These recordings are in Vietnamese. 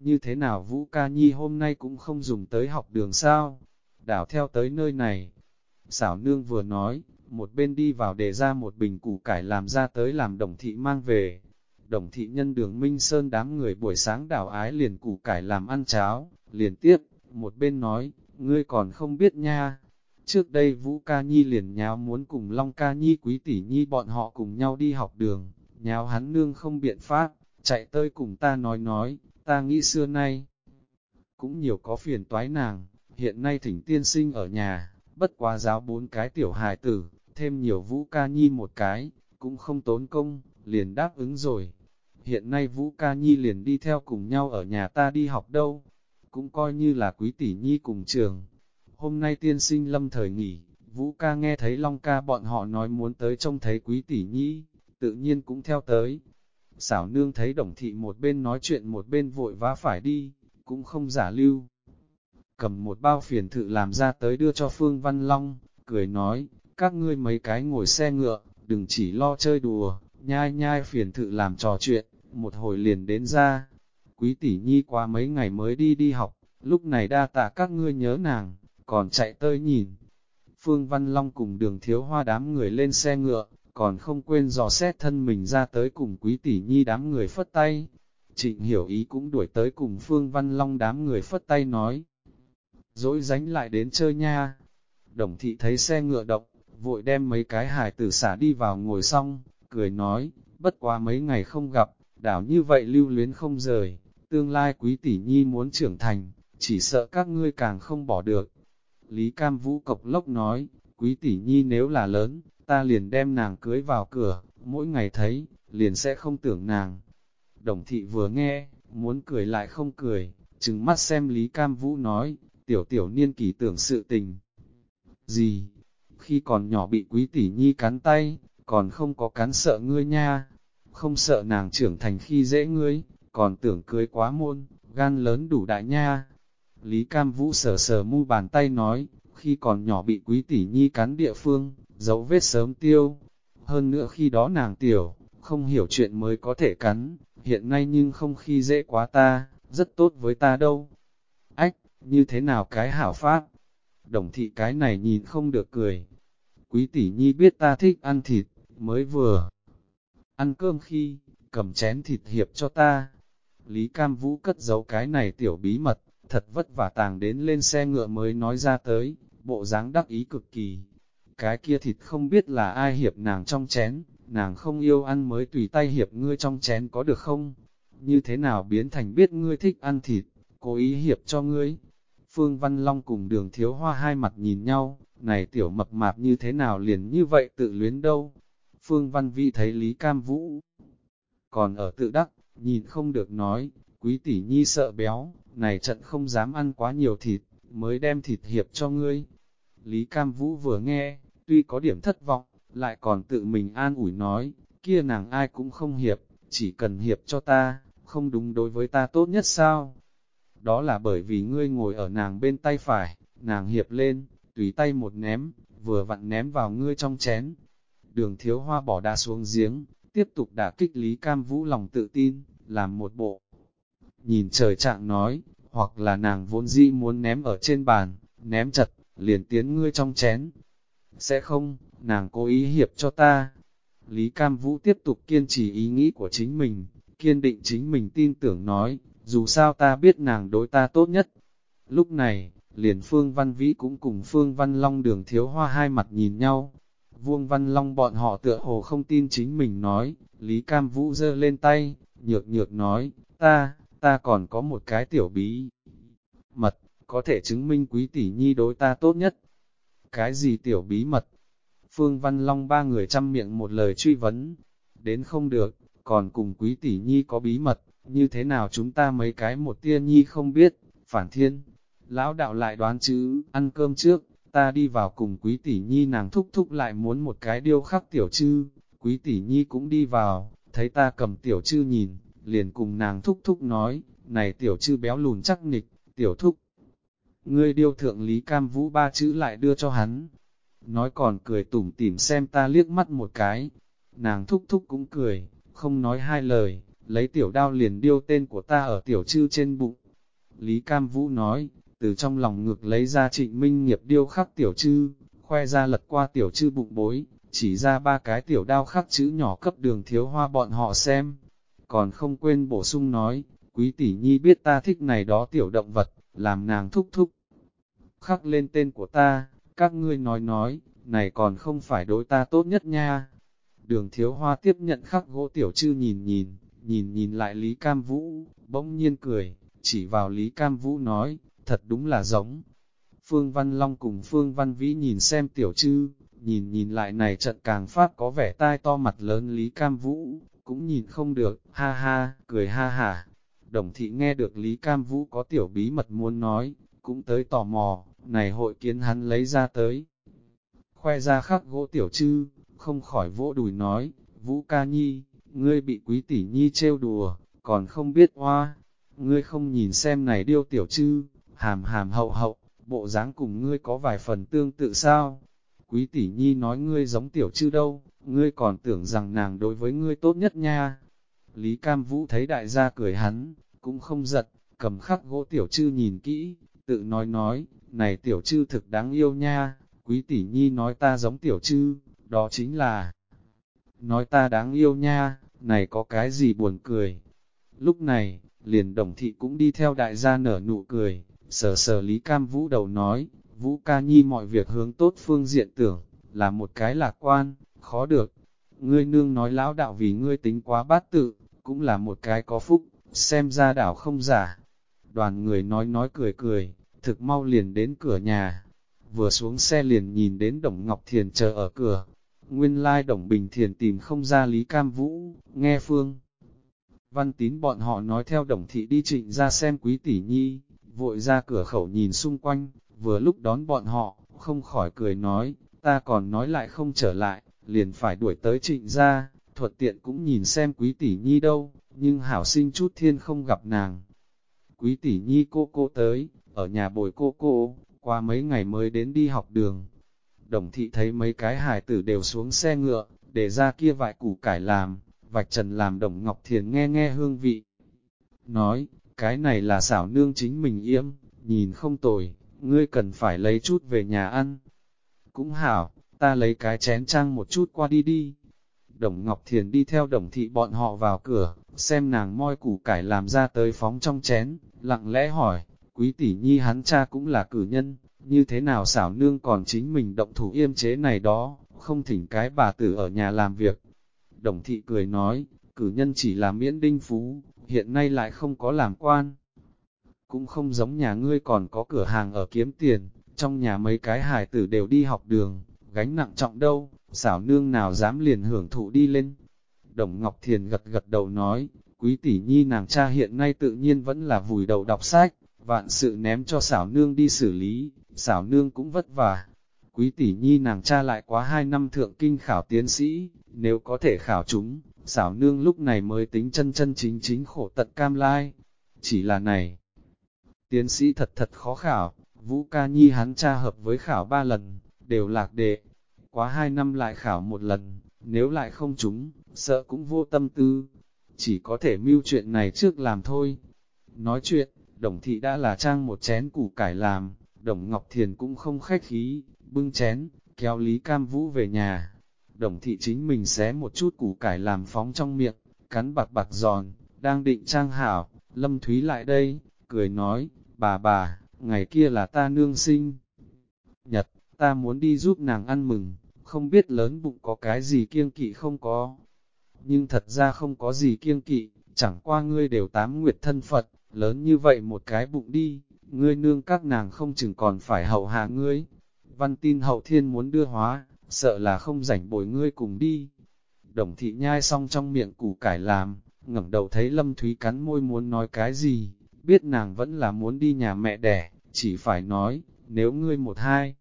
như thế nào Vũ Ca Nhi hôm nay cũng không dùng tới học đường sao, đảo theo tới nơi này. Xảo nương vừa nói, một bên đi vào để ra một bình củ cải làm ra tới làm đồng thị mang về. Đồng thị nhân đường Minh Sơn đám người buổi sáng đảo ái liền củ cải làm ăn cháo, liền tiếp, một bên nói, ngươi còn không biết nha. Trước đây Vũ Ca Nhi liền nháo muốn cùng Long Ca Nhi quý tỷ nhi bọn họ cùng nhau đi học đường, nháo hắn nương không biện pháp, chạy tới cùng ta nói nói, ta nghĩ xưa nay. Cũng nhiều có phiền toái nàng, hiện nay thỉnh tiên sinh ở nhà, bất quá giáo bốn cái tiểu hài tử, thêm nhiều Vũ Ca Nhi một cái, cũng không tốn công, liền đáp ứng rồi. Hiện nay Vũ Ca Nhi liền đi theo cùng nhau ở nhà ta đi học đâu, cũng coi như là quý tỷ nhi cùng trường. Hôm nay tiên sinh lâm thời nghỉ, Vũ ca nghe thấy Long ca bọn họ nói muốn tới trông thấy quý tỷ nhi, tự nhiên cũng theo tới. Xảo nương thấy đồng thị một bên nói chuyện một bên vội vã phải đi, cũng không giả lưu. Cầm một bao phiền thự làm ra tới đưa cho Phương Văn Long, cười nói, các ngươi mấy cái ngồi xe ngựa, đừng chỉ lo chơi đùa, nhai nhai phiền thự làm trò chuyện, một hồi liền đến ra, quý tỷ nhi qua mấy ngày mới đi đi học, lúc này đa tạ các ngươi nhớ nàng, còn chạy tới nhìn. Phương Văn Long cùng đường thiếu hoa đám người lên xe ngựa, còn không quên dò xét thân mình ra tới cùng quý tỷ nhi đám người phất tay. Trịnh hiểu ý cũng đuổi tới cùng Phương Văn Long đám người phất tay nói. Dỗi dánh lại đến chơi nha. Đồng thị thấy xe ngựa động, vội đem mấy cái hài tử xả đi vào ngồi xong, cười nói, bất quá mấy ngày không gặp, đảo như vậy lưu luyến không rời, tương lai quý tỷ nhi muốn trưởng thành, chỉ sợ các ngươi càng không bỏ được. Lý Cam Vũ cộc lốc nói, quý tỷ nhi nếu là lớn, ta liền đem nàng cưới vào cửa, mỗi ngày thấy, liền sẽ không tưởng nàng. Đồng thị vừa nghe, muốn cười lại không cười, chừng mắt xem Lý Cam Vũ nói, tiểu tiểu niên kỳ tưởng sự tình. Gì? Khi còn nhỏ bị quý tỷ nhi cắn tay, còn không có cắn sợ ngươi nha, không sợ nàng trưởng thành khi dễ ngươi, còn tưởng cưới quá môn, gan lớn đủ đại nha. Lý Cam Vũ sờ sờ mu bàn tay nói, khi còn nhỏ bị quý tỷ nhi cắn địa phương, dấu vết sớm tiêu. Hơn nữa khi đó nàng tiểu, không hiểu chuyện mới có thể cắn, hiện nay nhưng không khi dễ quá ta, rất tốt với ta đâu. Ách, như thế nào cái hảo pháp? Đồng thị cái này nhìn không được cười. Quý tỷ nhi biết ta thích ăn thịt, mới vừa ăn cơm khi, cầm chén thịt hiệp cho ta, Lý Cam Vũ cất giấu cái này tiểu bí mật, thật vất vả tàng đến lên xe ngựa mới nói ra tới, bộ dáng đắc ý cực kỳ. Cái kia thịt không biết là ai hiệp nàng trong chén, nàng không yêu ăn mới tùy tay hiệp ngươi trong chén có được không? Như thế nào biến thành biết ngươi thích ăn thịt, cố ý hiệp cho ngươi? Phương Văn Long cùng đường thiếu hoa hai mặt nhìn nhau, này tiểu mập mạp như thế nào liền như vậy tự luyến đâu? Phương Văn Vi thấy Lý Cam Vũ còn ở tự đắc, nhìn không được nói, quý tỷ nhi sợ béo, này trận không dám ăn quá nhiều thịt, mới đem thịt hiệp cho ngươi. Lý Cam Vũ vừa nghe, tuy có điểm thất vọng, lại còn tự mình an ủi nói, kia nàng ai cũng không hiệp, chỉ cần hiệp cho ta, không đúng đối với ta tốt nhất sao? Đó là bởi vì ngươi ngồi ở nàng bên tay phải, nàng hiệp lên, tùy tay một ném, vừa vặn ném vào ngươi trong chén. Đường thiếu hoa bỏ đá xuống giếng, tiếp tục đả kích Lý Cam Vũ lòng tự tin, làm một bộ. Nhìn trời trạng nói, hoặc là nàng vốn dĩ muốn ném ở trên bàn, ném chặt, liền tiến ngươi trong chén. Sẽ không, nàng cố ý hiệp cho ta. Lý Cam Vũ tiếp tục kiên trì ý nghĩ của chính mình, kiên định chính mình tin tưởng nói, dù sao ta biết nàng đối ta tốt nhất. Lúc này, liền Phương Văn Vĩ cũng cùng Phương Văn Long đường thiếu hoa hai mặt nhìn nhau, Vuông Văn Long bọn họ tựa hồ không tin chính mình nói, Lý Cam Vũ giơ lên tay, nhược nhược nói, ta, ta còn có một cái tiểu bí mật, có thể chứng minh quý tỷ nhi đối ta tốt nhất. Cái gì tiểu bí mật? Phương Văn Long ba người chăm miệng một lời truy vấn, đến không được, còn cùng quý tỷ nhi có bí mật, như thế nào chúng ta mấy cái một tia nhi không biết, phản thiên. Lão đạo lại đoán chữ, ăn cơm trước, ta đi vào cùng quý tỷ nhi nàng thúc thúc lại muốn một cái điêu khắc tiểu chư, quý tỷ nhi cũng đi vào, thấy ta cầm tiểu chư nhìn, liền cùng nàng thúc thúc nói, này tiểu chư béo lùn chắc nịch, tiểu thúc. Ngươi điêu thượng Lý Cam Vũ ba chữ lại đưa cho hắn, nói còn cười tủm tỉm xem ta liếc mắt một cái, nàng thúc thúc cũng cười, không nói hai lời, lấy tiểu đao liền điêu tên của ta ở tiểu chư trên bụng. Lý Cam Vũ nói, từ trong lòng ngực lấy ra trịnh minh nghiệp điêu khắc tiểu chư, khoe ra lật qua tiểu chư bụng bối, chỉ ra ba cái tiểu đao khắc chữ nhỏ cấp đường thiếu hoa bọn họ xem. Còn không quên bổ sung nói, quý tỷ nhi biết ta thích này đó tiểu động vật, làm nàng thúc thúc. Khắc lên tên của ta, các ngươi nói nói, này còn không phải đối ta tốt nhất nha. Đường thiếu hoa tiếp nhận khắc gỗ tiểu chư nhìn nhìn, nhìn nhìn lại Lý Cam Vũ, bỗng nhiên cười, chỉ vào Lý Cam Vũ nói, thật đúng là giống. Phương Văn Long cùng Phương Văn Vĩ nhìn xem tiểu chư, nhìn nhìn lại này trận càng phát có vẻ tai to mặt lớn Lý Cam Vũ, cũng nhìn không được, ha ha, cười ha ha. Đồng thị nghe được Lý Cam Vũ có tiểu bí mật muốn nói, cũng tới tò mò, này hội kiến hắn lấy ra tới. Khoe ra khắc gỗ tiểu chư, không khỏi vỗ đùi nói, Vũ ca nhi, ngươi bị quý tỷ nhi trêu đùa, còn không biết hoa, ngươi không nhìn xem này điêu tiểu chư, hàm hàm hậu hậu, bộ dáng cùng ngươi có vài phần tương tự sao? Quý tỷ nhi nói ngươi giống tiểu chư đâu, ngươi còn tưởng rằng nàng đối với ngươi tốt nhất nha. Lý Cam Vũ thấy đại gia cười hắn, cũng không giật, cầm khắc gỗ tiểu chư nhìn kỹ, tự nói nói, này tiểu chư thực đáng yêu nha, quý tỷ nhi nói ta giống tiểu chư, đó chính là, nói ta đáng yêu nha, này có cái gì buồn cười. Lúc này, liền đồng thị cũng đi theo đại gia nở nụ cười, sờ sờ Lý Cam Vũ đầu nói, Vũ ca nhi mọi việc hướng tốt phương diện tưởng, là một cái lạc quan, khó được. Ngươi nương nói lão đạo vì ngươi tính quá bát tự, cũng là một cái có phúc, xem ra đảo không giả. Đoàn người nói nói cười cười, thực mau liền đến cửa nhà. Vừa xuống xe liền nhìn đến Đồng Ngọc Thiền chờ ở cửa. Nguyên lai Đồng Bình Thiền tìm không ra Lý Cam Vũ, nghe Phương. Văn tín bọn họ nói theo Đồng Thị đi trịnh ra xem quý tỷ nhi, vội ra cửa khẩu nhìn xung quanh, vừa lúc đón bọn họ, không khỏi cười nói, ta còn nói lại không trở lại, liền phải đuổi tới trịnh ra, thuận tiện cũng nhìn xem quý tỷ nhi đâu, nhưng hảo sinh chút thiên không gặp nàng. Quý tỷ nhi cô cô tới, ở nhà bồi cô cô, qua mấy ngày mới đến đi học đường. Đồng thị thấy mấy cái hài tử đều xuống xe ngựa, để ra kia vại củ cải làm, vạch trần làm đồng ngọc thiền nghe nghe hương vị. Nói, cái này là xảo nương chính mình yếm, nhìn không tồi, ngươi cần phải lấy chút về nhà ăn. Cũng hảo, ta lấy cái chén trang một chút qua đi đi. Đồng Ngọc Thiền đi theo đồng thị bọn họ vào cửa, xem nàng moi củ cải làm ra tới phóng trong chén, lặng lẽ hỏi, quý tỷ nhi hắn cha cũng là cử nhân, như thế nào xảo nương còn chính mình động thủ yêm chế này đó, không thỉnh cái bà tử ở nhà làm việc. Đồng thị cười nói, cử nhân chỉ là miễn đinh phú, hiện nay lại không có làm quan. Cũng không giống nhà ngươi còn có cửa hàng ở kiếm tiền, trong nhà mấy cái hài tử đều đi học đường, gánh nặng trọng đâu, xảo nương nào dám liền hưởng thụ đi lên. Đồng Ngọc Thiền gật gật đầu nói, quý tỷ nhi nàng cha hiện nay tự nhiên vẫn là vùi đầu đọc sách, vạn sự ném cho xảo nương đi xử lý, xảo nương cũng vất vả. Quý tỷ nhi nàng cha lại quá hai năm thượng kinh khảo tiến sĩ, nếu có thể khảo chúng, xảo nương lúc này mới tính chân chân chính chính khổ tận cam lai. Chỉ là này, tiến sĩ thật thật khó khảo, Vũ Ca Nhi hắn cha hợp với khảo ba lần, đều lạc đệ. Quá hai năm lại khảo một lần, nếu lại không chúng, sợ cũng vô tâm tư. Chỉ có thể mưu chuyện này trước làm thôi. Nói chuyện, đồng thị đã là trang một chén củ cải làm, đồng Ngọc Thiền cũng không khách khí, bưng chén, kéo Lý Cam Vũ về nhà. Đồng thị chính mình xé một chút củ cải làm phóng trong miệng, cắn bạc bạc giòn, đang định trang hảo, Lâm Thúy lại đây, cười nói, bà bà, ngày kia là ta nương sinh. Nhật, ta muốn đi giúp nàng ăn mừng, không biết lớn bụng có cái gì kiêng kỵ không có. Nhưng thật ra không có gì kiêng kỵ, chẳng qua ngươi đều tám nguyệt thân Phật, lớn như vậy một cái bụng đi, ngươi nương các nàng không chừng còn phải hậu hạ ngươi. Văn tin hậu thiên muốn đưa hóa, sợ là không rảnh bồi ngươi cùng đi. Đồng thị nhai xong trong miệng củ cải làm, ngẩng đầu thấy Lâm Thúy cắn môi muốn nói cái gì, biết nàng vẫn là muốn đi nhà mẹ đẻ, chỉ phải nói, nếu ngươi một hai,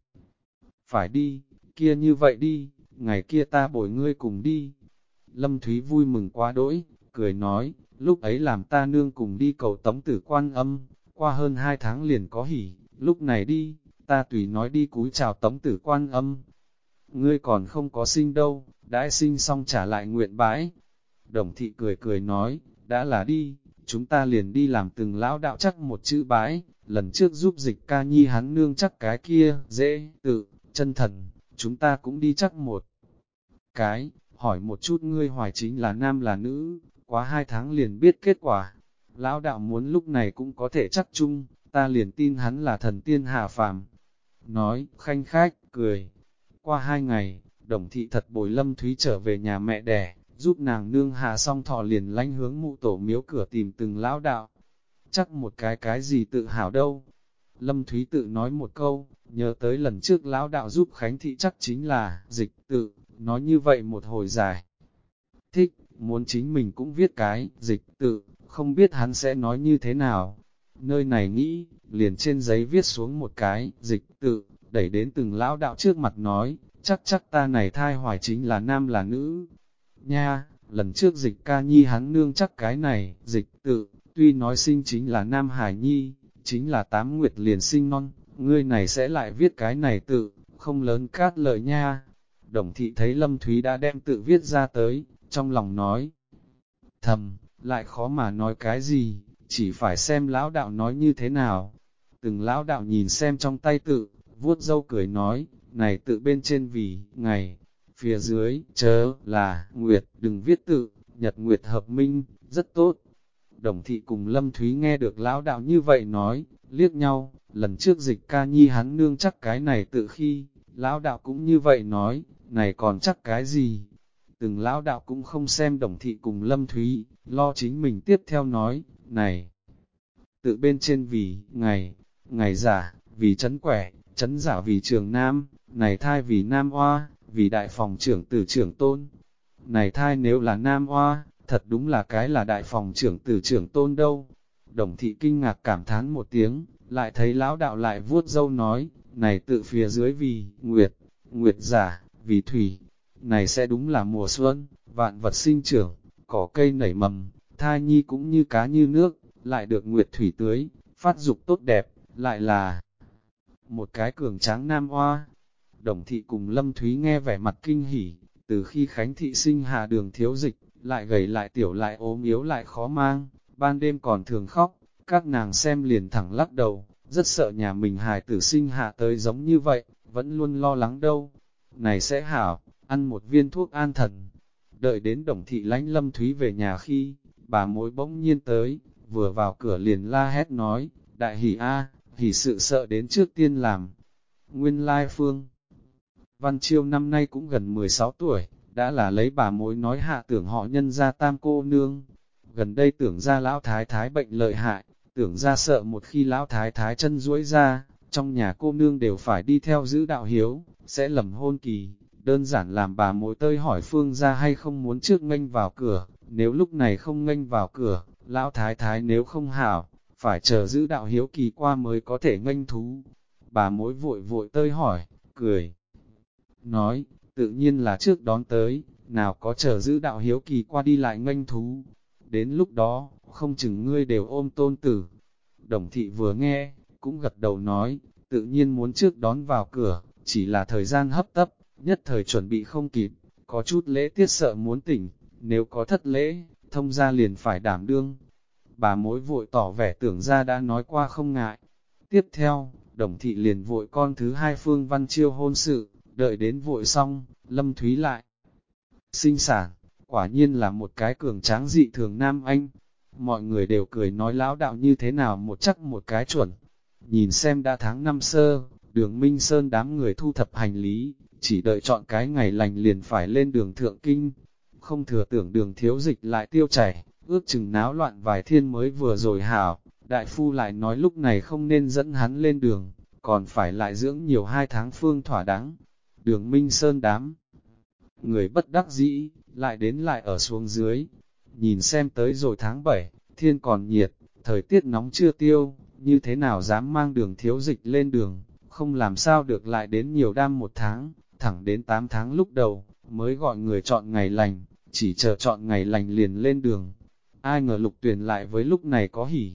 phải đi, kia như vậy đi, ngày kia ta bồi ngươi cùng đi. Lâm Thúy vui mừng quá đỗi, cười nói, lúc ấy làm ta nương cùng đi cầu tống tử quan âm, qua hơn hai tháng liền có hỉ, lúc này đi, ta tùy nói đi cúi chào tống tử quan âm. Ngươi còn không có sinh đâu, đã sinh xong trả lại nguyện bãi. Đồng thị cười cười nói, đã là đi, chúng ta liền đi làm từng lão đạo chắc một chữ bái, lần trước giúp dịch ca nhi hắn nương chắc cái kia, dễ, tự, chân thần, chúng ta cũng đi chắc một cái, hỏi một chút ngươi hoài chính là nam là nữ, quá hai tháng liền biết kết quả. Lão đạo muốn lúc này cũng có thể chắc chung, ta liền tin hắn là thần tiên hạ phàm. Nói, khanh khách, cười. Qua hai ngày, đồng thị thật bồi lâm thúy trở về nhà mẹ đẻ, giúp nàng nương hạ xong thọ liền lánh hướng mụ tổ miếu cửa tìm từng lão đạo. Chắc một cái cái gì tự hào đâu. Lâm Thúy tự nói một câu, nhớ tới lần trước lão đạo giúp Khánh Thị chắc chính là dịch tự, nói như vậy một hồi dài. Thích, muốn chính mình cũng viết cái, dịch tự, không biết hắn sẽ nói như thế nào. Nơi này nghĩ, liền trên giấy viết xuống một cái, dịch tự, đẩy đến từng lão đạo trước mặt nói, chắc chắc ta này thai hoài chính là nam là nữ. Nha, lần trước dịch ca nhi hắn nương chắc cái này, dịch tự, tuy nói sinh chính là nam hải nhi, chính là tám nguyệt liền sinh non, ngươi này sẽ lại viết cái này tự, không lớn cát lợi nha. Đồng thị thấy Lâm Thúy đã đem tự viết ra tới, trong lòng nói, thầm, lại khó mà nói cái gì, chỉ phải xem lão đạo nói như thế nào. Từng lão đạo nhìn xem trong tay tự, vuốt dâu cười nói, này tự bên trên vì, ngày, phía dưới, chớ, là, nguyệt, đừng viết tự, nhật nguyệt hợp minh, rất tốt. Đồng thị cùng Lâm Thúy nghe được lão đạo như vậy nói, liếc nhau, lần trước dịch ca nhi hắn nương chắc cái này tự khi, lão đạo cũng như vậy nói, này còn chắc cái gì? Từng lão đạo cũng không xem đồng thị cùng Lâm Thúy, lo chính mình tiếp theo nói, này, tự bên trên vì, ngày, ngày giả, vì chấn quẻ, chấn giả vì trường nam, này thai vì nam hoa, vì đại phòng trưởng tử trưởng tôn. Này thai nếu là nam hoa, thật đúng là cái là đại phòng trưởng tử trưởng tôn đâu. Đồng thị kinh ngạc cảm thán một tiếng, lại thấy lão đạo lại vuốt dâu nói, này tự phía dưới vì, nguyệt, nguyệt giả, vì thủy, này sẽ đúng là mùa xuân, vạn vật sinh trưởng, cỏ cây nảy mầm, thai nhi cũng như cá như nước, lại được nguyệt thủy tưới, phát dục tốt đẹp, lại là một cái cường tráng nam hoa. Đồng thị cùng Lâm Thúy nghe vẻ mặt kinh hỉ, từ khi Khánh thị sinh hạ đường thiếu dịch, lại gầy lại tiểu lại ốm yếu lại khó mang, ban đêm còn thường khóc, các nàng xem liền thẳng lắc đầu, rất sợ nhà mình hài tử sinh hạ tới giống như vậy, vẫn luôn lo lắng đâu. Này sẽ hảo, ăn một viên thuốc an thần. Đợi đến đồng thị lánh lâm thúy về nhà khi, bà mối bỗng nhiên tới, vừa vào cửa liền la hét nói, đại hỷ a, hỷ sự sợ đến trước tiên làm. Nguyên lai phương Văn Chiêu năm nay cũng gần 16 tuổi, đã là lấy bà mối nói hạ tưởng họ nhân ra tam cô nương. Gần đây tưởng ra lão thái thái bệnh lợi hại, tưởng ra sợ một khi lão thái thái chân duỗi ra, trong nhà cô nương đều phải đi theo giữ đạo hiếu, sẽ lầm hôn kỳ, đơn giản làm bà mối tơi hỏi phương ra hay không muốn trước nghênh vào cửa, nếu lúc này không nghênh vào cửa, lão thái thái nếu không hảo, phải chờ giữ đạo hiếu kỳ qua mới có thể nghênh thú. Bà mối vội vội tơi hỏi, cười, nói, tự nhiên là trước đón tới, nào có chờ giữ đạo hiếu kỳ qua đi lại nghênh thú. Đến lúc đó, không chừng ngươi đều ôm tôn tử. Đồng thị vừa nghe, cũng gật đầu nói, tự nhiên muốn trước đón vào cửa, chỉ là thời gian hấp tấp, nhất thời chuẩn bị không kịp, có chút lễ tiết sợ muốn tỉnh, nếu có thất lễ, thông ra liền phải đảm đương. Bà mối vội tỏ vẻ tưởng ra đã nói qua không ngại. Tiếp theo, đồng thị liền vội con thứ hai phương văn chiêu hôn sự, đợi đến vội xong, lâm thúy lại. Sinh sản, quả nhiên là một cái cường tráng dị thường nam anh. Mọi người đều cười nói lão đạo như thế nào một chắc một cái chuẩn. Nhìn xem đã tháng năm sơ, đường Minh Sơn đám người thu thập hành lý, chỉ đợi chọn cái ngày lành liền phải lên đường thượng kinh. Không thừa tưởng đường thiếu dịch lại tiêu chảy, ước chừng náo loạn vài thiên mới vừa rồi hảo, đại phu lại nói lúc này không nên dẫn hắn lên đường, còn phải lại dưỡng nhiều hai tháng phương thỏa đáng. Đường Minh Sơn đám, người bất đắc dĩ, lại đến lại ở xuống dưới, nhìn xem tới rồi tháng 7, thiên còn nhiệt, thời tiết nóng chưa tiêu, như thế nào dám mang đường thiếu dịch lên đường, không làm sao được lại đến nhiều đam một tháng, thẳng đến 8 tháng lúc đầu, mới gọi người chọn ngày lành, chỉ chờ chọn ngày lành liền lên đường. Ai ngờ lục tuyển lại với lúc này có hỉ,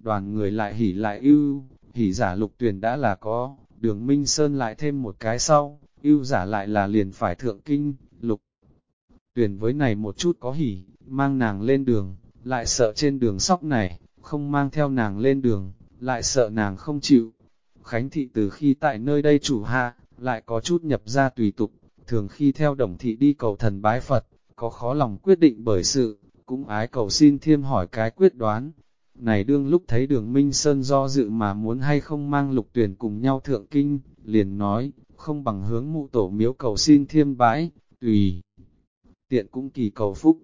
đoàn người lại hỉ lại ưu, hỉ giả lục tuyển đã là có, đường Minh Sơn lại thêm một cái sau, ưu giả lại là liền phải thượng kinh, lục. Tuyển với này một chút có hỉ, mang nàng lên đường, lại sợ trên đường sóc này, không mang theo nàng lên đường, lại sợ nàng không chịu. Khánh thị từ khi tại nơi đây chủ hạ, lại có chút nhập ra tùy tục, thường khi theo đồng thị đi cầu thần bái Phật, có khó lòng quyết định bởi sự, cũng ái cầu xin thiêm hỏi cái quyết đoán. Này đương lúc thấy đường Minh Sơn do dự mà muốn hay không mang lục tuyển cùng nhau thượng kinh, liền nói, không bằng hướng mụ tổ miếu cầu xin thiêm bái, tùy. Tiện cũng kỳ cầu phúc.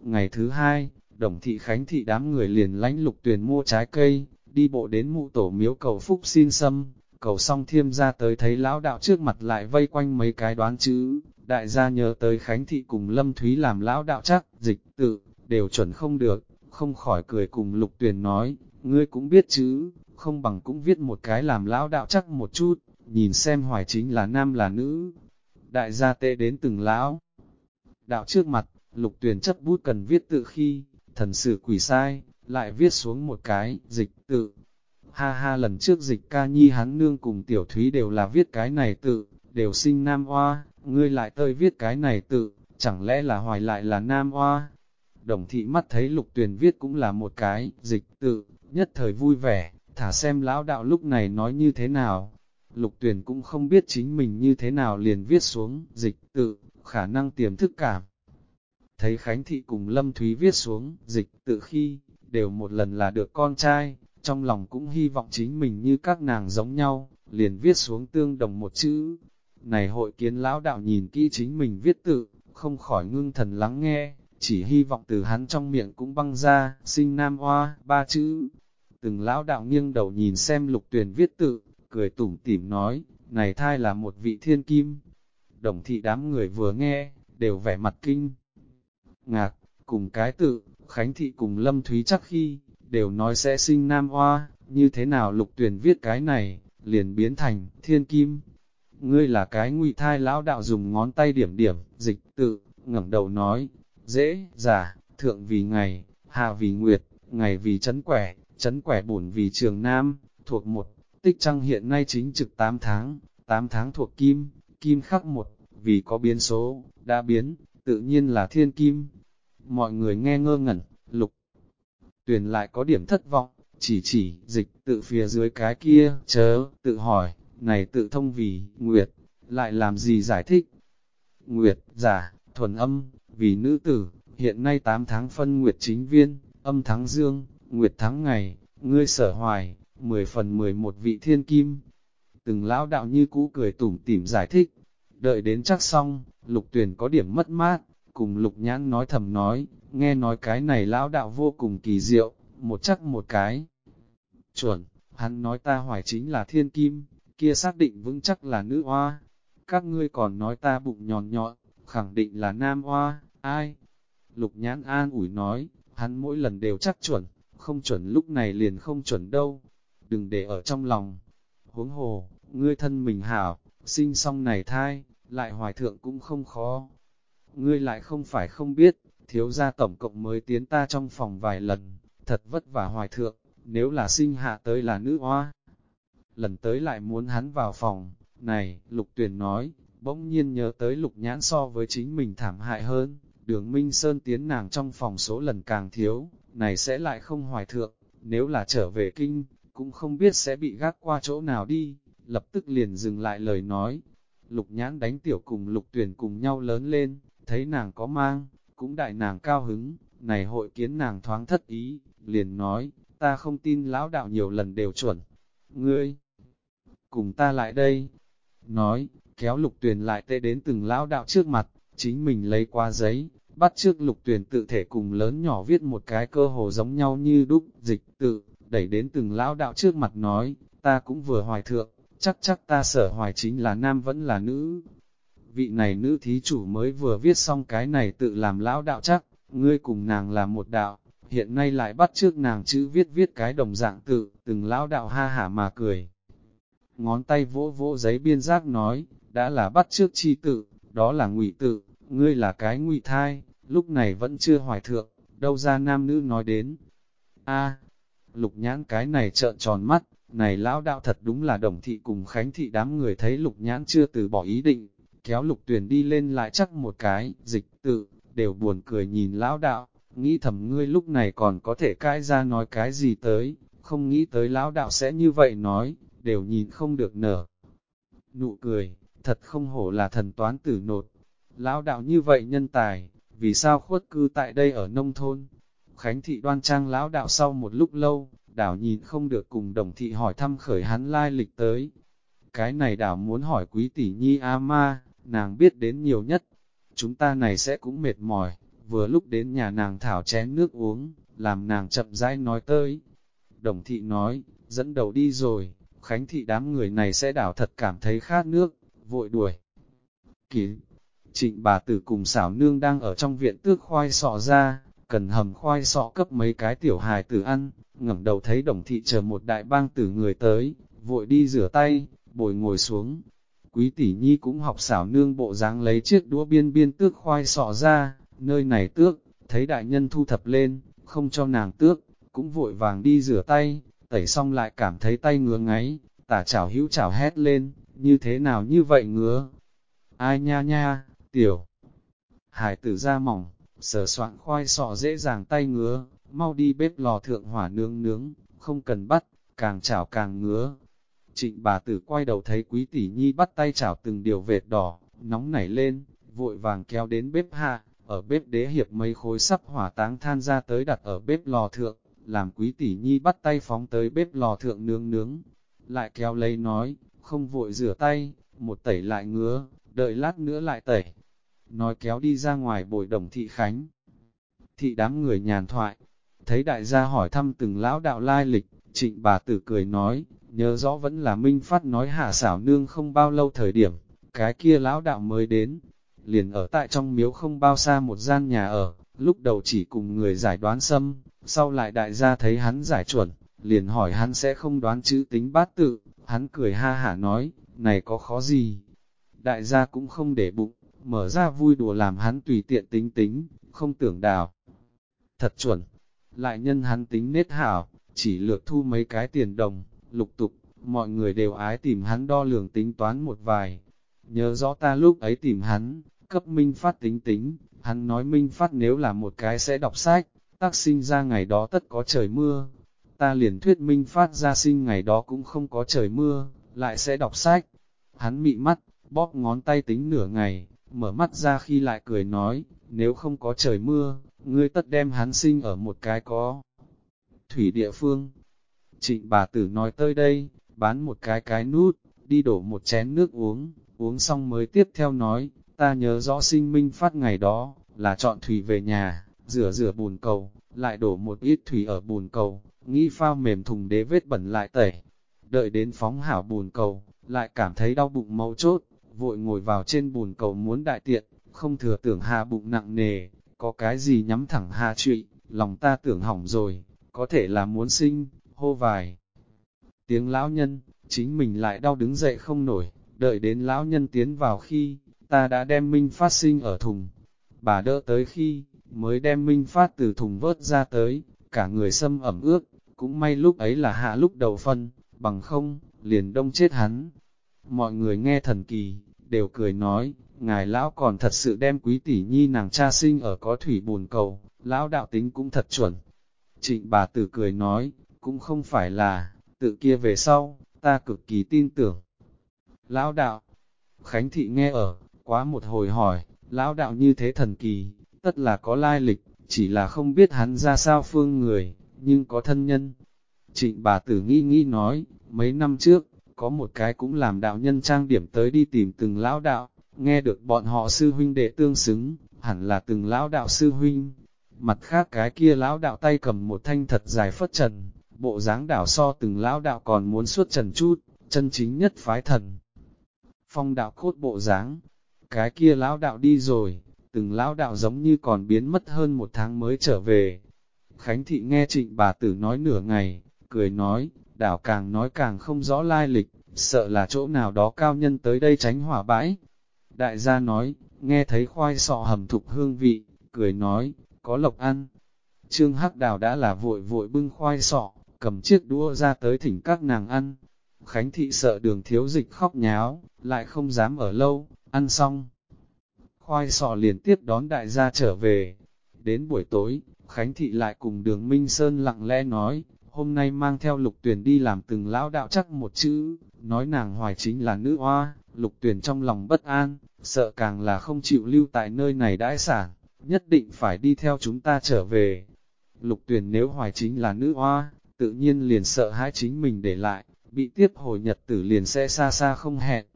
Ngày thứ hai, đồng thị khánh thị đám người liền lánh lục tuyển mua trái cây, đi bộ đến mụ tổ miếu cầu phúc xin xâm, cầu xong thiêm ra tới thấy lão đạo trước mặt lại vây quanh mấy cái đoán chữ, đại gia nhớ tới khánh thị cùng lâm thúy làm lão đạo chắc, dịch tự, đều chuẩn không được, không khỏi cười cùng lục tuyền nói, ngươi cũng biết chữ, không bằng cũng viết một cái làm lão đạo chắc một chút, nhìn xem hoài chính là nam là nữ. Đại gia tệ đến từng lão. Đạo trước mặt, lục tuyền chấp bút cần viết tự khi, thần sự quỷ sai, lại viết xuống một cái, dịch tự. Ha ha lần trước dịch ca nhi hắn nương cùng tiểu thúy đều là viết cái này tự, đều sinh nam hoa, ngươi lại tơi viết cái này tự, chẳng lẽ là hoài lại là nam hoa. Đồng thị mắt thấy lục tuyền viết cũng là một cái, dịch tự, nhất thời vui vẻ, thả xem lão đạo lúc này nói như thế nào. Lục tuyền cũng không biết chính mình như thế nào liền viết xuống, dịch tự, khả năng tiềm thức cảm. Thấy Khánh Thị cùng Lâm Thúy viết xuống, dịch tự khi, đều một lần là được con trai, trong lòng cũng hy vọng chính mình như các nàng giống nhau, liền viết xuống tương đồng một chữ. Này hội kiến lão đạo nhìn kỹ chính mình viết tự, không khỏi ngưng thần lắng nghe, chỉ hy vọng từ hắn trong miệng cũng băng ra, sinh nam hoa, ba chữ. Từng lão đạo nghiêng đầu nhìn xem lục tuyển viết tự, cười tủm tỉm nói, này thai là một vị thiên kim. Đồng thị đám người vừa nghe, đều vẻ mặt kinh. Ngạc, cùng cái tự, Khánh thị cùng Lâm Thúy chắc khi, đều nói sẽ sinh nam hoa, như thế nào lục tuyển viết cái này, liền biến thành thiên kim. Ngươi là cái ngụy thai lão đạo dùng ngón tay điểm điểm, dịch tự, ngẩng đầu nói, dễ, giả, thượng vì ngày, hạ vì nguyệt, ngày vì chấn quẻ, chấn quẻ bổn vì trường nam, thuộc một, tích trăng hiện nay chính trực 8 tháng, 8 tháng thuộc kim, kim khắc một, vì có biến số, đã biến, tự nhiên là thiên kim. Mọi người nghe ngơ ngẩn, lục, Tuyền lại có điểm thất vọng, chỉ chỉ, dịch, tự phía dưới cái kia, chớ, tự hỏi, này tự thông vì, nguyệt, lại làm gì giải thích? Nguyệt, giả, thuần âm, vì nữ tử, hiện nay 8 tháng phân nguyệt chính viên, âm tháng dương, nguyệt tháng ngày, ngươi sở hoài, 10 phần 11 vị thiên kim. Từng lão đạo như cũ cười tủm tỉm giải thích, đợi đến chắc xong, lục tuyển có điểm mất mát, cùng lục nhãn nói thầm nói, nghe nói cái này lão đạo vô cùng kỳ diệu, một chắc một cái. Chuẩn, hắn nói ta hoài chính là thiên kim, kia xác định vững chắc là nữ hoa. Các ngươi còn nói ta bụng nhọn nhọn, khẳng định là nam hoa, ai? Lục nhãn an ủi nói, hắn mỗi lần đều chắc chuẩn, không chuẩn lúc này liền không chuẩn đâu. Đừng để ở trong lòng. Huống hồ, ngươi thân mình hảo, sinh xong này thai, lại hoài thượng cũng không khó. Ngươi lại không phải không biết, thiếu gia tổng cộng mới tiến ta trong phòng vài lần, thật vất vả hoài thượng, nếu là sinh hạ tới là nữ hoa. Lần tới lại muốn hắn vào phòng, này, lục tuyển nói, bỗng nhiên nhớ tới lục nhãn so với chính mình thảm hại hơn, đường Minh Sơn tiến nàng trong phòng số lần càng thiếu, này sẽ lại không hoài thượng, nếu là trở về kinh, cũng không biết sẽ bị gác qua chỗ nào đi, lập tức liền dừng lại lời nói. Lục nhãn đánh tiểu cùng lục tuyển cùng nhau lớn lên, thấy nàng có mang, cũng đại nàng cao hứng, này hội kiến nàng thoáng thất ý, liền nói, ta không tin lão đạo nhiều lần đều chuẩn. Ngươi, cùng ta lại đây. Nói, kéo lục tuyền lại tê đến từng lão đạo trước mặt, chính mình lấy qua giấy, bắt trước lục tuyền tự thể cùng lớn nhỏ viết một cái cơ hồ giống nhau như đúc, dịch tự, đẩy đến từng lão đạo trước mặt nói, ta cũng vừa hoài thượng, chắc chắc ta sở hoài chính là nam vẫn là nữ. Vị này nữ thí chủ mới vừa viết xong cái này tự làm lão đạo chắc, ngươi cùng nàng là một đạo, hiện nay lại bắt trước nàng chữ viết viết cái đồng dạng tự, từng lão đạo ha hả mà cười. Ngón tay vỗ vỗ giấy biên giác nói, đã là bắt trước chi tự, đó là ngụy tự, ngươi là cái ngụy thai, lúc này vẫn chưa hoài thượng, đâu ra nam nữ nói đến. a lục nhãn cái này trợn tròn mắt, này lão đạo thật đúng là đồng thị cùng khánh thị đám người thấy lục nhãn chưa từ bỏ ý định, kéo lục tuyển đi lên lại chắc một cái, dịch tự, đều buồn cười nhìn lão đạo, nghĩ thầm ngươi lúc này còn có thể cãi ra nói cái gì tới, không nghĩ tới lão đạo sẽ như vậy nói, đều nhìn không được nở. Nụ cười, thật không hổ là thần toán tử nột. Lão đạo như vậy nhân tài, vì sao khuất cư tại đây ở nông thôn? Khánh thị đoan trang lão đạo sau một lúc lâu, đảo nhìn không được cùng đồng thị hỏi thăm khởi hắn lai lịch tới. Cái này đảo muốn hỏi quý tỷ nhi A ma, nàng biết đến nhiều nhất. Chúng ta này sẽ cũng mệt mỏi, vừa lúc đến nhà nàng thảo chén nước uống, làm nàng chậm rãi nói tới. Đồng thị nói, dẫn đầu đi rồi, Khánh thị đám người này sẽ đảo thật cảm thấy khát nước, vội đuổi. Kỳ, trịnh bà tử cùng xảo nương đang ở trong viện tước khoai sọ ra, cần hầm khoai sọ cấp mấy cái tiểu hài tử ăn, ngẩng đầu thấy đồng thị chờ một đại bang tử người tới, vội đi rửa tay, bồi ngồi xuống. Quý tỷ nhi cũng học xảo nương bộ dáng lấy chiếc đũa biên biên tước khoai sọ ra, nơi này tước, thấy đại nhân thu thập lên, không cho nàng tước, cũng vội vàng đi rửa tay, tẩy xong lại cảm thấy tay ngứa ngáy, tả chảo hữu chảo hét lên, như thế nào như vậy ngứa? Ai nha nha, tiểu. Hải tử ra mỏng, sờ soạn khoai sọ dễ dàng tay ngứa, mau đi bếp lò thượng hỏa nướng nướng, không cần bắt, càng chảo càng ngứa. Trịnh bà tử quay đầu thấy quý tỷ nhi bắt tay chảo từng điều vệt đỏ, nóng nảy lên, vội vàng kéo đến bếp hạ, ở bếp đế hiệp mấy khối sắp hỏa táng than ra tới đặt ở bếp lò thượng, làm quý tỷ nhi bắt tay phóng tới bếp lò thượng nướng nướng. Lại kéo lấy nói, không vội rửa tay, một tẩy lại ngứa, đợi lát nữa lại tẩy. Nói kéo đi ra ngoài bồi đồng thị khánh. Thị đám người nhàn thoại, thấy đại gia hỏi thăm từng lão đạo lai lịch, trịnh bà tử cười nói, nhớ rõ vẫn là Minh Phát nói hạ xảo nương không bao lâu thời điểm, cái kia lão đạo mới đến, liền ở tại trong miếu không bao xa một gian nhà ở, lúc đầu chỉ cùng người giải đoán xâm, sau lại đại gia thấy hắn giải chuẩn, liền hỏi hắn sẽ không đoán chữ tính bát tự, hắn cười ha hả nói, này có khó gì. Đại gia cũng không để bụng, mở ra vui đùa làm hắn tùy tiện tính tính, không tưởng đào. Thật chuẩn, lại nhân hắn tính nết hảo, chỉ lược thu mấy cái tiền đồng, lục tục, mọi người đều ái tìm hắn đo lường tính toán một vài. Nhớ rõ ta lúc ấy tìm hắn, cấp Minh Phát tính tính, hắn nói Minh Phát nếu là một cái sẽ đọc sách, tác sinh ra ngày đó tất có trời mưa. Ta liền thuyết Minh Phát ra sinh ngày đó cũng không có trời mưa, lại sẽ đọc sách. Hắn mị mắt, bóp ngón tay tính nửa ngày, mở mắt ra khi lại cười nói, nếu không có trời mưa, ngươi tất đem hắn sinh ở một cái có thủy địa phương. Trịnh bà tử nói tới đây, bán một cái cái nút, đi đổ một chén nước uống, uống xong mới tiếp theo nói, ta nhớ rõ sinh minh phát ngày đó, là chọn thủy về nhà, rửa rửa bùn cầu, lại đổ một ít thủy ở bùn cầu, nghĩ phao mềm thùng đế vết bẩn lại tẩy. Đợi đến phóng hảo bùn cầu, lại cảm thấy đau bụng mâu chốt, vội ngồi vào trên bùn cầu muốn đại tiện, không thừa tưởng hạ bụng nặng nề, có cái gì nhắm thẳng hạ trụy, lòng ta tưởng hỏng rồi, có thể là muốn sinh, hô vài. Tiếng lão nhân, chính mình lại đau đứng dậy không nổi, đợi đến lão nhân tiến vào khi, ta đã đem minh phát sinh ở thùng. Bà đỡ tới khi, mới đem minh phát từ thùng vớt ra tới, cả người xâm ẩm ướt, cũng may lúc ấy là hạ lúc đầu phân, bằng không, liền đông chết hắn. Mọi người nghe thần kỳ, đều cười nói, ngài lão còn thật sự đem quý tỷ nhi nàng cha sinh ở có thủy bùn cầu, lão đạo tính cũng thật chuẩn. Trịnh bà tử cười nói, cũng không phải là, tự kia về sau, ta cực kỳ tin tưởng. Lão đạo, Khánh thị nghe ở, quá một hồi hỏi, lão đạo như thế thần kỳ, tất là có lai lịch, chỉ là không biết hắn ra sao phương người, nhưng có thân nhân. Trịnh bà tử nghi nghi nói, mấy năm trước, có một cái cũng làm đạo nhân trang điểm tới đi tìm từng lão đạo, nghe được bọn họ sư huynh đệ tương xứng, hẳn là từng lão đạo sư huynh. Mặt khác cái kia lão đạo tay cầm một thanh thật dài phất trần, bộ dáng đảo so từng lão đạo còn muốn suốt trần chút, chân chính nhất phái thần. Phong đạo cốt bộ dáng, cái kia lão đạo đi rồi, từng lão đạo giống như còn biến mất hơn một tháng mới trở về. Khánh thị nghe trịnh bà tử nói nửa ngày, cười nói, đảo càng nói càng không rõ lai lịch, sợ là chỗ nào đó cao nhân tới đây tránh hỏa bãi. Đại gia nói, nghe thấy khoai sọ hầm thục hương vị, cười nói, có lộc ăn. Trương Hắc Đào đã là vội vội bưng khoai sọ, cầm chiếc đũa ra tới thỉnh các nàng ăn. Khánh thị sợ đường thiếu dịch khóc nháo, lại không dám ở lâu, ăn xong. Khoai sọ liền tiếp đón đại gia trở về. Đến buổi tối, Khánh Thị lại cùng đường Minh Sơn lặng lẽ nói, hôm nay mang theo lục tuyển đi làm từng lão đạo chắc một chữ, nói nàng hoài chính là nữ hoa, lục tuyển trong lòng bất an, sợ càng là không chịu lưu tại nơi này đãi sản, nhất định phải đi theo chúng ta trở về. Lục tuyển nếu hoài chính là nữ hoa, tự nhiên liền sợ hãi chính mình để lại, bị tiếp hồi nhật tử liền sẽ xa xa không hẹn.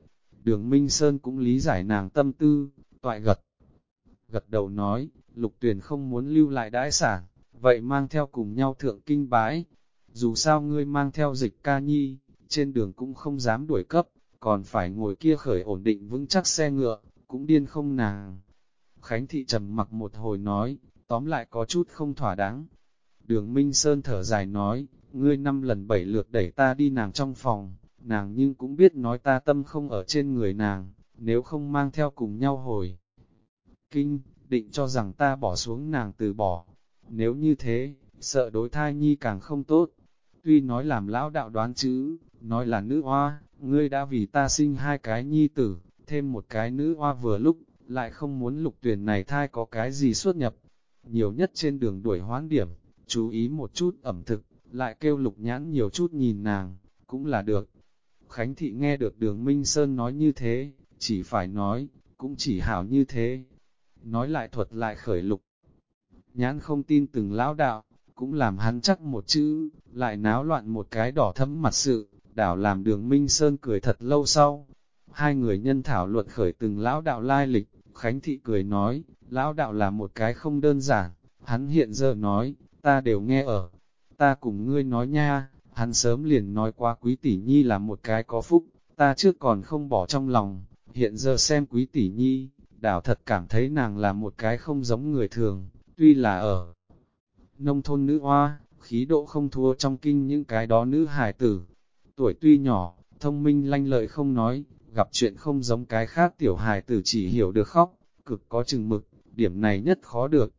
Đường Minh Sơn cũng lý giải nàng tâm tư, toại gật. Gật đầu nói, lục tuyển không muốn lưu lại đãi sản, vậy mang theo cùng nhau thượng kinh bái. Dù sao ngươi mang theo dịch ca nhi, trên đường cũng không dám đuổi cấp, còn phải ngồi kia khởi ổn định vững chắc xe ngựa, cũng điên không nàng. Khánh thị trầm mặc một hồi nói, tóm lại có chút không thỏa đáng. Đường Minh Sơn thở dài nói, ngươi năm lần bảy lượt đẩy ta đi nàng trong phòng, nàng nhưng cũng biết nói ta tâm không ở trên người nàng, nếu không mang theo cùng nhau hồi. Kinh, định cho rằng ta bỏ xuống nàng từ bỏ, nếu như thế, sợ đối thai nhi càng không tốt. Tuy nói làm lão đạo đoán chữ, nói là nữ hoa, ngươi đã vì ta sinh hai cái nhi tử, thêm một cái nữ hoa vừa lúc, lại không muốn lục tuyển này thai có cái gì xuất nhập. Nhiều nhất trên đường đuổi hoán điểm, chú ý một chút ẩm thực, lại kêu lục nhãn nhiều chút nhìn nàng, cũng là được. Khánh thị nghe được đường Minh Sơn nói như thế, chỉ phải nói, cũng chỉ hảo như thế. Nói lại thuật lại khởi lục. Nhãn không tin từng lão đạo, cũng làm hắn chắc một chữ, lại náo loạn một cái đỏ thấm mặt sự, đảo làm đường Minh Sơn cười thật lâu sau. Hai người nhân thảo luận khởi từng lão đạo lai lịch, Khánh Thị cười nói, lão đạo là một cái không đơn giản, hắn hiện giờ nói, ta đều nghe ở, ta cùng ngươi nói nha, hắn sớm liền nói qua quý tỷ nhi là một cái có phúc, ta trước còn không bỏ trong lòng, hiện giờ xem quý tỷ nhi, đảo thật cảm thấy nàng là một cái không giống người thường, tuy là ở nông thôn nữ hoa, khí độ không thua trong kinh những cái đó nữ hài tử. Tuổi tuy nhỏ, thông minh lanh lợi không nói, gặp chuyện không giống cái khác tiểu hài tử chỉ hiểu được khóc, cực có chừng mực, điểm này nhất khó được.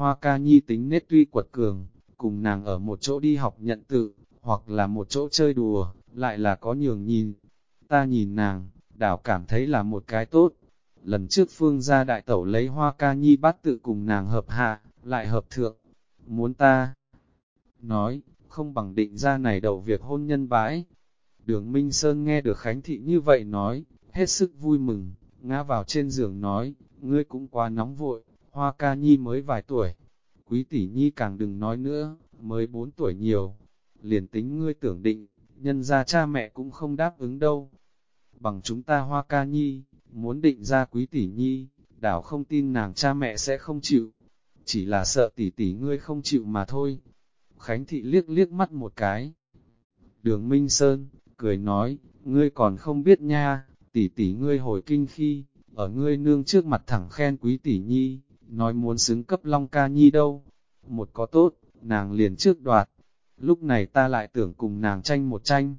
Hoa ca nhi tính nết tuy quật cường, cùng nàng ở một chỗ đi học nhận tự, hoặc là một chỗ chơi đùa, lại là có nhường nhìn. Ta nhìn nàng, đảo cảm thấy là một cái tốt. Lần trước phương gia đại tẩu lấy hoa ca nhi bắt tự cùng nàng hợp hạ, lại hợp thượng. Muốn ta nói, không bằng định ra này đầu việc hôn nhân bãi. Đường Minh Sơn nghe được Khánh Thị như vậy nói, hết sức vui mừng, ngã vào trên giường nói, ngươi cũng quá nóng vội, hoa ca nhi mới vài tuổi, quý tỷ nhi càng đừng nói nữa, mới 4 tuổi nhiều, liền tính ngươi tưởng định, nhân ra cha mẹ cũng không đáp ứng đâu. Bằng chúng ta hoa ca nhi, muốn định ra quý tỷ nhi, đảo không tin nàng cha mẹ sẽ không chịu, chỉ là sợ tỷ tỷ ngươi không chịu mà thôi. Khánh thị liếc liếc mắt một cái. Đường Minh Sơn, cười nói, ngươi còn không biết nha, tỷ tỷ ngươi hồi kinh khi, ở ngươi nương trước mặt thẳng khen quý tỷ nhi, nói muốn xứng cấp Long ca nhi đâu. Một có tốt, nàng liền trước đoạt, lúc này ta lại tưởng cùng nàng tranh một tranh.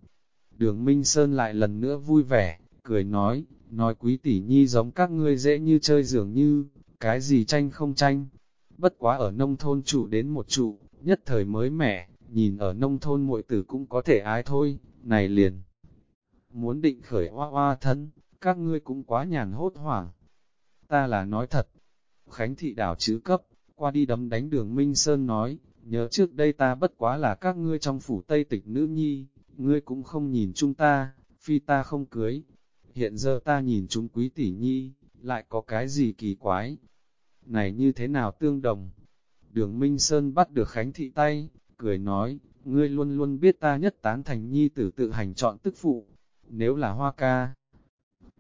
Đường Minh Sơn lại lần nữa vui vẻ, cười nói, nói quý tỷ nhi giống các ngươi dễ như chơi dường như, cái gì tranh không tranh. Bất quá ở nông thôn trụ đến một trụ, nhất thời mới mẻ, nhìn ở nông thôn muội tử cũng có thể ái thôi, này liền. Muốn định khởi hoa hoa thân, các ngươi cũng quá nhàn hốt hoảng. Ta là nói thật, Khánh thị đảo chứ cấp, qua đi đấm đánh đường Minh Sơn nói, nhớ trước đây ta bất quá là các ngươi trong phủ Tây tịch nữ nhi, ngươi cũng không nhìn chúng ta, phi ta không cưới. Hiện giờ ta nhìn chúng quý tỷ nhi, lại có cái gì kỳ quái. Này như thế nào tương đồng? Đường Minh Sơn bắt được Khánh thị tay, cười nói, ngươi luôn luôn biết ta nhất tán thành nhi tử tự hành chọn tức phụ, nếu là hoa ca.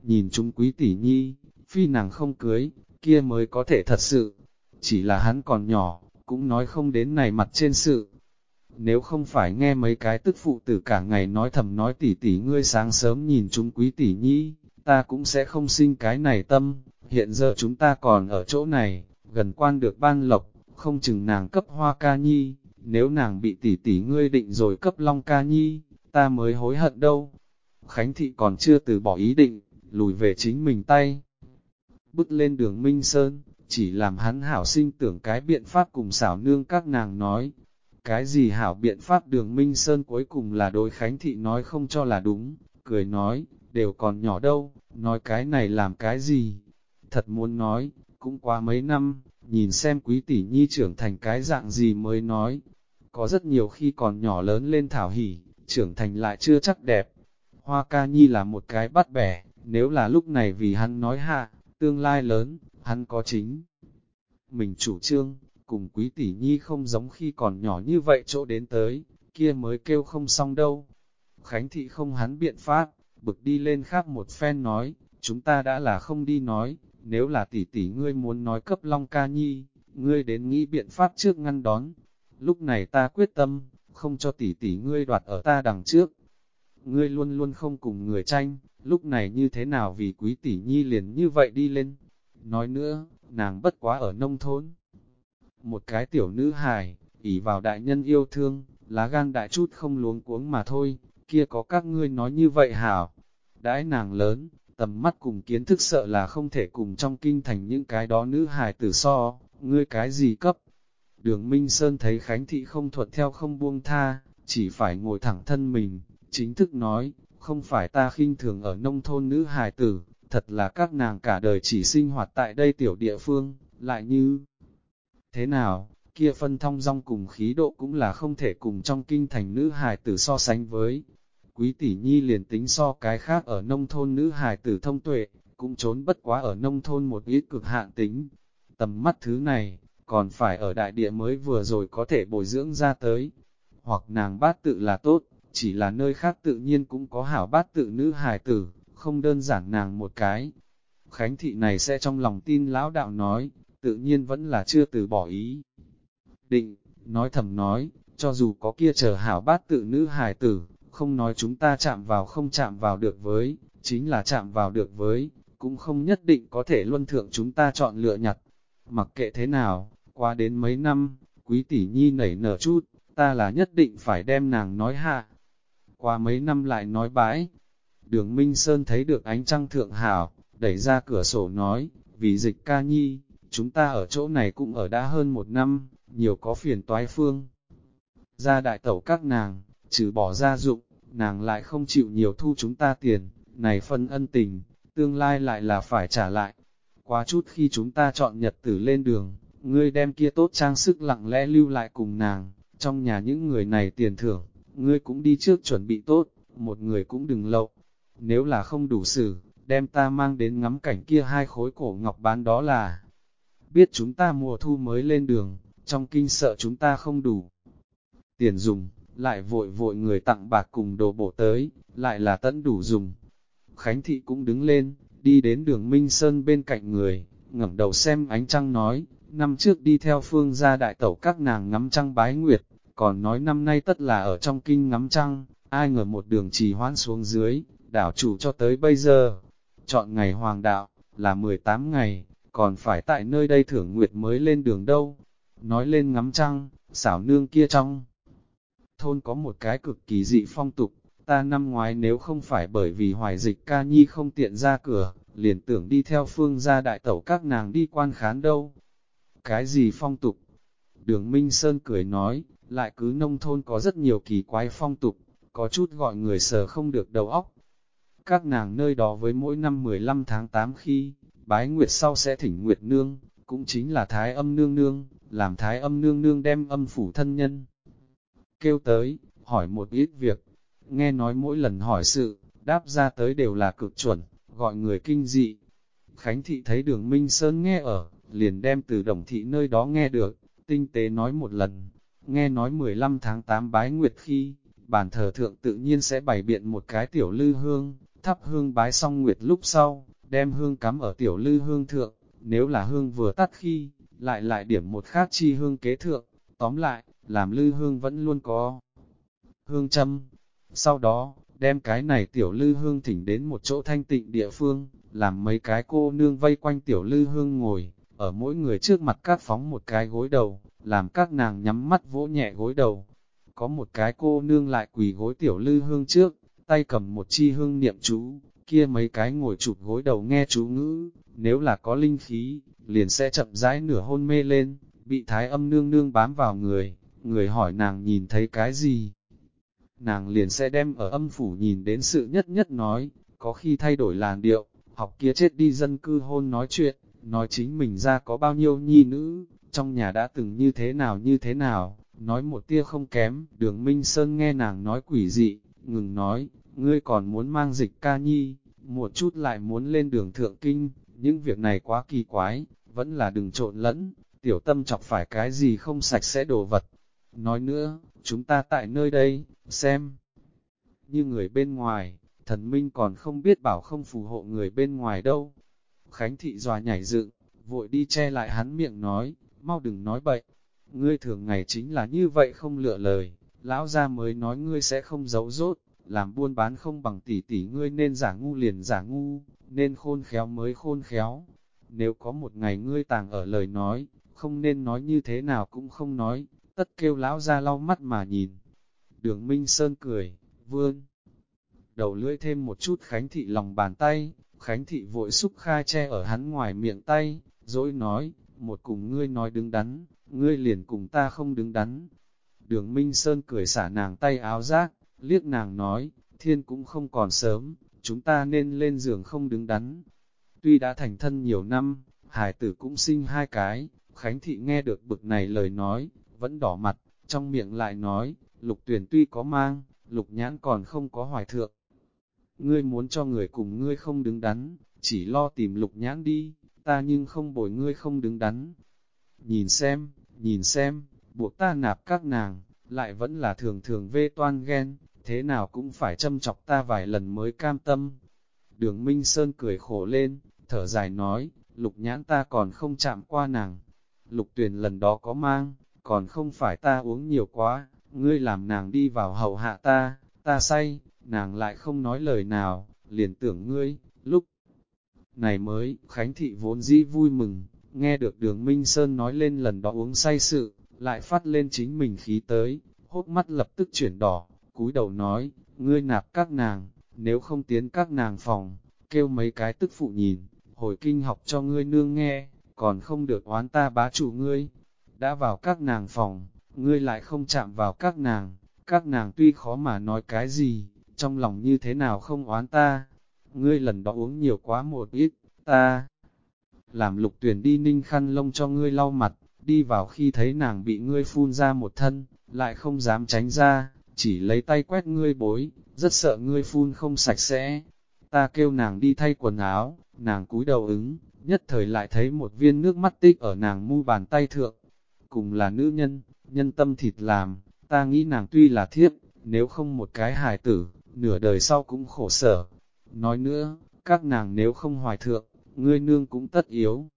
Nhìn chúng quý tỷ nhi, phi nàng không cưới, kia mới có thể thật sự. Chỉ là hắn còn nhỏ, cũng nói không đến này mặt trên sự. Nếu không phải nghe mấy cái tức phụ tử cả ngày nói thầm nói tỉ tỉ ngươi sáng sớm nhìn chúng quý tỷ nhi, ta cũng sẽ không sinh cái này tâm. Hiện giờ chúng ta còn ở chỗ này, gần quan được ban lộc, không chừng nàng cấp hoa ca nhi, nếu nàng bị tỷ tỷ ngươi định rồi cấp long ca nhi, ta mới hối hận đâu. Khánh thị còn chưa từ bỏ ý định, lùi về chính mình tay bước lên đường Minh Sơn, chỉ làm hắn hảo sinh tưởng cái biện pháp cùng xảo nương các nàng nói. Cái gì hảo biện pháp đường Minh Sơn cuối cùng là đối Khánh Thị nói không cho là đúng, cười nói, đều còn nhỏ đâu, nói cái này làm cái gì. Thật muốn nói, cũng qua mấy năm, nhìn xem quý tỷ nhi trưởng thành cái dạng gì mới nói. Có rất nhiều khi còn nhỏ lớn lên thảo hỉ, trưởng thành lại chưa chắc đẹp. Hoa ca nhi là một cái bắt bẻ, nếu là lúc này vì hắn nói hạ, tương lai lớn, hắn có chính. Mình chủ trương, cùng quý tỷ nhi không giống khi còn nhỏ như vậy chỗ đến tới, kia mới kêu không xong đâu. Khánh thị không hắn biện pháp, bực đi lên khác một phen nói, chúng ta đã là không đi nói, nếu là tỷ tỷ ngươi muốn nói cấp Long ca nhi, ngươi đến nghĩ biện pháp trước ngăn đón. Lúc này ta quyết tâm, không cho tỷ tỷ ngươi đoạt ở ta đằng trước. Ngươi luôn luôn không cùng người tranh, lúc này như thế nào vì quý tỷ nhi liền như vậy đi lên. Nói nữa, nàng bất quá ở nông thôn. Một cái tiểu nữ hài, ỉ vào đại nhân yêu thương, lá gan đại chút không luống cuống mà thôi, kia có các ngươi nói như vậy hảo. Đãi nàng lớn, tầm mắt cùng kiến thức sợ là không thể cùng trong kinh thành những cái đó nữ hài tử so, ngươi cái gì cấp. Đường Minh Sơn thấy Khánh Thị không thuận theo không buông tha, chỉ phải ngồi thẳng thân mình, chính thức nói, không phải ta khinh thường ở nông thôn nữ hài tử, thật là các nàng cả đời chỉ sinh hoạt tại đây tiểu địa phương, lại như... Thế nào, kia phân thông dong cùng khí độ cũng là không thể cùng trong kinh thành nữ hài tử so sánh với. Quý tỷ nhi liền tính so cái khác ở nông thôn nữ hài tử thông tuệ, cũng trốn bất quá ở nông thôn một ít cực hạn tính. Tầm mắt thứ này, còn phải ở đại địa mới vừa rồi có thể bồi dưỡng ra tới. Hoặc nàng bát tự là tốt, chỉ là nơi khác tự nhiên cũng có hảo bát tự nữ hài tử, không đơn giản nàng một cái. Khánh thị này sẽ trong lòng tin lão đạo nói, tự nhiên vẫn là chưa từ bỏ ý. Định, nói thầm nói, cho dù có kia chờ hảo bát tự nữ hài tử, không nói chúng ta chạm vào không chạm vào được với, chính là chạm vào được với, cũng không nhất định có thể luân thượng chúng ta chọn lựa nhặt. Mặc kệ thế nào, qua đến mấy năm, quý tỷ nhi nảy nở chút, ta là nhất định phải đem nàng nói hạ. Qua mấy năm lại nói bãi, đường Minh Sơn thấy được ánh trăng thượng hảo, đẩy ra cửa sổ nói, vì dịch ca nhi, chúng ta ở chỗ này cũng ở đã hơn một năm, nhiều có phiền toái phương. Ra đại tẩu các nàng, trừ bỏ gia dụng, nàng lại không chịu nhiều thu chúng ta tiền, này phân ân tình, tương lai lại là phải trả lại. Quá chút khi chúng ta chọn nhật tử lên đường, ngươi đem kia tốt trang sức lặng lẽ lưu lại cùng nàng, trong nhà những người này tiền thưởng, ngươi cũng đi trước chuẩn bị tốt, một người cũng đừng lậu. Nếu là không đủ xử, đem ta mang đến ngắm cảnh kia hai khối cổ ngọc bán đó là, biết chúng ta mùa thu mới lên đường, trong kinh sợ chúng ta không đủ. Tiền dùng, lại vội vội người tặng bạc cùng đồ bổ tới, lại là tận đủ dùng. Khánh Thị cũng đứng lên, đi đến đường Minh Sơn bên cạnh người, ngẩng đầu xem ánh trăng nói, năm trước đi theo phương gia đại tẩu các nàng ngắm trăng bái nguyệt, còn nói năm nay tất là ở trong kinh ngắm trăng, ai ngờ một đường trì hoãn xuống dưới, đảo chủ cho tới bây giờ. Chọn ngày hoàng đạo, là 18 ngày, còn phải tại nơi đây thưởng nguyệt mới lên đường đâu. Nói lên ngắm trăng, xảo nương kia trong. Thôn có một cái cực kỳ dị phong tục, ta năm ngoái nếu không phải bởi vì hoài dịch ca nhi không tiện ra cửa, liền tưởng đi theo phương gia đại tẩu các nàng đi quan khán đâu. Cái gì phong tục? Đường Minh Sơn cười nói, lại cứ nông thôn có rất nhiều kỳ quái phong tục, có chút gọi người sờ không được đầu óc. Các nàng nơi đó với mỗi năm 15 tháng 8 khi, bái nguyệt sau sẽ thỉnh nguyệt nương, cũng chính là thái âm nương nương, làm thái âm nương nương đem âm phủ thân nhân. Kêu tới, hỏi một ít việc, nghe nói mỗi lần hỏi sự, đáp ra tới đều là cực chuẩn, gọi người kinh dị. Khánh thị thấy đường Minh Sơn nghe ở, liền đem từ đồng thị nơi đó nghe được, tinh tế nói một lần, nghe nói 15 tháng 8 bái nguyệt khi, bàn thờ thượng tự nhiên sẽ bày biện một cái tiểu lư hương, thắp hương bái xong nguyệt lúc sau, đem hương cắm ở tiểu lư hương thượng, nếu là hương vừa tắt khi, lại lại điểm một khác chi hương kế thượng, tóm lại, làm lư hương vẫn luôn có hương châm. Sau đó, đem cái này tiểu lư hương thỉnh đến một chỗ thanh tịnh địa phương, làm mấy cái cô nương vây quanh tiểu lư hương ngồi, ở mỗi người trước mặt các phóng một cái gối đầu, làm các nàng nhắm mắt vỗ nhẹ gối đầu. Có một cái cô nương lại quỳ gối tiểu lư hương trước, tay cầm một chi hương niệm chú, kia mấy cái ngồi chụp gối đầu nghe chú ngữ, nếu là có linh khí, liền sẽ chậm rãi nửa hôn mê lên, bị thái âm nương nương bám vào người, người hỏi nàng nhìn thấy cái gì. Nàng liền sẽ đem ở âm phủ nhìn đến sự nhất nhất nói, có khi thay đổi làn điệu, học kia chết đi dân cư hôn nói chuyện, nói chính mình ra có bao nhiêu nhi nữ, trong nhà đã từng như thế nào như thế nào, nói một tia không kém, đường Minh Sơn nghe nàng nói quỷ dị, ngừng nói, ngươi còn muốn mang dịch ca nhi, một chút lại muốn lên đường thượng kinh, những việc này quá kỳ quái, vẫn là đừng trộn lẫn, tiểu tâm chọc phải cái gì không sạch sẽ đồ vật. Nói nữa, chúng ta tại nơi đây, xem, như người bên ngoài, thần minh còn không biết bảo không phù hộ người bên ngoài đâu. Khánh thị dòa nhảy dựng, vội đi che lại hắn miệng nói, mau đừng nói bậy, ngươi thường ngày chính là như vậy không lựa lời, lão ra mới nói ngươi sẽ không giấu rốt, làm buôn bán không bằng tỷ tỷ ngươi nên giả ngu liền giả ngu, nên khôn khéo mới khôn khéo. Nếu có một ngày ngươi tàng ở lời nói, không nên nói như thế nào cũng không nói, tất kêu lão ra lau mắt mà nhìn. Đường Minh Sơn cười, vươn, đầu lưỡi thêm một chút khánh thị lòng bàn tay, khánh thị vội xúc khai che ở hắn ngoài miệng tay, dối nói, một cùng ngươi nói đứng đắn, ngươi liền cùng ta không đứng đắn. Đường Minh Sơn cười xả nàng tay áo rác, liếc nàng nói, thiên cũng không còn sớm, chúng ta nên lên giường không đứng đắn. Tuy đã thành thân nhiều năm, hải tử cũng sinh hai cái, Khánh Thị nghe được bực này lời nói, vẫn đỏ mặt, trong miệng lại nói, lục tuyển tuy có mang, lục nhãn còn không có hoài thượng. Ngươi muốn cho người cùng ngươi không đứng đắn, chỉ lo tìm lục nhãn đi, ta nhưng không bồi ngươi không đứng đắn. Nhìn xem, nhìn xem, buộc ta nạp các nàng, lại vẫn là thường thường vê toan ghen, thế nào cũng phải châm chọc ta vài lần mới cam tâm. Đường Minh Sơn cười khổ lên, thở dài nói, lục nhãn ta còn không chạm qua nàng. Lục tuyển lần đó có mang, còn không phải ta uống nhiều quá, ngươi làm nàng đi vào hậu hạ ta, ta say, nàng lại không nói lời nào, liền tưởng ngươi, lúc này mới, Khánh Thị vốn dĩ vui mừng, nghe được đường Minh Sơn nói lên lần đó uống say sự, lại phát lên chính mình khí tới, hốt mắt lập tức chuyển đỏ, cúi đầu nói, ngươi nạp các nàng, nếu không tiến các nàng phòng, kêu mấy cái tức phụ nhìn, hồi kinh học cho ngươi nương nghe, còn không được oán ta bá chủ ngươi. Đã vào các nàng phòng, ngươi lại không chạm vào các nàng, các nàng tuy khó mà nói cái gì, trong lòng như thế nào không oán ta. Ngươi lần đó uống nhiều quá một ít, ta làm lục tuyển đi ninh khăn lông cho ngươi lau mặt, đi vào khi thấy nàng bị ngươi phun ra một thân, lại không dám tránh ra, chỉ lấy tay quét ngươi bối, rất sợ ngươi phun không sạch sẽ. Ta kêu nàng đi thay quần áo, nàng cúi đầu ứng, nhất thời lại thấy một viên nước mắt tích ở nàng mu bàn tay thượng. Cùng là nữ nhân, nhân tâm thịt làm, ta nghĩ nàng tuy là thiếp, nếu không một cái hài tử, nửa đời sau cũng khổ sở. Nói nữa, các nàng nếu không hoài thượng, ngươi nương cũng tất yếu.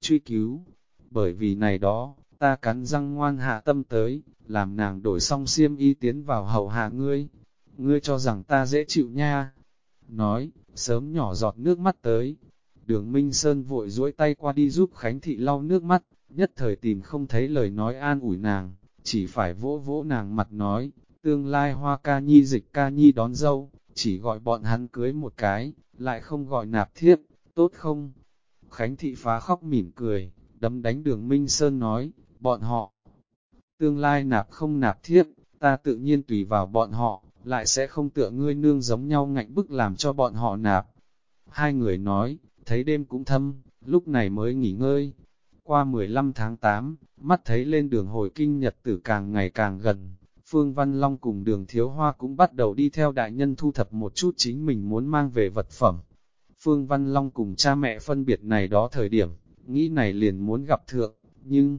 Truy cứu, bởi vì này đó, ta cắn răng ngoan hạ tâm tới, làm nàng đổi xong xiêm y tiến vào hậu hạ ngươi. Ngươi cho rằng ta dễ chịu nha. Nói, sớm nhỏ giọt nước mắt tới. Đường Minh Sơn vội duỗi tay qua đi giúp Khánh Thị lau nước mắt, nhất thời tìm không thấy lời nói an ủi nàng, chỉ phải vỗ vỗ nàng mặt nói, tương lai hoa ca nhi dịch ca nhi đón dâu, chỉ gọi bọn hắn cưới một cái, lại không gọi nạp thiếp, tốt không? Khánh Thị phá khóc mỉm cười, đấm đánh đường Minh Sơn nói, bọn họ, tương lai nạp không nạp thiếp, ta tự nhiên tùy vào bọn họ, lại sẽ không tựa ngươi nương giống nhau ngạnh bức làm cho bọn họ nạp. Hai người nói, thấy đêm cũng thâm, lúc này mới nghỉ ngơi. Qua 15 tháng 8, mắt thấy lên đường hồi kinh nhật tử càng ngày càng gần, Phương Văn Long cùng đường thiếu hoa cũng bắt đầu đi theo đại nhân thu thập một chút chính mình muốn mang về vật phẩm. Phương Văn Long cùng cha mẹ phân biệt này đó thời điểm, nghĩ này liền muốn gặp thượng, nhưng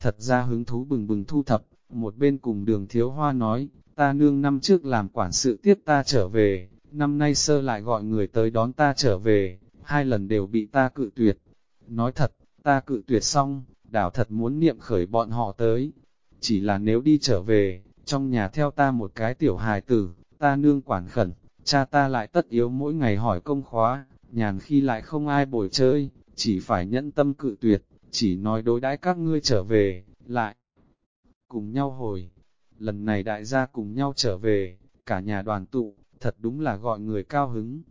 thật ra hứng thú bừng bừng thu thập, một bên cùng đường thiếu hoa nói, ta nương năm trước làm quản sự tiếp ta trở về, năm nay sơ lại gọi người tới đón ta trở về, hai lần đều bị ta cự tuyệt. Nói thật, ta cự tuyệt xong, đảo thật muốn niệm khởi bọn họ tới. Chỉ là nếu đi trở về, trong nhà theo ta một cái tiểu hài tử, ta nương quản khẩn, cha ta lại tất yếu mỗi ngày hỏi công khóa, nhàn khi lại không ai bồi chơi, chỉ phải nhẫn tâm cự tuyệt, chỉ nói đối đãi các ngươi trở về, lại cùng nhau hồi. Lần này đại gia cùng nhau trở về, cả nhà đoàn tụ, thật đúng là gọi người cao hứng.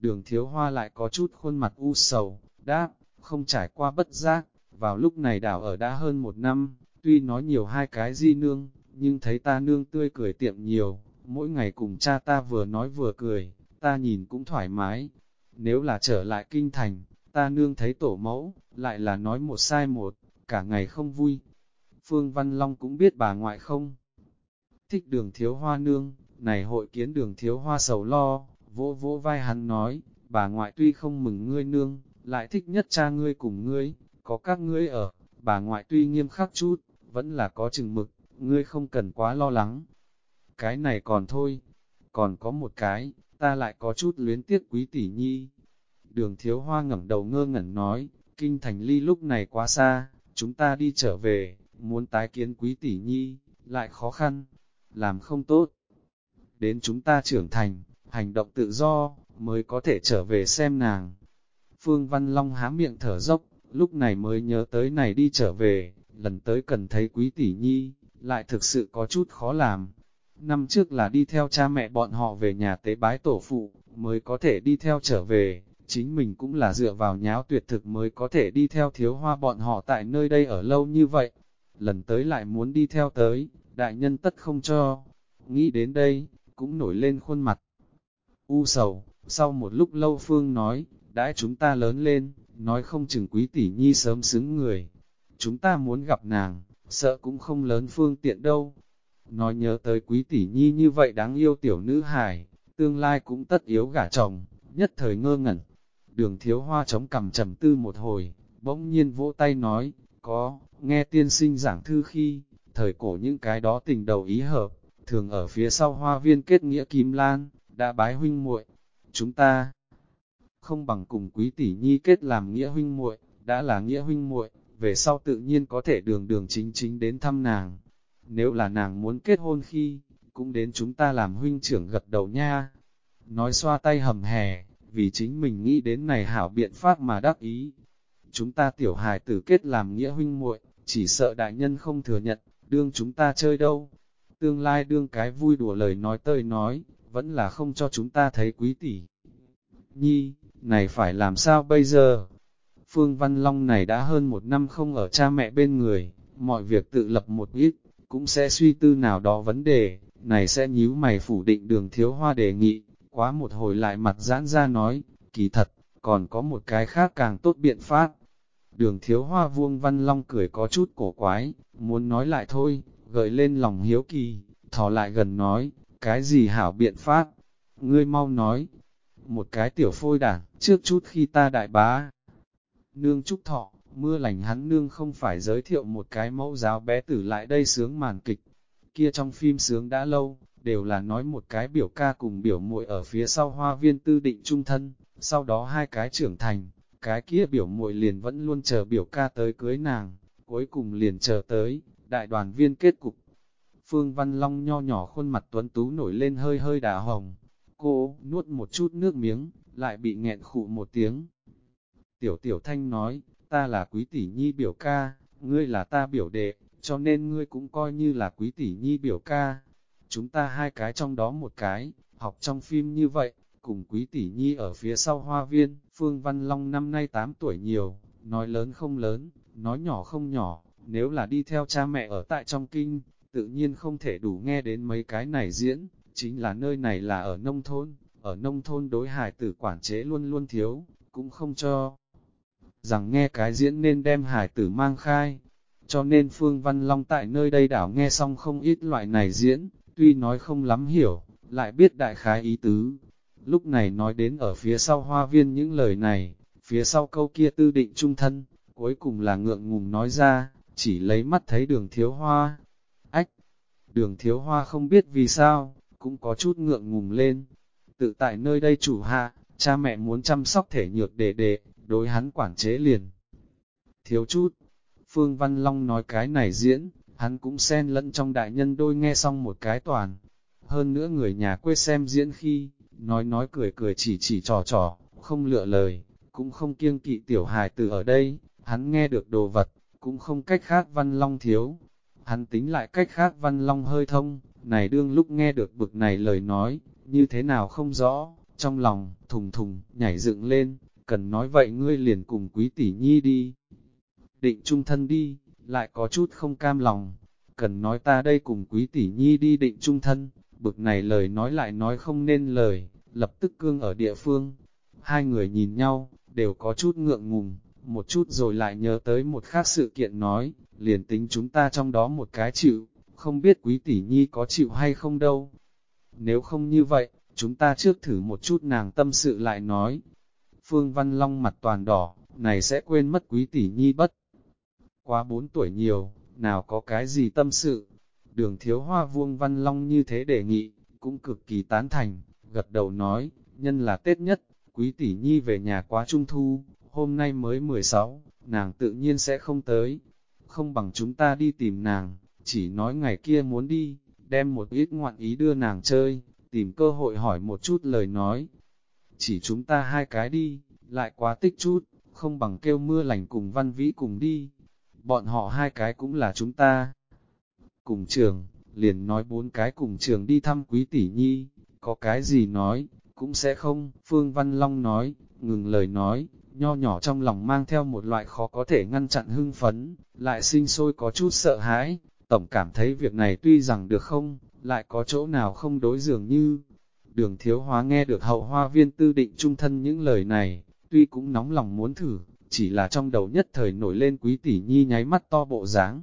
Đường thiếu hoa lại có chút khuôn mặt u sầu, đáp, không trải qua bất giác, vào lúc này đảo ở đã hơn một năm, tuy nói nhiều hai cái di nương, nhưng thấy ta nương tươi cười tiệm nhiều, mỗi ngày cùng cha ta vừa nói vừa cười, ta nhìn cũng thoải mái. Nếu là trở lại kinh thành, ta nương thấy tổ mẫu, lại là nói một sai một, cả ngày không vui. Phương Văn Long cũng biết bà ngoại không thích đường thiếu hoa nương, này hội kiến đường thiếu hoa sầu lo, vỗ vỗ vai hắn nói, bà ngoại tuy không mừng ngươi nương, lại thích nhất cha ngươi cùng ngươi, có các ngươi ở, bà ngoại tuy nghiêm khắc chút, vẫn là có chừng mực, ngươi không cần quá lo lắng. Cái này còn thôi, còn có một cái, ta lại có chút luyến tiếc quý tỷ nhi. Đường thiếu hoa ngẩng đầu ngơ ngẩn nói, kinh thành ly lúc này quá xa, chúng ta đi trở về, muốn tái kiến quý tỷ nhi, lại khó khăn, làm không tốt. Đến chúng ta trưởng thành, hành động tự do, mới có thể trở về xem nàng. Phương Văn Long há miệng thở dốc, lúc này mới nhớ tới này đi trở về, lần tới cần thấy quý tỷ nhi, lại thực sự có chút khó làm. Năm trước là đi theo cha mẹ bọn họ về nhà tế bái tổ phụ, mới có thể đi theo trở về, chính mình cũng là dựa vào nháo tuyệt thực mới có thể đi theo thiếu hoa bọn họ tại nơi đây ở lâu như vậy. Lần tới lại muốn đi theo tới, đại nhân tất không cho. Nghĩ đến đây, cũng nổi lên khuôn mặt. U sầu, sau một lúc lâu Phương nói, đãi chúng ta lớn lên, nói không chừng quý tỷ nhi sớm xứng người. Chúng ta muốn gặp nàng, sợ cũng không lớn phương tiện đâu. Nói nhớ tới quý tỷ nhi như vậy đáng yêu tiểu nữ hài, tương lai cũng tất yếu gả chồng, nhất thời ngơ ngẩn. Đường thiếu hoa chống cằm trầm tư một hồi, bỗng nhiên vỗ tay nói, có, nghe tiên sinh giảng thư khi, thời cổ những cái đó tình đầu ý hợp, thường ở phía sau hoa viên kết nghĩa kim lan, đã bái huynh muội chúng ta không bằng cùng quý tỷ nhi kết làm nghĩa huynh muội đã là nghĩa huynh muội về sau tự nhiên có thể đường đường chính chính đến thăm nàng. Nếu là nàng muốn kết hôn khi, cũng đến chúng ta làm huynh trưởng gật đầu nha. Nói xoa tay hầm hè, vì chính mình nghĩ đến này hảo biện pháp mà đắc ý. Chúng ta tiểu hài tử kết làm nghĩa huynh muội chỉ sợ đại nhân không thừa nhận, đương chúng ta chơi đâu. Tương lai đương cái vui đùa lời nói tơi nói, vẫn là không cho chúng ta thấy quý tỷ. Nhi, này phải làm sao bây giờ? Phương Văn Long này đã hơn một năm không ở cha mẹ bên người, mọi việc tự lập một ít, cũng sẽ suy tư nào đó vấn đề, này sẽ nhíu mày phủ định đường thiếu hoa đề nghị, quá một hồi lại mặt giãn ra nói, kỳ thật, còn có một cái khác càng tốt biện pháp. Đường thiếu hoa vuông Văn Long cười có chút cổ quái, muốn nói lại thôi, gợi lên lòng hiếu kỳ, thò lại gần nói, cái gì hảo biện pháp? Ngươi mau nói, một cái tiểu phôi đảng, trước chút khi ta đại bá. Nương Trúc Thọ, mưa lành hắn nương không phải giới thiệu một cái mẫu giáo bé tử lại đây sướng màn kịch. Kia trong phim sướng đã lâu, đều là nói một cái biểu ca cùng biểu muội ở phía sau hoa viên tư định trung thân, sau đó hai cái trưởng thành, cái kia biểu muội liền vẫn luôn chờ biểu ca tới cưới nàng, cuối cùng liền chờ tới, đại đoàn viên kết cục. Phương Văn Long nho nhỏ khuôn mặt tuấn tú nổi lên hơi hơi đà hồng, cô nuốt một chút nước miếng, lại bị nghẹn khụ một tiếng. Tiểu tiểu thanh nói, ta là quý tỷ nhi biểu ca, ngươi là ta biểu đệ, cho nên ngươi cũng coi như là quý tỷ nhi biểu ca. Chúng ta hai cái trong đó một cái, học trong phim như vậy, cùng quý tỷ nhi ở phía sau hoa viên, Phương Văn Long năm nay 8 tuổi nhiều, nói lớn không lớn, nói nhỏ không nhỏ, nếu là đi theo cha mẹ ở tại trong kinh, tự nhiên không thể đủ nghe đến mấy cái này diễn, chính là nơi này là ở nông thôn, ở nông thôn đối hải tử quản chế luôn luôn thiếu, cũng không cho. Rằng nghe cái diễn nên đem hải tử mang khai, cho nên Phương Văn Long tại nơi đây đảo nghe xong không ít loại này diễn, tuy nói không lắm hiểu, lại biết đại khái ý tứ. Lúc này nói đến ở phía sau hoa viên những lời này, phía sau câu kia tư định trung thân, cuối cùng là ngượng ngùng nói ra, chỉ lấy mắt thấy đường thiếu hoa. Ách! Đường thiếu hoa không biết vì sao, cũng có chút ngượng ngùng lên. Tự tại nơi đây chủ hạ, cha mẹ muốn chăm sóc thể nhược để đệ, đối hắn quản chế liền. Thiếu chút, Phương Văn Long nói cái này diễn, hắn cũng xen lẫn trong đại nhân đôi nghe xong một cái toàn. Hơn nữa người nhà quê xem diễn khi, nói nói cười cười chỉ chỉ trò trò, không lựa lời, cũng không kiêng kỵ tiểu hài từ ở đây, hắn nghe được đồ vật, cũng không cách khác Văn Long thiếu. Hắn tính lại cách khác Văn Long hơi thông, này đương lúc nghe được bực này lời nói, như thế nào không rõ, trong lòng, thùng thùng, nhảy dựng lên, cần nói vậy ngươi liền cùng quý tỷ nhi đi. Định trung thân đi, lại có chút không cam lòng, cần nói ta đây cùng quý tỷ nhi đi định trung thân, bực này lời nói lại nói không nên lời, lập tức cương ở địa phương. Hai người nhìn nhau, đều có chút ngượng ngùng, một chút rồi lại nhớ tới một khác sự kiện nói, liền tính chúng ta trong đó một cái chịu, không biết quý tỷ nhi có chịu hay không đâu. Nếu không như vậy, chúng ta trước thử một chút nàng tâm sự lại nói. Phương Văn Long mặt toàn đỏ, này sẽ quên mất quý tỷ nhi bất. Quá bốn tuổi nhiều, nào có cái gì tâm sự. Đường thiếu hoa vuông Văn Long như thế đề nghị, cũng cực kỳ tán thành, gật đầu nói, nhân là Tết nhất, quý tỷ nhi về nhà quá trung thu, hôm nay mới 16, nàng tự nhiên sẽ không tới. Không bằng chúng ta đi tìm nàng, chỉ nói ngày kia muốn đi, đem một ít ngoạn ý đưa nàng chơi, tìm cơ hội hỏi một chút lời nói. Chỉ chúng ta hai cái đi, lại quá tích chút, không bằng kêu mưa lành cùng văn vĩ cùng đi. Bọn họ hai cái cũng là chúng ta. Cùng trường, liền nói bốn cái cùng trường đi thăm quý tỷ nhi, có cái gì nói, cũng sẽ không. Phương Văn Long nói, ngừng lời nói, nho nhỏ trong lòng mang theo một loại khó có thể ngăn chặn hưng phấn, lại sinh sôi có chút sợ hãi. Tổng cảm thấy việc này tuy rằng được không, lại có chỗ nào không đối dường như. Đường thiếu hóa nghe được hậu hoa viên tư định trung thân những lời này, tuy cũng nóng lòng muốn thử, chỉ là trong đầu nhất thời nổi lên quý tỷ nhi nháy mắt to bộ dáng.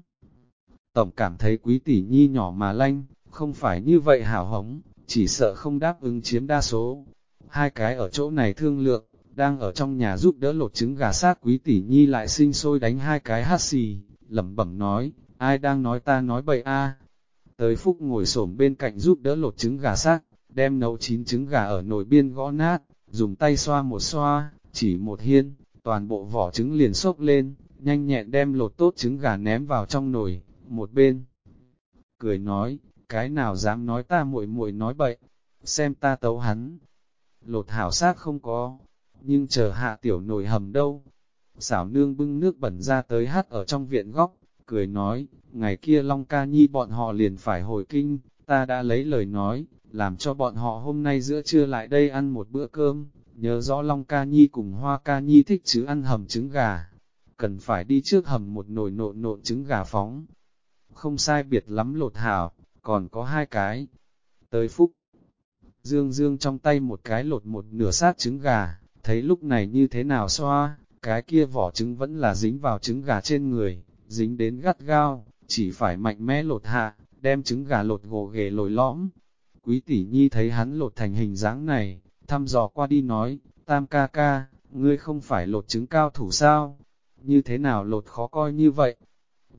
Tổng cảm thấy quý tỷ nhi nhỏ mà lanh, không phải như vậy hảo hống, chỉ sợ không đáp ứng chiếm đa số. Hai cái ở chỗ này thương lượng, đang ở trong nhà giúp đỡ lột trứng gà sát quý tỷ nhi lại sinh sôi đánh hai cái hát xì, lẩm bẩm nói, ai đang nói ta nói bậy a Tới Phúc ngồi xổm bên cạnh giúp đỡ lột trứng gà xác, đem nấu chín trứng gà ở nồi biên gõ nát, dùng tay xoa một xoa, chỉ một hiên, toàn bộ vỏ trứng liền sốc lên, nhanh nhẹn đem lột tốt trứng gà ném vào trong nồi, một bên. Cười nói, cái nào dám nói ta muội muội nói bậy, xem ta tấu hắn. Lột hảo xác không có, nhưng chờ hạ tiểu nồi hầm đâu. Xảo nương bưng nước bẩn ra tới hát ở trong viện góc, cười nói, ngày kia Long Ca Nhi bọn họ liền phải hồi kinh, ta đã lấy lời nói, làm cho bọn họ hôm nay giữa trưa lại đây ăn một bữa cơm, nhớ rõ Long Ca Nhi cùng Hoa Ca Nhi thích chứ ăn hầm trứng gà, cần phải đi trước hầm một nồi nộn nộn trứng gà phóng. Không sai biệt lắm lột hảo, còn có hai cái. Tới phúc, dương dương trong tay một cái lột một nửa sát trứng gà, thấy lúc này như thế nào xoa, cái kia vỏ trứng vẫn là dính vào trứng gà trên người, dính đến gắt gao, chỉ phải mạnh mẽ lột hạ, đem trứng gà lột gồ ghề lồi lõm. Quý tỷ nhi thấy hắn lột thành hình dáng này, thăm dò qua đi nói, tam ca ca, ngươi không phải lột trứng cao thủ sao? Như thế nào lột khó coi như vậy?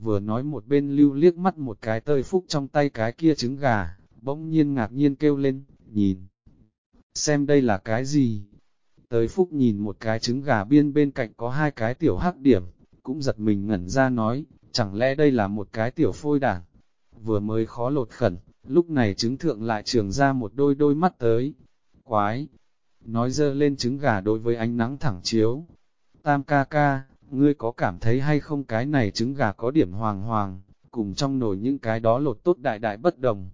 Vừa nói một bên lưu liếc mắt một cái tơi phúc trong tay cái kia trứng gà, bỗng nhiên ngạc nhiên kêu lên, nhìn. Xem đây là cái gì? Tới phúc nhìn một cái trứng gà biên bên cạnh có hai cái tiểu hắc điểm, cũng giật mình ngẩn ra nói, chẳng lẽ đây là một cái tiểu phôi đảng. Vừa mới khó lột khẩn, lúc này trứng thượng lại trường ra một đôi đôi mắt tới. Quái! Nói dơ lên trứng gà đối với ánh nắng thẳng chiếu. Tam ca ca, ngươi có cảm thấy hay không cái này trứng gà có điểm hoàng hoàng, cùng trong nồi những cái đó lột tốt đại đại bất đồng.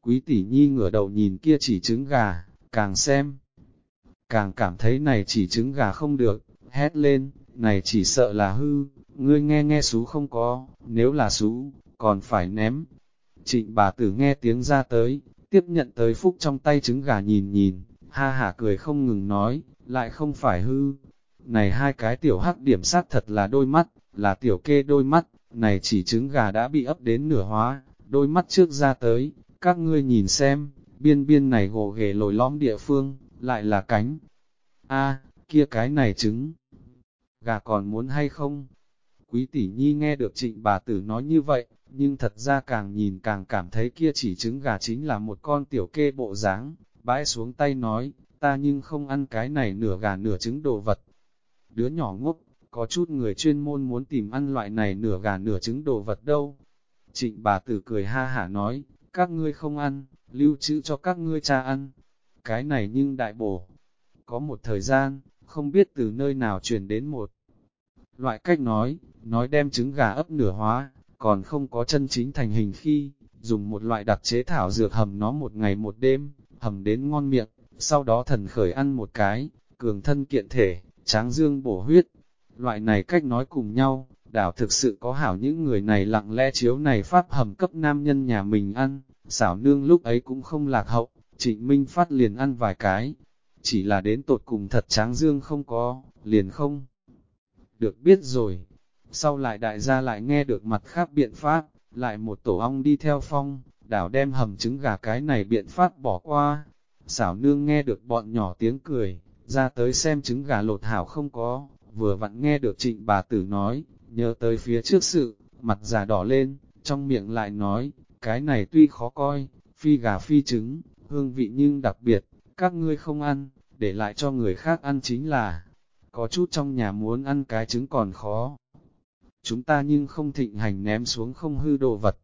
Quý tỷ nhi ngửa đầu nhìn kia chỉ trứng gà, càng xem, càng cảm thấy này chỉ trứng gà không được, hét lên, này chỉ sợ là hư, ngươi nghe nghe xú không có, nếu là xú, còn phải ném. Trịnh bà tử nghe tiếng ra tới, tiếp nhận tới phúc trong tay trứng gà nhìn nhìn, ha hả cười không ngừng nói, lại không phải hư. Này hai cái tiểu hắc điểm sát thật là đôi mắt, là tiểu kê đôi mắt, này chỉ trứng gà đã bị ấp đến nửa hóa, đôi mắt trước ra tới, các ngươi nhìn xem, biên biên này gồ ghề lồi lõm địa phương, lại là cánh. a kia cái này trứng, gà còn muốn hay không? Quý tỷ nhi nghe được trịnh bà tử nói như vậy, nhưng thật ra càng nhìn càng cảm thấy kia chỉ trứng gà chính là một con tiểu kê bộ dáng, bãi xuống tay nói, ta nhưng không ăn cái này nửa gà nửa trứng đồ vật. Đứa nhỏ ngốc, có chút người chuyên môn muốn tìm ăn loại này nửa gà nửa trứng đồ vật đâu. Trịnh bà tử cười ha hả nói, các ngươi không ăn, lưu trữ cho các ngươi cha ăn. Cái này nhưng đại bổ. Có một thời gian, không biết từ nơi nào truyền đến một loại cách nói, nói đem trứng gà ấp nửa hóa, còn không có chân chính thành hình khi, dùng một loại đặc chế thảo dược hầm nó một ngày một đêm, hầm đến ngon miệng, sau đó thần khởi ăn một cái, cường thân kiện thể, tráng dương bổ huyết. Loại này cách nói cùng nhau, đảo thực sự có hảo những người này lặng lẽ chiếu này pháp hầm cấp nam nhân nhà mình ăn, xảo nương lúc ấy cũng không lạc hậu, trịnh minh phát liền ăn vài cái, chỉ là đến tột cùng thật tráng dương không có, liền không. Được biết rồi, sau lại đại gia lại nghe được mặt khác biện pháp, lại một tổ ong đi theo phong, đảo đem hầm trứng gà cái này biện pháp bỏ qua. Xảo nương nghe được bọn nhỏ tiếng cười, ra tới xem trứng gà lột hảo không có, vừa vặn nghe được trịnh bà tử nói, nhớ tới phía trước sự, mặt già đỏ lên, trong miệng lại nói, cái này tuy khó coi, phi gà phi trứng, hương vị nhưng đặc biệt, các ngươi không ăn, để lại cho người khác ăn chính là, có chút trong nhà muốn ăn cái trứng còn khó. Chúng ta nhưng không thịnh hành ném xuống không hư đồ vật.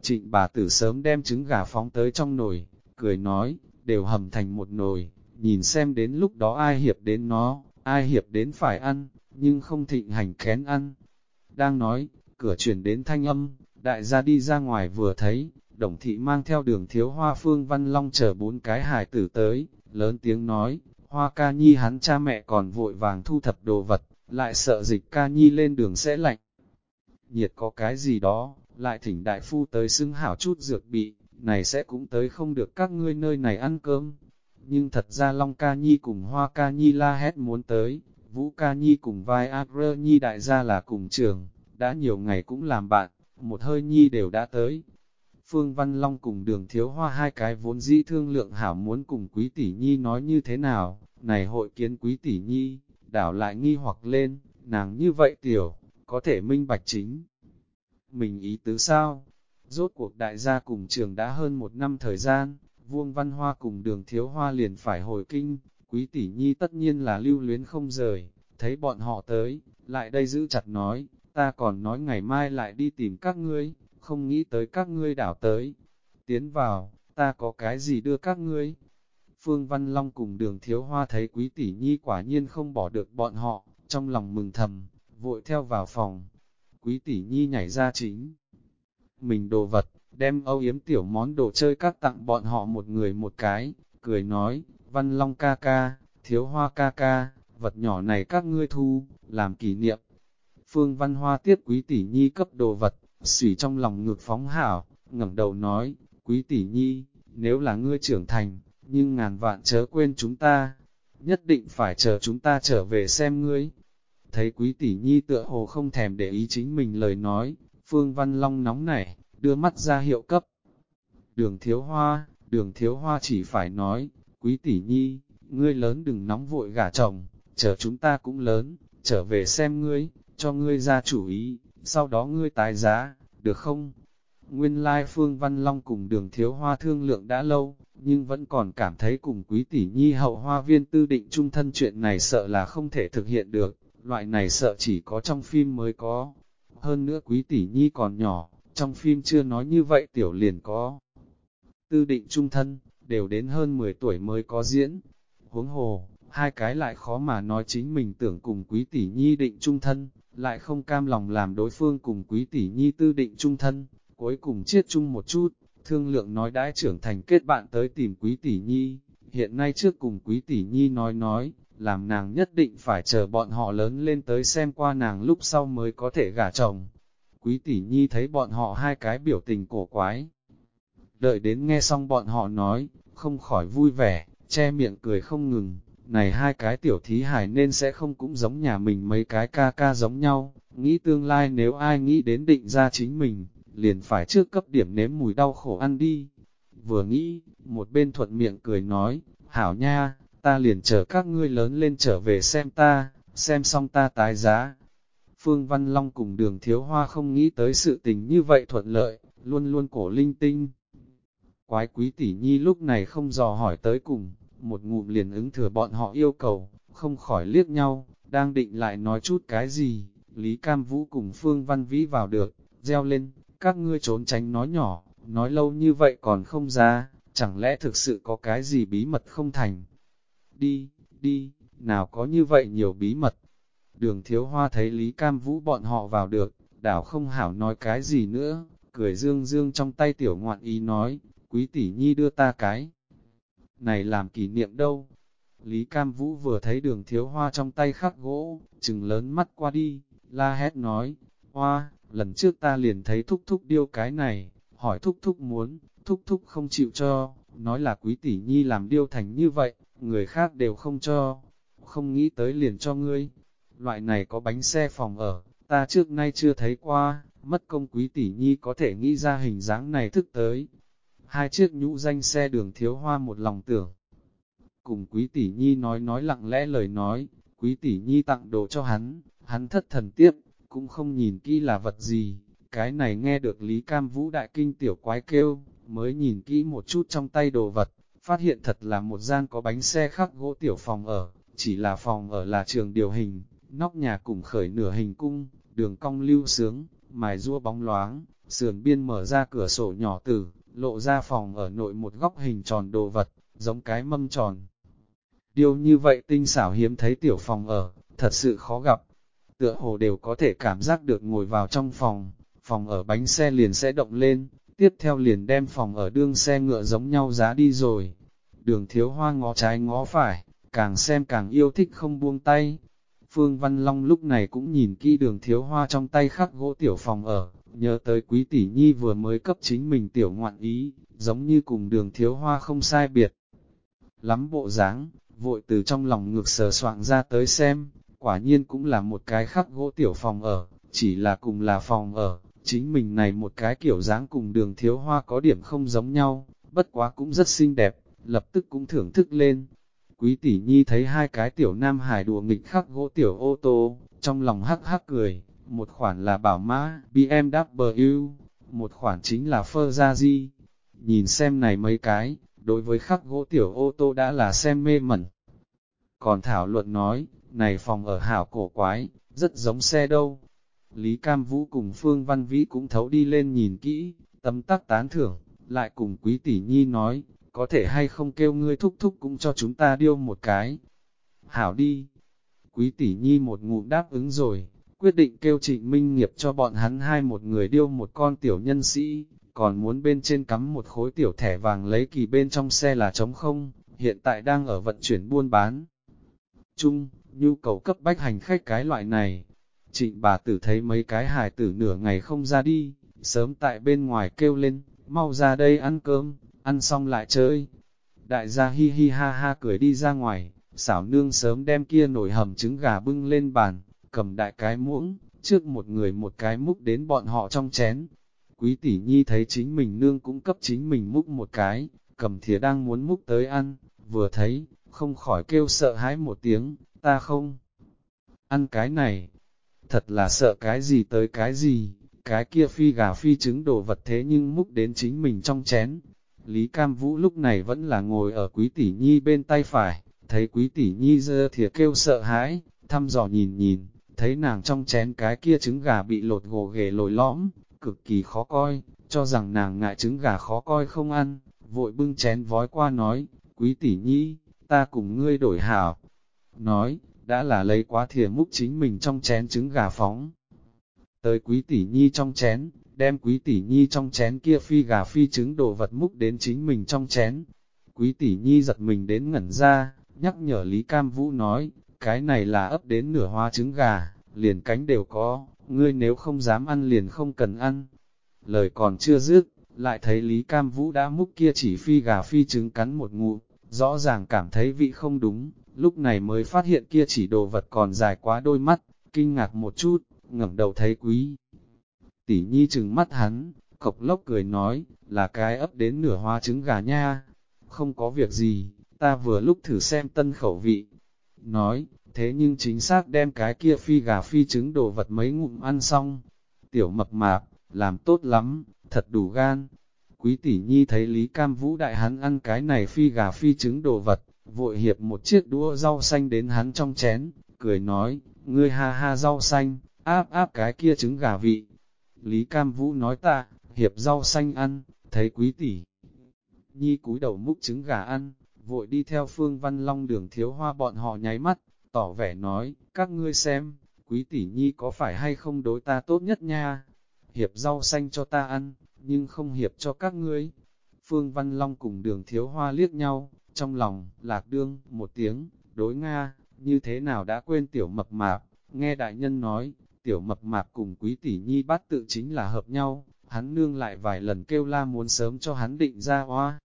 Trịnh bà tử sớm đem trứng gà phóng tới trong nồi, cười nói, đều hầm thành một nồi, nhìn xem đến lúc đó ai hiệp đến nó, ai hiệp đến phải ăn, nhưng không thịnh hành kén ăn. Đang nói, cửa chuyển đến thanh âm, đại gia đi ra ngoài vừa thấy, đồng thị mang theo đường thiếu hoa phương văn long chờ bốn cái hài tử tới, lớn tiếng nói, hoa ca nhi hắn cha mẹ còn vội vàng thu thập đồ vật, lại sợ dịch ca nhi lên đường sẽ lạnh. Nhiệt có cái gì đó, lại thỉnh đại phu tới xưng hảo chút dược bị, này sẽ cũng tới không được các ngươi nơi này ăn cơm. Nhưng thật ra Long ca nhi cùng hoa ca nhi la hét muốn tới, vũ ca nhi cùng vai agro nhi đại gia là cùng trường, đã nhiều ngày cũng làm bạn, một hơi nhi đều đã tới. Phương Văn Long cùng đường thiếu hoa hai cái vốn dĩ thương lượng hảo muốn cùng quý tỷ nhi nói như thế nào, này hội kiến quý tỷ nhi, đảo lại nghi hoặc lên, nàng như vậy tiểu, có thể minh bạch chính. Mình ý tứ sao? Rốt cuộc đại gia cùng trường đã hơn một năm thời gian, vuông văn hoa cùng đường thiếu hoa liền phải hồi kinh, quý tỷ nhi tất nhiên là lưu luyến không rời, thấy bọn họ tới, lại đây giữ chặt nói, ta còn nói ngày mai lại đi tìm các ngươi, không nghĩ tới các ngươi đảo tới. Tiến vào, ta có cái gì đưa các ngươi? Phương Văn Long cùng đường thiếu hoa thấy quý tỷ nhi quả nhiên không bỏ được bọn họ, trong lòng mừng thầm, vội theo vào phòng. Quý tỷ nhi nhảy ra chính. Mình đồ vật, đem âu yếm tiểu món đồ chơi các tặng bọn họ một người một cái, cười nói, Văn Long ca ca, thiếu hoa ca ca, vật nhỏ này các ngươi thu, làm kỷ niệm. Phương Văn Hoa tiếp quý tỷ nhi cấp đồ vật, xỉ trong lòng ngược phóng hảo, ngẩng đầu nói, quý tỷ nhi, nếu là ngươi trưởng thành, nhưng ngàn vạn chớ quên chúng ta, nhất định phải chờ chúng ta trở về xem ngươi. Thấy quý tỷ nhi tựa hồ không thèm để ý chính mình lời nói, Phương Văn Long nóng nảy, đưa mắt ra hiệu cấp. Đường thiếu hoa, đường thiếu hoa chỉ phải nói, quý tỷ nhi, ngươi lớn đừng nóng vội gả chồng, chờ chúng ta cũng lớn, trở về xem ngươi, cho ngươi ra chủ ý, sau đó ngươi tái giá, được không? Nguyên lai Phương Văn Long cùng đường thiếu hoa thương lượng đã lâu, nhưng vẫn còn cảm thấy cùng quý tỷ nhi hậu hoa viên tư định trung thân chuyện này sợ là không thể thực hiện được, loại này sợ chỉ có trong phim mới có. Hơn nữa quý tỷ nhi còn nhỏ, trong phim chưa nói như vậy tiểu liền có. Tư định trung thân, đều đến hơn 10 tuổi mới có diễn. Huống hồ, hai cái lại khó mà nói chính mình tưởng cùng quý tỷ nhi định trung thân, lại không cam lòng làm đối phương cùng quý tỷ nhi tư định trung thân, cuối cùng chiết chung một chút, thương lượng nói đãi trưởng thành kết bạn tới tìm quý tỷ nhi, hiện nay trước cùng quý tỷ nhi nói nói, làm nàng nhất định phải chờ bọn họ lớn lên tới xem qua nàng lúc sau mới có thể gả chồng. Quý tỷ nhi thấy bọn họ hai cái biểu tình cổ quái. Đợi đến nghe xong bọn họ nói, không khỏi vui vẻ, che miệng cười không ngừng, này hai cái tiểu thí hải nên sẽ không cũng giống nhà mình mấy cái ca ca giống nhau, nghĩ tương lai nếu ai nghĩ đến định ra chính mình, liền phải trước cấp điểm nếm mùi đau khổ ăn đi. Vừa nghĩ, một bên thuận miệng cười nói, hảo nha, ta liền chờ các ngươi lớn lên trở về xem ta, xem xong ta tái giá. Phương Văn Long cùng đường thiếu hoa không nghĩ tới sự tình như vậy thuận lợi, luôn luôn cổ linh tinh. Quái quý tỷ nhi lúc này không dò hỏi tới cùng, một ngụm liền ứng thừa bọn họ yêu cầu, không khỏi liếc nhau, đang định lại nói chút cái gì, Lý Cam Vũ cùng Phương Văn Vĩ vào được, reo lên, các ngươi trốn tránh nói nhỏ, nói lâu như vậy còn không ra, chẳng lẽ thực sự có cái gì bí mật không thành. Đi, đi, nào có như vậy nhiều bí mật. Đường thiếu hoa thấy Lý Cam Vũ bọn họ vào được, đảo không hảo nói cái gì nữa, cười dương dương trong tay tiểu ngoạn ý nói, quý tỷ nhi đưa ta cái này làm kỷ niệm đâu. Lý Cam Vũ vừa thấy đường thiếu hoa trong tay khắc gỗ, chừng lớn mắt qua đi, la hét nói, hoa, lần trước ta liền thấy thúc thúc điêu cái này, hỏi thúc thúc muốn, thúc thúc không chịu cho, nói là quý tỷ nhi làm điêu thành như vậy, người khác đều không cho. không nghĩ tới liền cho ngươi. Loại này có bánh xe phòng ở, ta trước nay chưa thấy qua, mất công quý tỷ nhi có thể nghĩ ra hình dáng này thức tới. Hai chiếc nhũ danh xe đường thiếu hoa một lòng tưởng. Cùng quý tỷ nhi nói nói lặng lẽ lời nói, quý tỷ nhi tặng đồ cho hắn, hắn thất thần tiếp, cũng không nhìn kỹ là vật gì. Cái này nghe được Lý Cam Vũ đại kinh tiểu quái kêu, mới nhìn kỹ một chút trong tay đồ vật, phát hiện thật là một gian có bánh xe khắc gỗ tiểu phòng ở, chỉ là phòng ở là trường điều hình, nóc nhà cùng khởi nửa hình cung, đường cong lưu sướng, mài rua bóng loáng, sườn biên mở ra cửa sổ nhỏ tử, lộ ra phòng ở nội một góc hình tròn đồ vật, giống cái mâm tròn. Điều như vậy tinh xảo hiếm thấy tiểu phòng ở, thật sự khó gặp. Tựa hồ đều có thể cảm giác được ngồi vào trong phòng, phòng ở bánh xe liền sẽ động lên, tiếp theo liền đem phòng ở đương xe ngựa giống nhau giá đi rồi. Đường thiếu hoa ngó trái ngó phải, càng xem càng yêu thích không buông tay. Phương Văn Long lúc này cũng nhìn kỹ đường thiếu hoa trong tay khắc gỗ tiểu phòng ở, nhớ tới quý tỷ nhi vừa mới cấp chính mình tiểu ngoạn ý, giống như cùng đường thiếu hoa không sai biệt. Lắm bộ dáng, vội từ trong lòng ngược sờ soạn ra tới xem, quả nhiên cũng là một cái khắc gỗ tiểu phòng ở, chỉ là cùng là phòng ở, chính mình này một cái kiểu dáng cùng đường thiếu hoa có điểm không giống nhau, bất quá cũng rất xinh đẹp, lập tức cũng thưởng thức lên. Quý tỷ nhi thấy hai cái tiểu nam hải đùa nghịch khắc gỗ tiểu ô tô, trong lòng hắc hắc cười, một khoản là bảo mã BMW, một khoản chính là Ferrari. Nhìn xem này mấy cái, đối với khắc gỗ tiểu ô tô đã là xem mê mẩn. Còn thảo luận nói, này phòng ở hảo cổ quái, rất giống xe đâu. Lý Cam Vũ cùng Phương Văn Vĩ cũng thấu đi lên nhìn kỹ, tâm tắc tán thưởng, lại cùng Quý Tỷ Nhi nói, có thể hay không kêu ngươi thúc thúc cũng cho chúng ta điêu một cái. Hảo đi. Quý Tỷ Nhi một ngụm đáp ứng rồi, quyết định kêu trịnh minh nghiệp cho bọn hắn hai một người điêu một con tiểu nhân sĩ, còn muốn bên trên cắm một khối tiểu thẻ vàng lấy kỳ bên trong xe là trống không, hiện tại đang ở vận chuyển buôn bán. Chung, nhu cầu cấp bách hành khách cái loại này. Trịnh bà tử thấy mấy cái hài tử nửa ngày không ra đi, sớm tại bên ngoài kêu lên, mau ra đây ăn cơm, ăn xong lại chơi. Đại gia hi hi ha ha cười đi ra ngoài, xảo nương sớm đem kia nổi hầm trứng gà bưng lên bàn, cầm đại cái muỗng, trước một người một cái múc đến bọn họ trong chén. Quý tỷ nhi thấy chính mình nương cũng cấp chính mình múc một cái, cầm thìa đang muốn múc tới ăn, vừa thấy, không khỏi kêu sợ hãi một tiếng, ta không ăn cái này. Thật là sợ cái gì tới cái gì, cái kia phi gà phi trứng đồ vật thế nhưng múc đến chính mình trong chén. Lý Cam Vũ lúc này vẫn là ngồi ở quý tỷ nhi bên tay phải, thấy quý tỷ nhi dơ thìa kêu sợ hãi, thăm dò nhìn nhìn, thấy nàng trong chén cái kia trứng gà bị lột gồ ghề lồi lõm, cực kỳ khó coi, cho rằng nàng ngại trứng gà khó coi không ăn, vội bưng chén vói qua nói, quý tỷ nhi, ta cùng ngươi đổi hảo. Nói, đã là lấy quá thìa múc chính mình trong chén trứng gà phóng. Tới quý tỷ nhi trong chén, đem quý tỷ nhi trong chén kia phi gà phi trứng đồ vật múc đến chính mình trong chén. Quý tỷ nhi giật mình đến ngẩn ra, nhắc nhở Lý Cam Vũ nói, cái này là ấp đến nửa hoa trứng gà, liền cánh đều có, ngươi nếu không dám ăn liền không cần ăn. Lời còn chưa dứt, lại thấy Lý Cam Vũ đã múc kia chỉ phi gà phi trứng cắn một ngụ, rõ ràng cảm thấy vị không đúng, lúc này mới phát hiện kia chỉ đồ vật còn dài quá đôi mắt, kinh ngạc một chút, ngẩng đầu thấy quý. Tỷ nhi chừng mắt hắn, cộc lốc cười nói, là cái ấp đến nửa hoa trứng gà nha, không có việc gì, ta vừa lúc thử xem tân khẩu vị. Nói, thế nhưng chính xác đem cái kia phi gà phi trứng đồ vật mấy ngụm ăn xong. Tiểu mập mạp, làm tốt lắm, thật đủ gan. Quý tỷ nhi thấy Lý Cam Vũ đại hắn ăn cái này phi gà phi trứng đồ vật, vội hiệp một chiếc đũa rau xanh đến hắn trong chén, cười nói, ngươi ha ha rau xanh, áp áp cái kia trứng gà vị. Lý Cam Vũ nói ta, hiệp rau xanh ăn, thấy quý tỷ. Nhi cúi đầu múc trứng gà ăn, vội đi theo phương văn long đường thiếu hoa bọn họ nháy mắt, tỏ vẻ nói, các ngươi xem, quý tỷ nhi có phải hay không đối ta tốt nhất nha, hiệp rau xanh cho ta ăn, nhưng không hiệp cho các ngươi. Phương Văn Long cùng đường thiếu hoa liếc nhau, trong lòng, lạc đương, một tiếng, đối Nga, như thế nào đã quên tiểu mập mạp, nghe đại nhân nói, tiểu mập mạp cùng quý tỷ nhi bắt tự chính là hợp nhau, hắn nương lại vài lần kêu la muốn sớm cho hắn định ra hoa.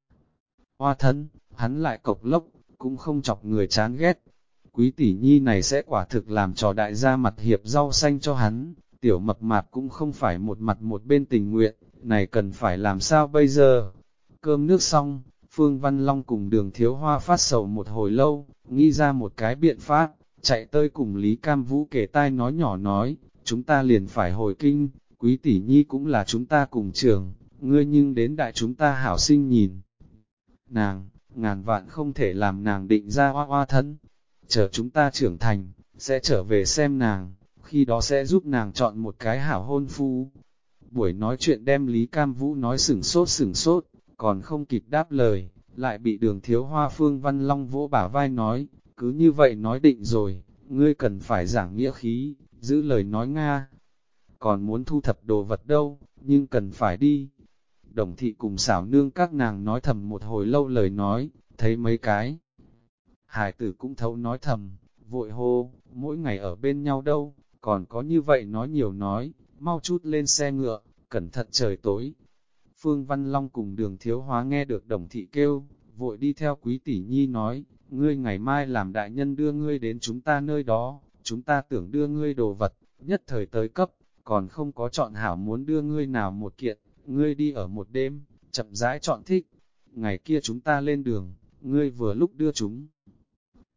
Hoa thân, hắn lại cộc lốc, cũng không chọc người chán ghét, quý tỷ nhi này sẽ quả thực làm trò đại gia mặt hiệp rau xanh cho hắn, tiểu mập mạp cũng không phải một mặt một bên tình nguyện, này cần phải làm sao bây giờ? Cơm nước xong, Phương Văn Long cùng đường thiếu hoa phát sầu một hồi lâu, nghĩ ra một cái biện pháp, chạy tới cùng Lý Cam Vũ kể tai nói nhỏ nói, chúng ta liền phải hồi kinh, quý tỷ nhi cũng là chúng ta cùng trường, ngươi nhưng đến đại chúng ta hảo sinh nhìn. Nàng, ngàn vạn không thể làm nàng định ra hoa hoa thân, chờ chúng ta trưởng thành, sẽ trở về xem nàng, khi đó sẽ giúp nàng chọn một cái hảo hôn phu. Buổi nói chuyện đem Lý Cam Vũ nói sửng sốt sửng sốt, còn không kịp đáp lời, lại bị đường thiếu hoa phương Văn Long vỗ bả vai nói, cứ như vậy nói định rồi, ngươi cần phải giảng nghĩa khí, giữ lời nói Nga. Còn muốn thu thập đồ vật đâu, nhưng cần phải đi. Đồng thị cùng xảo nương các nàng nói thầm một hồi lâu lời nói, thấy mấy cái. Hải tử cũng thấu nói thầm, vội hô, mỗi ngày ở bên nhau đâu, còn có như vậy nói nhiều nói, mau chút lên xe ngựa, cẩn thận trời tối. Phương Văn Long cùng đường thiếu hóa nghe được đồng thị kêu, vội đi theo quý tỷ nhi nói, ngươi ngày mai làm đại nhân đưa ngươi đến chúng ta nơi đó, chúng ta tưởng đưa ngươi đồ vật, nhất thời tới cấp, còn không có chọn hảo muốn đưa ngươi nào một kiện, ngươi đi ở một đêm, chậm rãi chọn thích. Ngày kia chúng ta lên đường, ngươi vừa lúc đưa chúng.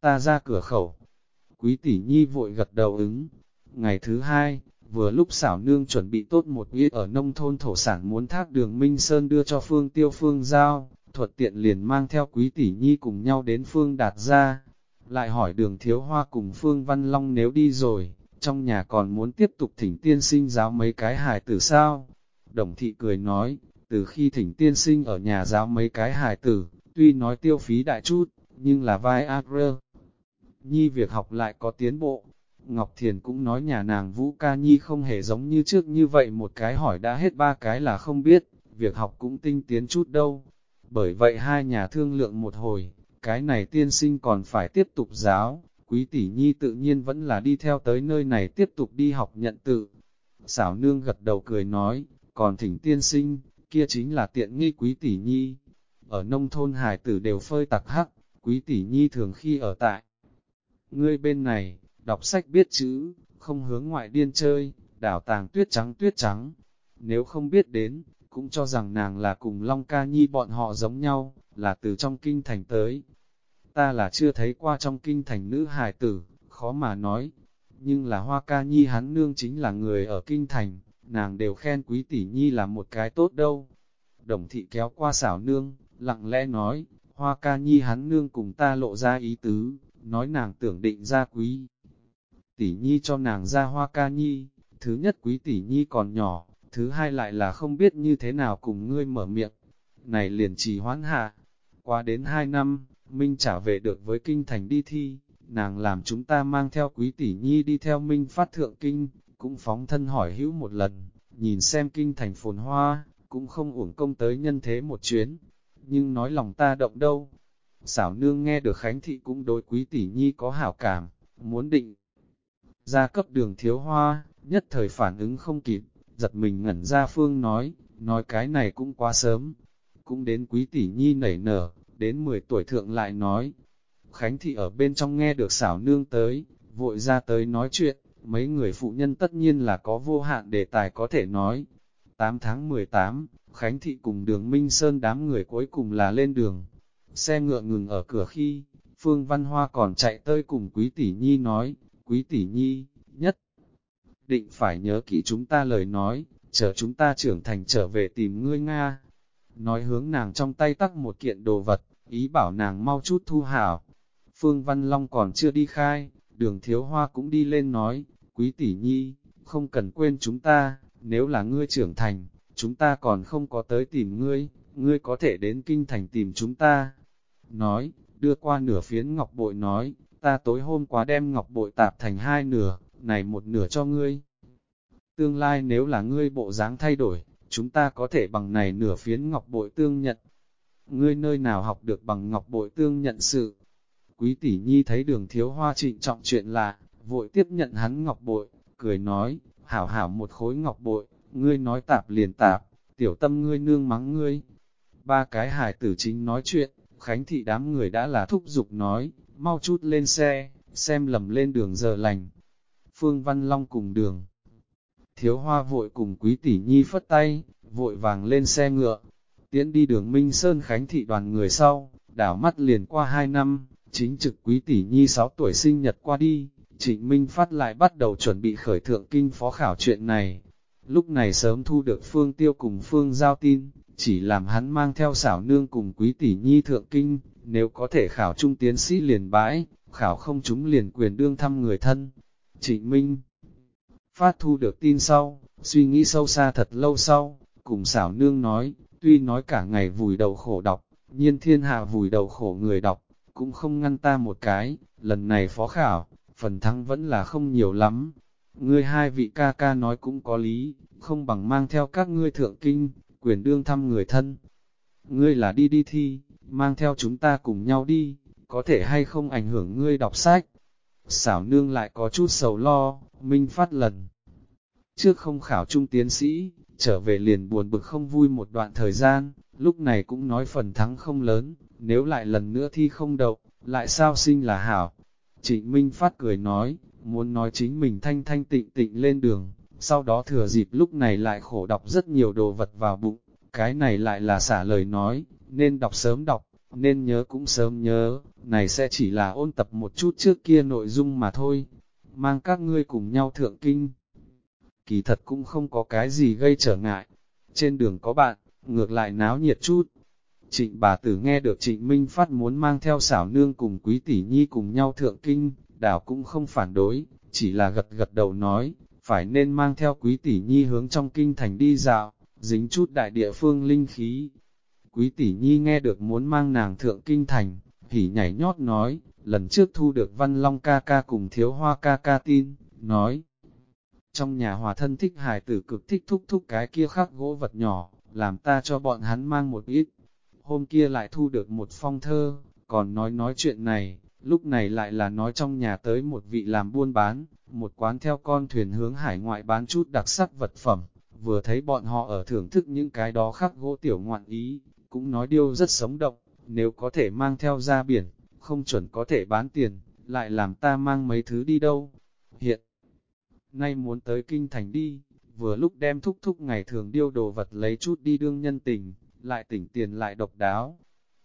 Ta ra cửa khẩu. Quý tỷ nhi vội gật đầu ứng. Ngày thứ hai, vừa lúc xảo nương chuẩn bị tốt một ít ở nông thôn thổ sản muốn thác đường Minh Sơn đưa cho Phương Tiêu Phương Giao, thuật tiện liền mang theo quý tỷ nhi cùng nhau đến Phương Đạt ra. Lại hỏi đường thiếu hoa cùng Phương Văn Long nếu đi rồi, trong nhà còn muốn tiếp tục thỉnh tiên sinh giáo mấy cái hài tử sao? Đồng thị cười nói, từ khi thỉnh tiên sinh ở nhà giáo mấy cái hài tử, tuy nói tiêu phí đại chút, nhưng là vai agro. Nhi việc học lại có tiến bộ. Ngọc Thiền cũng nói nhà nàng Vũ Ca Nhi không hề giống như trước như vậy một cái hỏi đã hết ba cái là không biết, việc học cũng tinh tiến chút đâu. Bởi vậy hai nhà thương lượng một hồi, cái này tiên sinh còn phải tiếp tục giáo, quý tỷ nhi tự nhiên vẫn là đi theo tới nơi này tiếp tục đi học nhận tự. Xảo nương gật đầu cười nói, còn thỉnh tiên sinh, kia chính là tiện nghi quý tỷ nhi. Ở nông thôn hải tử đều phơi tặc hắc, quý tỷ nhi thường khi ở tại. Ngươi bên này, đọc sách biết chữ, không hướng ngoại điên chơi, đảo tàng tuyết trắng tuyết trắng. Nếu không biết đến, cũng cho rằng nàng là cùng Long Ca Nhi bọn họ giống nhau, là từ trong kinh thành tới. Ta là chưa thấy qua trong kinh thành nữ hài tử, khó mà nói. Nhưng là Hoa Ca Nhi hắn nương chính là người ở kinh thành, nàng đều khen quý tỷ nhi là một cái tốt đâu. Đồng thị kéo qua xảo nương, lặng lẽ nói, hoa ca nhi hắn nương cùng ta lộ ra ý tứ, nói nàng tưởng định ra quý. Tỷ nhi cho nàng ra hoa ca nhi, thứ nhất quý tỷ nhi còn nhỏ, thứ hai lại là không biết như thế nào cùng ngươi mở miệng. Này liền trì hoãn hạ, qua đến hai năm, Minh trả về được với kinh thành đi thi, nàng làm chúng ta mang theo quý tỷ nhi đi theo Minh phát thượng kinh, cũng phóng thân hỏi hữu một lần, nhìn xem kinh thành phồn hoa, cũng không uổng công tới nhân thế một chuyến, nhưng nói lòng ta động đâu. Xảo nương nghe được Khánh Thị cũng đối quý tỷ nhi có hảo cảm, muốn định ra cấp đường thiếu hoa, nhất thời phản ứng không kịp, giật mình ngẩn ra phương nói, nói cái này cũng quá sớm, cũng đến quý tỷ nhi nảy nở, đến 10 tuổi thượng lại nói. Khánh Thị ở bên trong nghe được xảo nương tới, vội ra tới nói chuyện, mấy người phụ nhân tất nhiên là có vô hạn đề tài có thể nói. 8 tháng 18, Khánh Thị cùng đường Minh Sơn đám người cuối cùng là lên đường. Xe ngựa ngừng ở cửa khi, Phương Văn Hoa còn chạy tới cùng Quý Tỷ Nhi nói, Quý Tỷ Nhi, nhất định phải nhớ kỹ chúng ta lời nói, chờ chúng ta trưởng thành trở về tìm ngươi Nga. Nói hướng nàng trong tay tắc một kiện đồ vật, ý bảo nàng mau chút thu hảo. Phương Văn Long còn chưa đi khai, đường thiếu hoa cũng đi lên nói, quý tỷ nhi, không cần quên chúng ta, nếu là ngươi trưởng thành, chúng ta còn không có tới tìm ngươi, ngươi có thể đến kinh thành tìm chúng ta. Nói, đưa qua nửa phiến ngọc bội nói, ta tối hôm qua đem ngọc bội tạp thành hai nửa, này một nửa cho ngươi. Tương lai nếu là ngươi bộ dáng thay đổi, chúng ta có thể bằng này nửa phiến ngọc bội tương nhận. Ngươi nơi nào học được bằng ngọc bội tương nhận sự? Quý tỷ nhi thấy đường thiếu hoa trịnh trọng chuyện lạ, vội tiếp nhận hắn ngọc bội, cười nói, hảo hảo một khối ngọc bội, ngươi nói tạp liền tạp, tiểu tâm ngươi nương mắng ngươi. Ba cái hài tử chính nói chuyện, khánh thị đám người đã là thúc giục nói, mau chút lên xe, xem lầm lên đường giờ lành. Phương Văn Long cùng đường. Thiếu hoa vội cùng quý tỷ nhi phất tay, vội vàng lên xe ngựa, tiễn đi đường Minh Sơn Khánh thị đoàn người sau, đảo mắt liền qua hai năm, chính trực quý tỷ nhi 6 tuổi sinh nhật qua đi, trịnh Minh Phát lại bắt đầu chuẩn bị khởi thượng kinh phó khảo chuyện này. Lúc này sớm thu được Phương Tiêu cùng Phương Giao tin, chỉ làm hắn mang theo xảo nương cùng quý tỷ nhi thượng kinh, nếu có thể khảo trung tiến sĩ liền bãi, khảo không chúng liền quyền đương thăm người thân. Trịnh Minh Phát thu được tin sau, suy nghĩ sâu xa thật lâu sau, cùng xảo nương nói, tuy nói cả ngày vùi đầu khổ đọc, nhiên thiên hạ vùi đầu khổ người đọc, cũng không ngăn ta một cái, lần này phó khảo, phần thắng vẫn là không nhiều lắm. Ngươi hai vị ca ca nói cũng có lý, không bằng mang theo các ngươi thượng kinh, quyền đương thăm người thân. Ngươi là đi đi thi, mang theo chúng ta cùng nhau đi, có thể hay không ảnh hưởng ngươi đọc sách. Xảo nương lại có chút sầu lo, minh phát lần. Trước không khảo trung tiến sĩ, trở về liền buồn bực không vui một đoạn thời gian, lúc này cũng nói phần thắng không lớn, nếu lại lần nữa thi không đậu, lại sao sinh là hảo. Trịnh Minh Phát cười nói, muốn nói chính mình thanh thanh tịnh tịnh lên đường, sau đó thừa dịp lúc này lại khổ đọc rất nhiều đồ vật vào bụng, cái này lại là xả lời nói, nên đọc sớm đọc, nên nhớ cũng sớm nhớ, này sẽ chỉ là ôn tập một chút trước kia nội dung mà thôi, mang các ngươi cùng nhau thượng kinh. Kỳ thật cũng không có cái gì gây trở ngại, trên đường có bạn, ngược lại náo nhiệt chút. Trịnh bà tử nghe được trịnh Minh Phát muốn mang theo xảo nương cùng quý tỷ nhi cùng nhau thượng kinh, đảo cũng không phản đối, chỉ là gật gật đầu nói, phải nên mang theo quý tỷ nhi hướng trong kinh thành đi dạo, dính chút đại địa phương linh khí. Quý tỷ nhi nghe được muốn mang nàng thượng kinh thành, hỉ nhảy nhót nói, lần trước thu được văn long ca ca cùng thiếu hoa ca ca tin, nói. Trong nhà hòa thân thích hài tử cực thích thúc thúc cái kia khắc gỗ vật nhỏ, làm ta cho bọn hắn mang một ít. Hôm kia lại thu được một phong thơ, còn nói nói chuyện này, lúc này lại là nói trong nhà tới một vị làm buôn bán, một quán theo con thuyền hướng hải ngoại bán chút đặc sắc vật phẩm, vừa thấy bọn họ ở thưởng thức những cái đó khắc gỗ tiểu ngoạn ý, cũng nói điêu rất sống động, nếu có thể mang theo ra biển, không chuẩn có thể bán tiền, lại làm ta mang mấy thứ đi đâu. Hiện nay muốn tới kinh thành đi, vừa lúc đem thúc thúc ngày thường điêu đồ vật lấy chút đi đương nhân tình, lại tỉnh tiền lại độc đáo.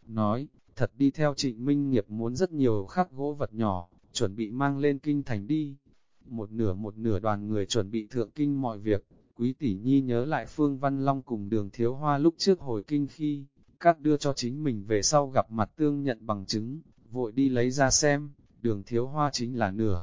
Nói, thật đi theo trịnh minh nghiệp muốn rất nhiều khắc gỗ vật nhỏ, chuẩn bị mang lên kinh thành đi. Một nửa một nửa đoàn người chuẩn bị thượng kinh mọi việc, quý tỷ nhi nhớ lại Phương Văn Long cùng đường thiếu hoa lúc trước hồi kinh khi, các đưa cho chính mình về sau gặp mặt tương nhận bằng chứng, vội đi lấy ra xem, đường thiếu hoa chính là nửa.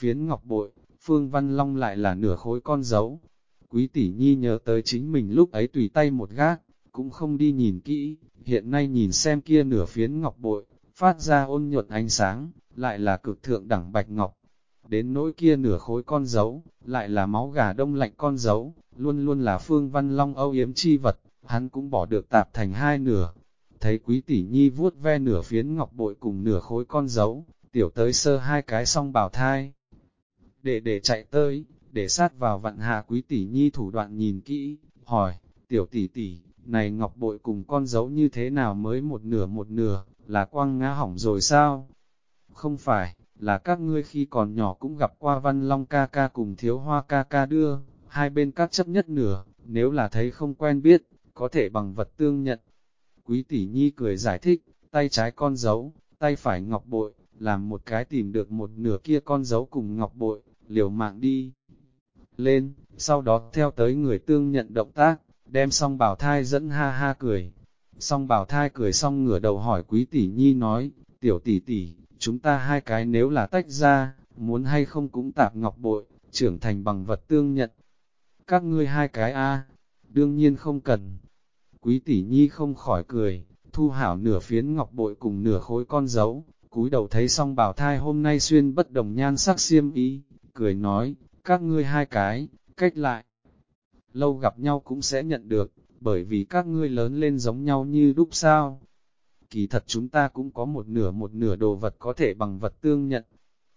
Phiến ngọc bội, Phương Văn Long lại là nửa khối con dấu. Quý tỷ nhi nhớ tới chính mình lúc ấy tùy tay một gác, cũng không đi nhìn kỹ, hiện nay nhìn xem kia nửa phiến ngọc bội, phát ra ôn nhuận ánh sáng, lại là cực thượng đẳng bạch ngọc. Đến nỗi kia nửa khối con dấu, lại là máu gà đông lạnh con dấu, luôn luôn là Phương Văn Long âu yếm chi vật, hắn cũng bỏ được tạp thành hai nửa. Thấy quý tỷ nhi vuốt ve nửa phiến ngọc bội cùng nửa khối con dấu, tiểu tới sơ hai cái song bào thai để để chạy tới, để sát vào vặn hạ quý tỷ nhi thủ đoạn nhìn kỹ, hỏi, tiểu tỷ tỷ, này ngọc bội cùng con dấu như thế nào mới một nửa một nửa, là quăng ngã hỏng rồi sao? Không phải, là các ngươi khi còn nhỏ cũng gặp qua văn long ca ca cùng thiếu hoa ca ca đưa, hai bên các chấp nhất nửa, nếu là thấy không quen biết, có thể bằng vật tương nhận. Quý tỷ nhi cười giải thích, tay trái con dấu, tay phải ngọc bội, làm một cái tìm được một nửa kia con dấu cùng ngọc bội, liều mạng đi. Lên, sau đó theo tới người tương nhận động tác, đem xong bảo thai dẫn ha ha cười. Xong bảo thai cười xong ngửa đầu hỏi quý tỷ nhi nói, tiểu tỷ tỷ, chúng ta hai cái nếu là tách ra, muốn hay không cũng tạp ngọc bội, trưởng thành bằng vật tương nhận. Các ngươi hai cái a đương nhiên không cần. Quý tỷ nhi không khỏi cười, thu hảo nửa phiến ngọc bội cùng nửa khối con dấu, cúi đầu thấy xong bảo thai hôm nay xuyên bất đồng nhan sắc xiêm ý, cười nói, các ngươi hai cái, cách lại. Lâu gặp nhau cũng sẽ nhận được, bởi vì các ngươi lớn lên giống nhau như đúc sao. Kỳ thật chúng ta cũng có một nửa một nửa đồ vật có thể bằng vật tương nhận.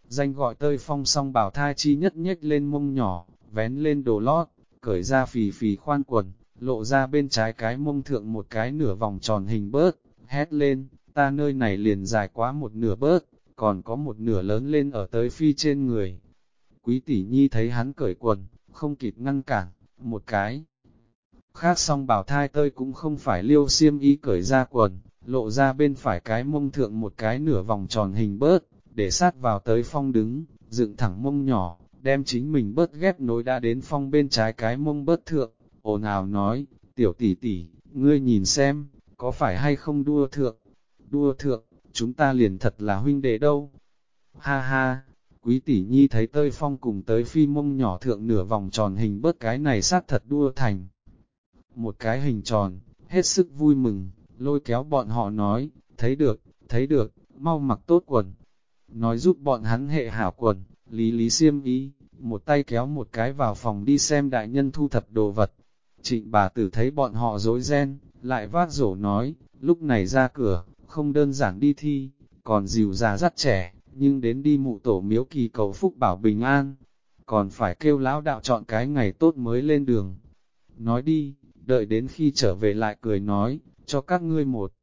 Danh gọi tơi phong song bảo thai chi nhất nhếch lên mông nhỏ, vén lên đồ lót, cởi ra phì phì khoan quần, lộ ra bên trái cái mông thượng một cái nửa vòng tròn hình bớt, hét lên, ta nơi này liền dài quá một nửa bớt, còn có một nửa lớn lên ở tới phi trên người. Quý tỷ nhi thấy hắn cởi quần, không kịp ngăn cản, một cái. Khác xong bảo thai tơi cũng không phải liêu xiêm y cởi ra quần, lộ ra bên phải cái mông thượng một cái nửa vòng tròn hình bớt, để sát vào tới phong đứng, dựng thẳng mông nhỏ, đem chính mình bớt ghép nối đã đến phong bên trái cái mông bớt thượng, ồn ào nói, tiểu tỷ tỷ, ngươi nhìn xem, có phải hay không đua thượng, đua thượng, chúng ta liền thật là huynh đệ đâu. Ha ha, quý tỷ nhi thấy tơi phong cùng tới phi mông nhỏ thượng nửa vòng tròn hình bớt cái này sát thật đua thành. Một cái hình tròn, hết sức vui mừng, lôi kéo bọn họ nói, thấy được, thấy được, mau mặc tốt quần. Nói giúp bọn hắn hệ hảo quần, lý lý xiêm ý, một tay kéo một cái vào phòng đi xem đại nhân thu thập đồ vật. Trịnh bà tử thấy bọn họ dối ren, lại vác rổ nói, lúc này ra cửa, không đơn giản đi thi, còn dìu già dắt trẻ, nhưng đến đi mụ tổ miếu kỳ cầu phúc bảo bình an, còn phải kêu lão đạo chọn cái ngày tốt mới lên đường. Nói đi, đợi đến khi trở về lại cười nói, cho các ngươi một.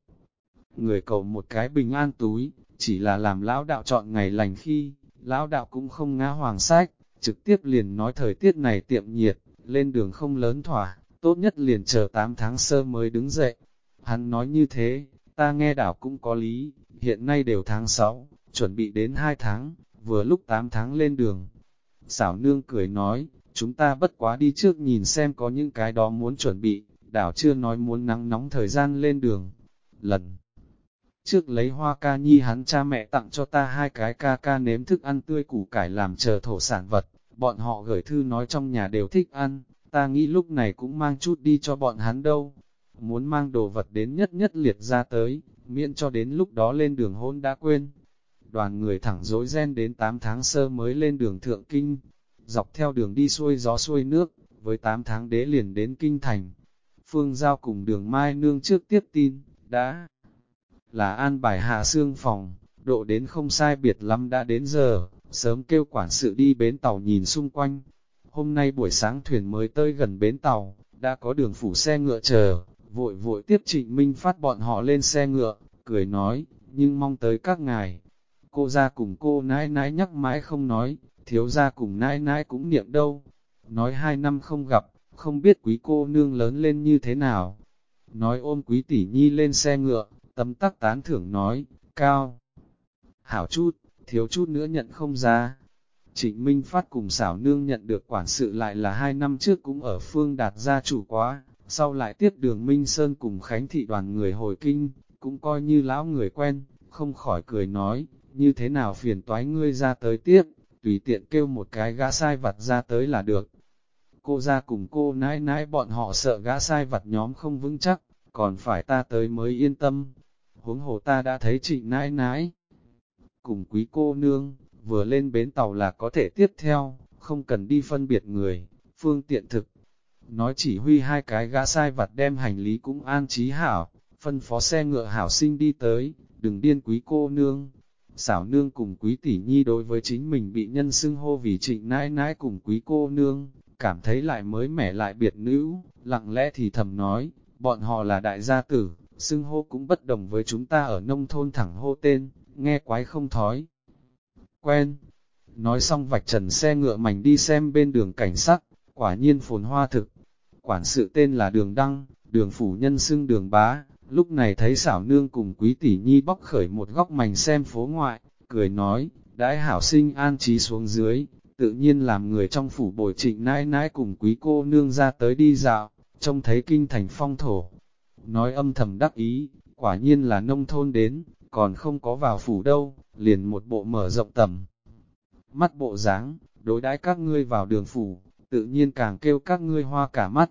Người cầu một cái bình an túi, chỉ là làm lão đạo chọn ngày lành khi, lão đạo cũng không ngã hoàng sách, trực tiếp liền nói thời tiết này tiệm nhiệt, lên đường không lớn thỏa, tốt nhất liền chờ 8 tháng sơ mới đứng dậy. Hắn nói như thế, ta nghe đảo cũng có lý, hiện nay đều tháng 6, chuẩn bị đến 2 tháng, vừa lúc 8 tháng lên đường. Xảo nương cười nói, chúng ta bất quá đi trước nhìn xem có những cái đó muốn chuẩn bị, đảo chưa nói muốn nắng nóng thời gian lên đường. Lần trước lấy hoa ca nhi hắn cha mẹ tặng cho ta hai cái ca ca nếm thức ăn tươi củ cải làm chờ thổ sản vật, bọn họ gửi thư nói trong nhà đều thích ăn, ta nghĩ lúc này cũng mang chút đi cho bọn hắn đâu. Muốn mang đồ vật đến nhất nhất liệt ra tới, miễn cho đến lúc đó lên đường hôn đã quên. Đoàn người thẳng dối ren đến 8 tháng sơ mới lên đường thượng kinh, dọc theo đường đi xuôi gió xuôi nước, với 8 tháng đế liền đến kinh thành. Phương Giao cùng đường Mai Nương trước tiếp tin, đã là an bài hạ xương phòng, độ đến không sai biệt lắm đã đến giờ, sớm kêu quản sự đi bến tàu nhìn xung quanh. Hôm nay buổi sáng thuyền mới tới gần bến tàu, đã có đường phủ xe ngựa chờ, vội vội tiếp trịnh Minh phát bọn họ lên xe ngựa, cười nói, nhưng mong tới các ngài. Cô ra cùng cô nãi nãi nhắc mãi không nói, thiếu ra cùng nãi nãi cũng niệm đâu. Nói hai năm không gặp, không biết quý cô nương lớn lên như thế nào. Nói ôm quý tỷ nhi lên xe ngựa, tấm tắc tán thưởng nói, cao. Hảo chút, thiếu chút nữa nhận không ra. Trịnh Minh Phát cùng xảo nương nhận được quản sự lại là hai năm trước cũng ở phương đạt gia chủ quá, sau lại tiếp đường Minh Sơn cùng Khánh Thị đoàn người hồi kinh, cũng coi như lão người quen, không khỏi cười nói, như thế nào phiền toái ngươi ra tới tiếp, tùy tiện kêu một cái gã sai vặt ra tới là được. Cô ra cùng cô nãi nãi bọn họ sợ gã sai vặt nhóm không vững chắc, còn phải ta tới mới yên tâm. Huống hồ ta đã thấy chị nãi nãi. Cùng quý cô nương, vừa lên bến tàu là có thể tiếp theo, không cần đi phân biệt người, phương tiện thực. Nói chỉ huy hai cái gã sai vặt đem hành lý cũng an trí hảo, phân phó xe ngựa hảo sinh đi tới, đừng điên quý cô nương, xảo nương cùng quý tỷ nhi đối với chính mình bị nhân xưng hô vì trịnh nãi nãi cùng quý cô nương, cảm thấy lại mới mẻ lại biệt nữ, lặng lẽ thì thầm nói, bọn họ là đại gia tử, xưng hô cũng bất đồng với chúng ta ở nông thôn thẳng hô tên, nghe quái không thói. Quen, nói xong vạch trần xe ngựa mảnh đi xem bên đường cảnh sắc, quả nhiên phồn hoa thực. Quản sự tên là Đường Đăng, đường phủ nhân xưng đường bá, lúc này thấy xảo nương cùng quý tỷ nhi bóc khởi một góc mảnh xem phố ngoại, cười nói, đãi hảo sinh an trí xuống dưới, tự nhiên làm người trong phủ bồi trịnh nãi nãi cùng quý cô nương ra tới đi dạo, trông thấy kinh thành phong thổ. Nói âm thầm đắc ý, quả nhiên là nông thôn đến, còn không có vào phủ đâu, liền một bộ mở rộng tầm. Mắt bộ dáng đối đãi các ngươi vào đường phủ, tự nhiên càng kêu các ngươi hoa cả mắt.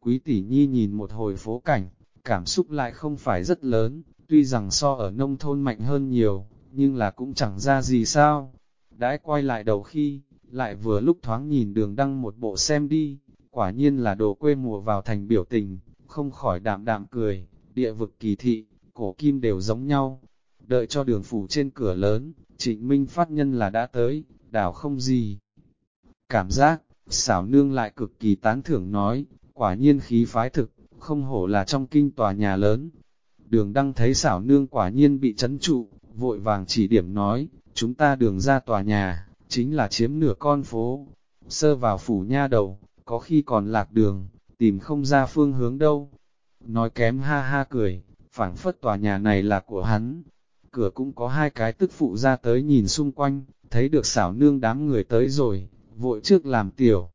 Quý tỷ nhi nhìn một hồi phố cảnh, cảm xúc lại không phải rất lớn, tuy rằng so ở nông thôn mạnh hơn nhiều, nhưng là cũng chẳng ra gì sao. Đãi quay lại đầu khi, lại vừa lúc thoáng nhìn đường đăng một bộ xem đi, quả nhiên là đồ quê mùa vào thành biểu tình, không khỏi đạm đạm cười, địa vực kỳ thị, cổ kim đều giống nhau. Đợi cho đường phủ trên cửa lớn, trịnh minh phát nhân là đã tới, đảo không gì. Cảm giác, xảo nương lại cực kỳ tán thưởng nói, quả nhiên khí phái thực, không hổ là trong kinh tòa nhà lớn. Đường đăng thấy xảo nương quả nhiên bị chấn trụ, vội vàng chỉ điểm nói, chúng ta đường ra tòa nhà, chính là chiếm nửa con phố. Sơ vào phủ nha đầu, có khi còn lạc đường, tìm không ra phương hướng đâu. Nói kém ha ha cười, phảng phất tòa nhà này là của hắn. Cửa cũng có hai cái tức phụ ra tới nhìn xung quanh, thấy được xảo nương đám người tới rồi, vội trước làm tiểu.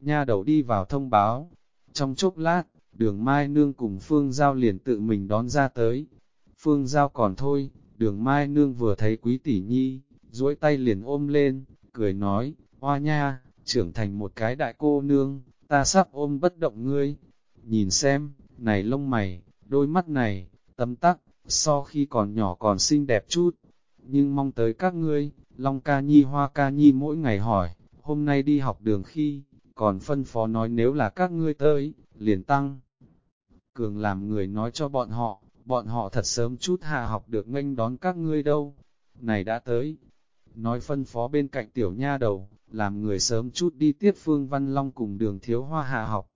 Nha đầu đi vào thông báo, trong chốc lát, đường Mai Nương cùng Phương Giao liền tự mình đón ra tới. Phương Giao còn thôi, đường Mai Nương vừa thấy quý tỷ nhi, duỗi tay liền ôm lên, cười nói, hoa nha, trưởng thành một cái đại cô nương, ta sắp ôm bất động ngươi. Nhìn xem, này lông mày, đôi mắt này, tấm tắc, so khi còn nhỏ còn xinh đẹp chút. Nhưng mong tới các ngươi, Long ca nhi hoa ca nhi mỗi ngày hỏi, hôm nay đi học đường khi, còn phân phó nói nếu là các ngươi tới, liền tăng. Cường làm người nói cho bọn họ, bọn họ thật sớm chút hạ học được nghênh đón các ngươi đâu. Này đã tới. Nói phân phó bên cạnh tiểu nha đầu, làm người sớm chút đi tiếp Phương Văn Long cùng đường thiếu hoa hạ học.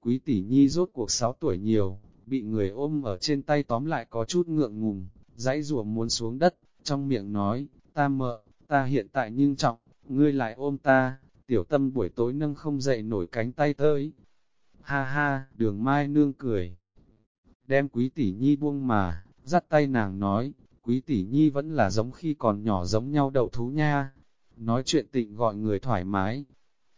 Quý tỷ nhi rốt cuộc 6 tuổi nhiều, bị người ôm ở trên tay tóm lại có chút ngượng ngùng, dãy rùa muốn xuống đất, trong miệng nói, ta mợ, ta hiện tại nhưng trọng, ngươi lại ôm ta, tiểu tâm buổi tối nâng không dậy nổi cánh tay tới. Ha ha, đường mai nương cười. Đem quý tỷ nhi buông mà, dắt tay nàng nói, quý tỷ nhi vẫn là giống khi còn nhỏ giống nhau đậu thú nha. Nói chuyện tịnh gọi người thoải mái.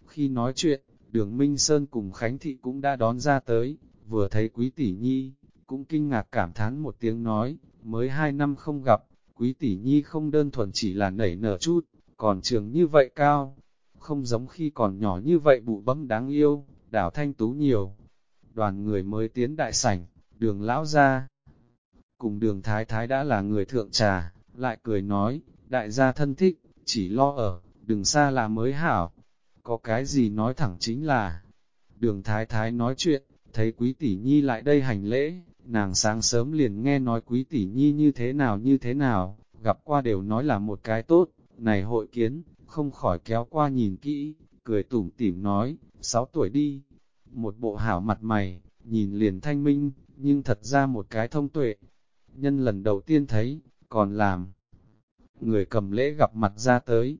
Khi nói chuyện, đường Minh Sơn cùng Khánh Thị cũng đã đón ra tới, vừa thấy quý tỷ nhi, cũng kinh ngạc cảm thán một tiếng nói, mới hai năm không gặp, quý tỷ nhi không đơn thuần chỉ là nảy nở chút, còn trường như vậy cao, không giống khi còn nhỏ như vậy bụ bấm đáng yêu, đảo thanh tú nhiều. Đoàn người mới tiến đại sảnh, đường lão ra. Cùng đường thái thái đã là người thượng trà, lại cười nói, đại gia thân thích, chỉ lo ở, đừng xa là mới hảo. Có cái gì nói thẳng chính là, đường thái thái nói chuyện, thấy quý tỷ nhi lại đây hành lễ, nàng sáng sớm liền nghe nói quý tỷ nhi như thế nào như thế nào, gặp qua đều nói là một cái tốt, này hội kiến, không khỏi kéo qua nhìn kỹ, cười tủm tỉm nói, 6 tuổi đi, một bộ hảo mặt mày, nhìn liền thanh minh, nhưng thật ra một cái thông tuệ. Nhân lần đầu tiên thấy, còn làm. Người cầm lễ gặp mặt ra tới.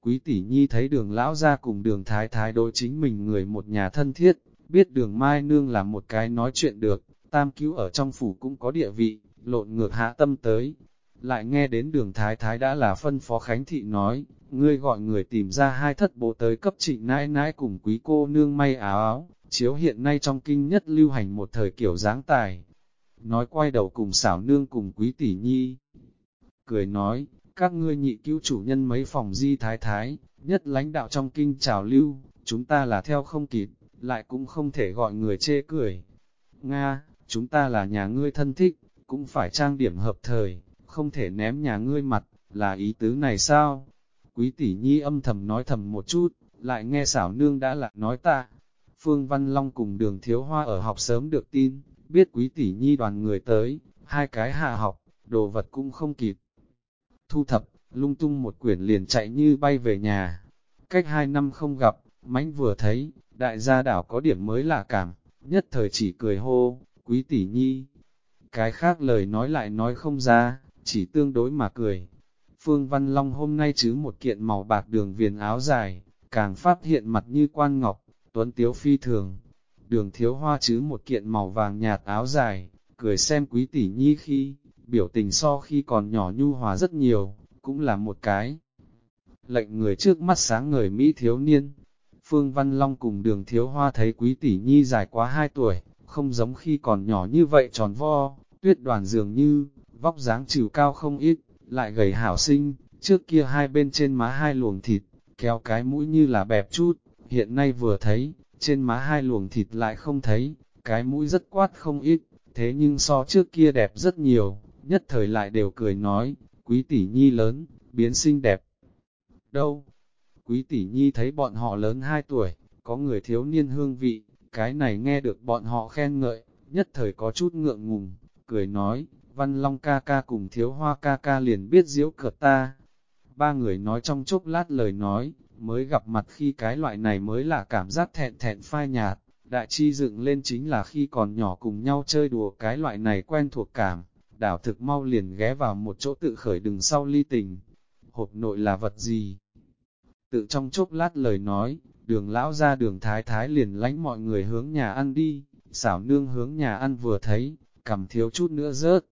Quý tỷ nhi thấy đường lão ra cùng đường thái thái đối chính mình người một nhà thân thiết, biết đường mai nương là một cái nói chuyện được, tam cứu ở trong phủ cũng có địa vị, lộn ngược hạ tâm tới. Lại nghe đến đường thái thái đã là phân phó khánh thị nói, ngươi gọi người tìm ra hai thất bộ tới cấp trịnh nãi nãi cùng quý cô nương may áo áo, chiếu hiện nay trong kinh nhất lưu hành một thời kiểu dáng tài. Nói quay đầu cùng xảo nương cùng quý tỷ nhi. Cười nói, các ngươi nhị cứu chủ nhân mấy phòng di thái thái, nhất lãnh đạo trong kinh trào lưu, chúng ta là theo không kịp, lại cũng không thể gọi người chê cười. Nga, chúng ta là nhà ngươi thân thích, cũng phải trang điểm hợp thời, không thể ném nhà ngươi mặt, là ý tứ này sao? Quý tỷ nhi âm thầm nói thầm một chút, lại nghe xảo nương đã là nói ta. Phương Văn Long cùng đường thiếu hoa ở học sớm được tin, biết quý tỷ nhi đoàn người tới, hai cái hạ học, đồ vật cũng không kịp. Thu thập, lung tung một quyển liền chạy như bay về nhà. Cách hai năm không gặp, mánh vừa thấy, đại gia đảo có điểm mới lạ cảm, nhất thời chỉ cười hô, quý tỷ nhi. Cái khác lời nói lại nói không ra, chỉ tương đối mà cười. Phương Văn Long hôm nay chứ một kiện màu bạc đường viền áo dài, càng phát hiện mặt như quan ngọc, tuấn tiếu phi thường. Đường thiếu hoa chứ một kiện màu vàng nhạt áo dài, cười xem quý tỷ nhi khi, biểu tình so khi còn nhỏ nhu hòa rất nhiều, cũng là một cái. Lệnh người trước mắt sáng ngời Mỹ thiếu niên, Phương Văn Long cùng đường thiếu hoa thấy quý tỷ nhi dài quá 2 tuổi, không giống khi còn nhỏ như vậy tròn vo, tuyết đoàn dường như, vóc dáng chiều cao không ít, lại gầy hảo sinh, trước kia hai bên trên má hai luồng thịt, kéo cái mũi như là bẹp chút, hiện nay vừa thấy, trên má hai luồng thịt lại không thấy, cái mũi rất quát không ít, thế nhưng so trước kia đẹp rất nhiều, nhất thời lại đều cười nói, quý tỷ nhi lớn, biến xinh đẹp. Đâu? Quý tỷ nhi thấy bọn họ lớn 2 tuổi, có người thiếu niên hương vị, cái này nghe được bọn họ khen ngợi, nhất thời có chút ngượng ngùng, cười nói, Văn Long ca ca cùng thiếu hoa ca ca liền biết diễu cợt ta. Ba người nói trong chốc lát lời nói, mới gặp mặt khi cái loại này mới là cảm giác thẹn thẹn phai nhạt, đại chi dựng lên chính là khi còn nhỏ cùng nhau chơi đùa cái loại này quen thuộc cảm, đảo thực mau liền ghé vào một chỗ tự khởi đừng sau ly tình. Hộp nội là vật gì? Tự trong chốc lát lời nói, đường lão ra đường thái thái liền lánh mọi người hướng nhà ăn đi, xảo nương hướng nhà ăn vừa thấy, cầm thiếu chút nữa rớt.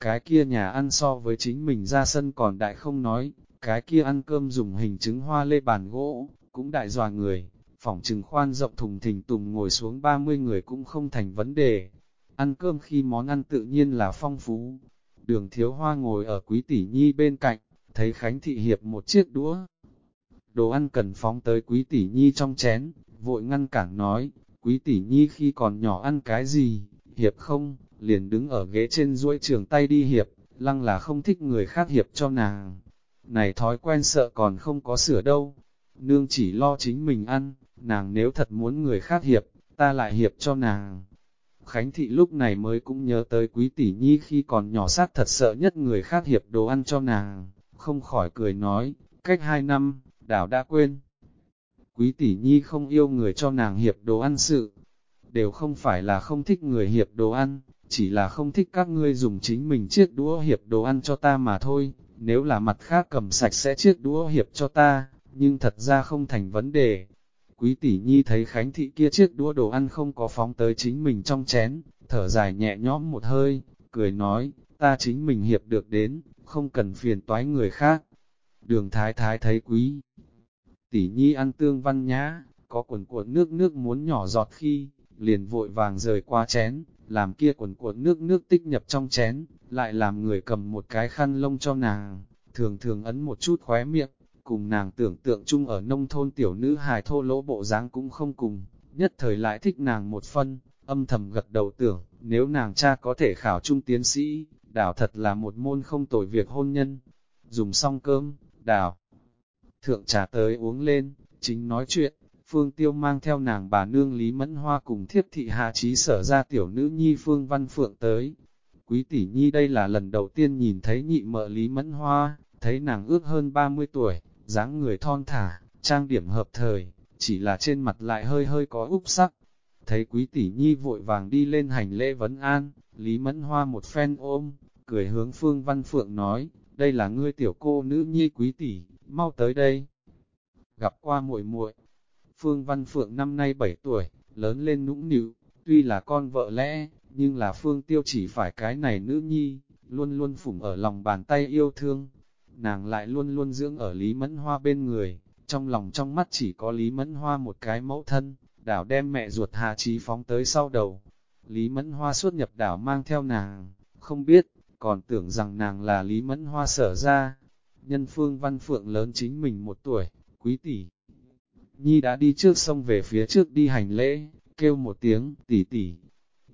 Cái kia nhà ăn so với chính mình ra sân còn đại không nói, cái kia ăn cơm dùng hình trứng hoa lê bàn gỗ, cũng đại dòa người, phỏng trừng khoan rộng thùng thình tùng ngồi xuống 30 người cũng không thành vấn đề. Ăn cơm khi món ăn tự nhiên là phong phú. Đường thiếu hoa ngồi ở quý tỷ nhi bên cạnh, thấy Khánh Thị Hiệp một chiếc đũa. Đồ ăn cần phóng tới quý tỷ nhi trong chén, vội ngăn cản nói, quý tỷ nhi khi còn nhỏ ăn cái gì, Hiệp không, liền đứng ở ghế trên duỗi trường tay đi Hiệp, lăng là không thích người khác Hiệp cho nàng. Này thói quen sợ còn không có sửa đâu, nương chỉ lo chính mình ăn, nàng nếu thật muốn người khác hiệp, ta lại hiệp cho nàng. Khánh thị lúc này mới cũng nhớ tới quý tỷ nhi khi còn nhỏ sát thật sợ nhất người khác hiệp đồ ăn cho nàng, không khỏi cười nói, cách hai năm, đảo đã quên. Quý tỷ nhi không yêu người cho nàng hiệp đồ ăn sự, đều không phải là không thích người hiệp đồ ăn, chỉ là không thích các ngươi dùng chính mình chiếc đũa hiệp đồ ăn cho ta mà thôi, nếu là mặt khác cầm sạch sẽ chiếc đũa hiệp cho ta, nhưng thật ra không thành vấn đề. Quý tỷ nhi thấy Khánh thị kia chiếc đũa đồ ăn không có phóng tới chính mình trong chén, thở dài nhẹ nhõm một hơi, cười nói, ta chính mình hiệp được đến, không cần phiền toái người khác. Đường thái thái thấy quý. Tỷ nhi ăn tương văn nhã, có quần cuộn nước nước muốn nhỏ giọt khi, liền vội vàng rời qua chén, làm kia quần cuộn nước nước tích nhập trong chén, lại làm người cầm một cái khăn lông cho nàng, thường thường ấn một chút khóe miệng, cùng nàng tưởng tượng chung ở nông thôn tiểu nữ hài thô lỗ bộ dáng cũng không cùng, nhất thời lại thích nàng một phân, âm thầm gật đầu tưởng, nếu nàng cha có thể khảo trung tiến sĩ, đảo thật là một môn không tồi việc hôn nhân. Dùng xong cơm, đảo, thượng trà tới uống lên, chính nói chuyện, Phương Tiêu mang theo nàng bà nương Lý Mẫn Hoa cùng thiếp thị hạ trí sở ra tiểu nữ nhi Phương Văn Phượng tới. Quý tỷ nhi đây là lần đầu tiên nhìn thấy nhị mợ Lý Mẫn Hoa, thấy nàng ước hơn 30 tuổi, dáng người thon thả, trang điểm hợp thời, chỉ là trên mặt lại hơi hơi có úp sắc. Thấy quý tỷ nhi vội vàng đi lên hành lễ vấn an, Lý Mẫn Hoa một phen ôm, cười hướng Phương Văn Phượng nói, đây là ngươi tiểu cô nữ nhi quý tỷ, mau tới đây. Gặp qua muội muội Phương Văn Phượng năm nay 7 tuổi, lớn lên nũng nịu, tuy là con vợ lẽ, nhưng là Phương Tiêu chỉ phải cái này nữ nhi, luôn luôn phủng ở lòng bàn tay yêu thương, nàng lại luôn luôn dưỡng ở Lý Mẫn Hoa bên người, trong lòng trong mắt chỉ có Lý Mẫn Hoa một cái mẫu thân, đảo đem mẹ ruột Hà Trí phóng tới sau đầu. Lý Mẫn Hoa suốt nhập đảo mang theo nàng, không biết, còn tưởng rằng nàng là Lý Mẫn Hoa sở ra. Nhân phương văn phượng lớn chính mình một tuổi, quý tỷ. Nhi đã đi trước sông về phía trước đi hành lễ, kêu một tiếng, tỷ tỷ.